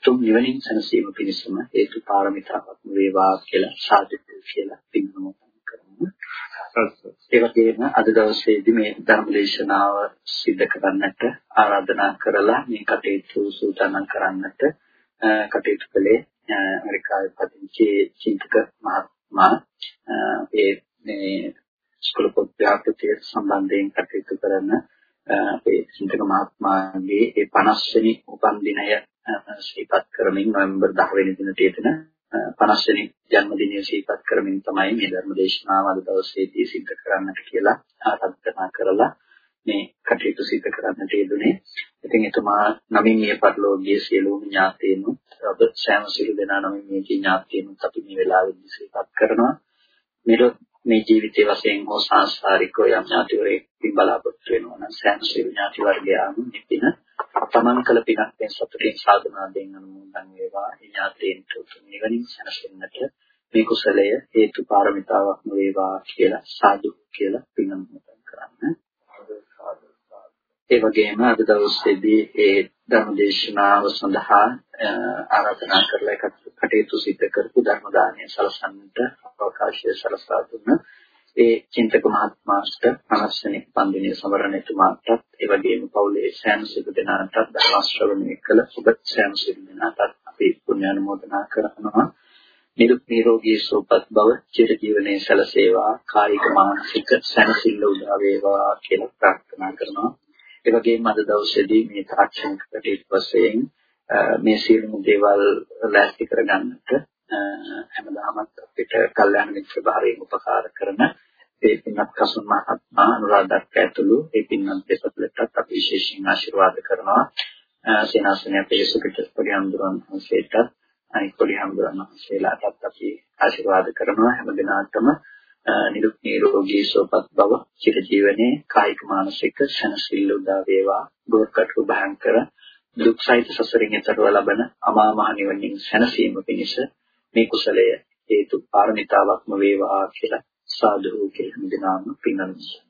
A: උතුම් නිවනින් සැනසීම පිණිසම හේතු පාරමිතාවක් වේවා කියලා සාදු කියලා පින් අනුමෝදන් කරමු. ඒ වගේම අද දවසේදී මේ ධර්ම දේශනාව සිදු කරන්නට ආරාධනා කරලා මේ කටයුතු සූදානම් කරන්නට කටයුතු කළේ ඇමරිකාවේ පදිංචි චින්තක මහත්මයා ඒ මේ ස්කූල පොත් ව්‍යාපෘතිය සම්බන්ධයෙන් කටයුතු කරන අපේ චින්තක මහත්මයාගේ ඒ 50 වෙනි උපන්දිනය සිහිපත් කරමින් නොවැම්බර් 10 වෙනි දිනට යෙදෙන 50 වෙනි ජන්මදිනය සිහිපත් කරමින් තමයි මේ ධර්ම දේශනාව අද දවසේදී සිද්ධ කරන්නට කියලා ආරාධනා කරලා මේ කටයුතු සිදු කරන්නට යෙදුනේ. ඉතින් එතුමා නමින් මේ පරිලෝකීය සියලුම ඥාතීන් ඔබ සෑම සියලු දෙනා නමින් මේ ඥාතීන් අපි මේ වෙලාවෙදී සිහිපත් කරනවා. මෙලොව මේ ජීවිතයේ වශයෙන් හෝ සංස්කාරිකව යම් ඥාතිවරයෙක්ින් බලාපොරොත්තු වෙනවා නම් සෑම සියලු ඥාති වර්ගයාම මෙපින තමන් කළ පිනක් වෙන සතුටින් සාධනාවෙන් අනුමෝදන් වේවා ඥාතීන්ට උතුම් නිවනින් සැනසෙන්නට මේ කුසලය හේතු පාරමිතාවක් වේවා කියලා සාදු කියලා පින් අනුමෝදන් කරන්න. ඒ වගේම අද දවසේදී ඒ ධර්මදේශනාව සඳහා ආරාධනා කරලා කටයුතු සිදු කරපු ධර්ම දානය සලසන්නට අවකාශය සලසා දුන්න ඒ චින්තක මහත්මාට අනස්සනේ පන්දිනේ සමරණතුමාටත් ඒ වගේම පවුලේ සෑම සිදු දෙනාටත් ධර්ම ශ්‍රවණය කළ ඔබ සෑම සිදු දෙනාටත් අපි පුණ්‍යානුමෝදනා කරනවා. නිරුක් නිරෝගී සුවපත් බව චිර ජීවනයේ සැලසේවා. කායික මානසික සැනසෙල්ල උදා වේවා කියලා ප්‍රාර්ථනා කරනවා. ඒ වගේම අද දවසේදී මේ තාක්ෂණික කටයුතු වශයෙන් මේ සියලුම දේවල් ලෑස්ති කරගන්නට හැමදාමත් අපිට කල්යාණ මිත්‍ර භාවයෙන් උපකාර කරන ඒ පින්වත් කසුන් මහත්මයා අනුරාධක් ඇතුළු ඒ පින්වත් දෙපළටත් අපි විශේෂයෙන් ආශිර්වාද කරනවා. සේනාසනය පිළිසුකට පොඩි හඳුරන් වහන්සේටත් අනිත් පොඩි හඳුරන් වහන්සේලාටත් අපි ආශිර්වාද කරනවා. හැම දිනාටම නිරුක් නිරෝගී සුවපත් බව චිර ජීවනයේ කායික මානසික සැනසෙල්ල උදා වේවා. දුක්කටු භයංකර දුක් සහිත සසරින් එතරව ලබන අමා මහ නිවනින් සැනසීම පිණිස මේ කුසලය හේතු පාරමිතාවක්ම වේවා කියලා සාදු කියලා දෙනාම පින්නනවා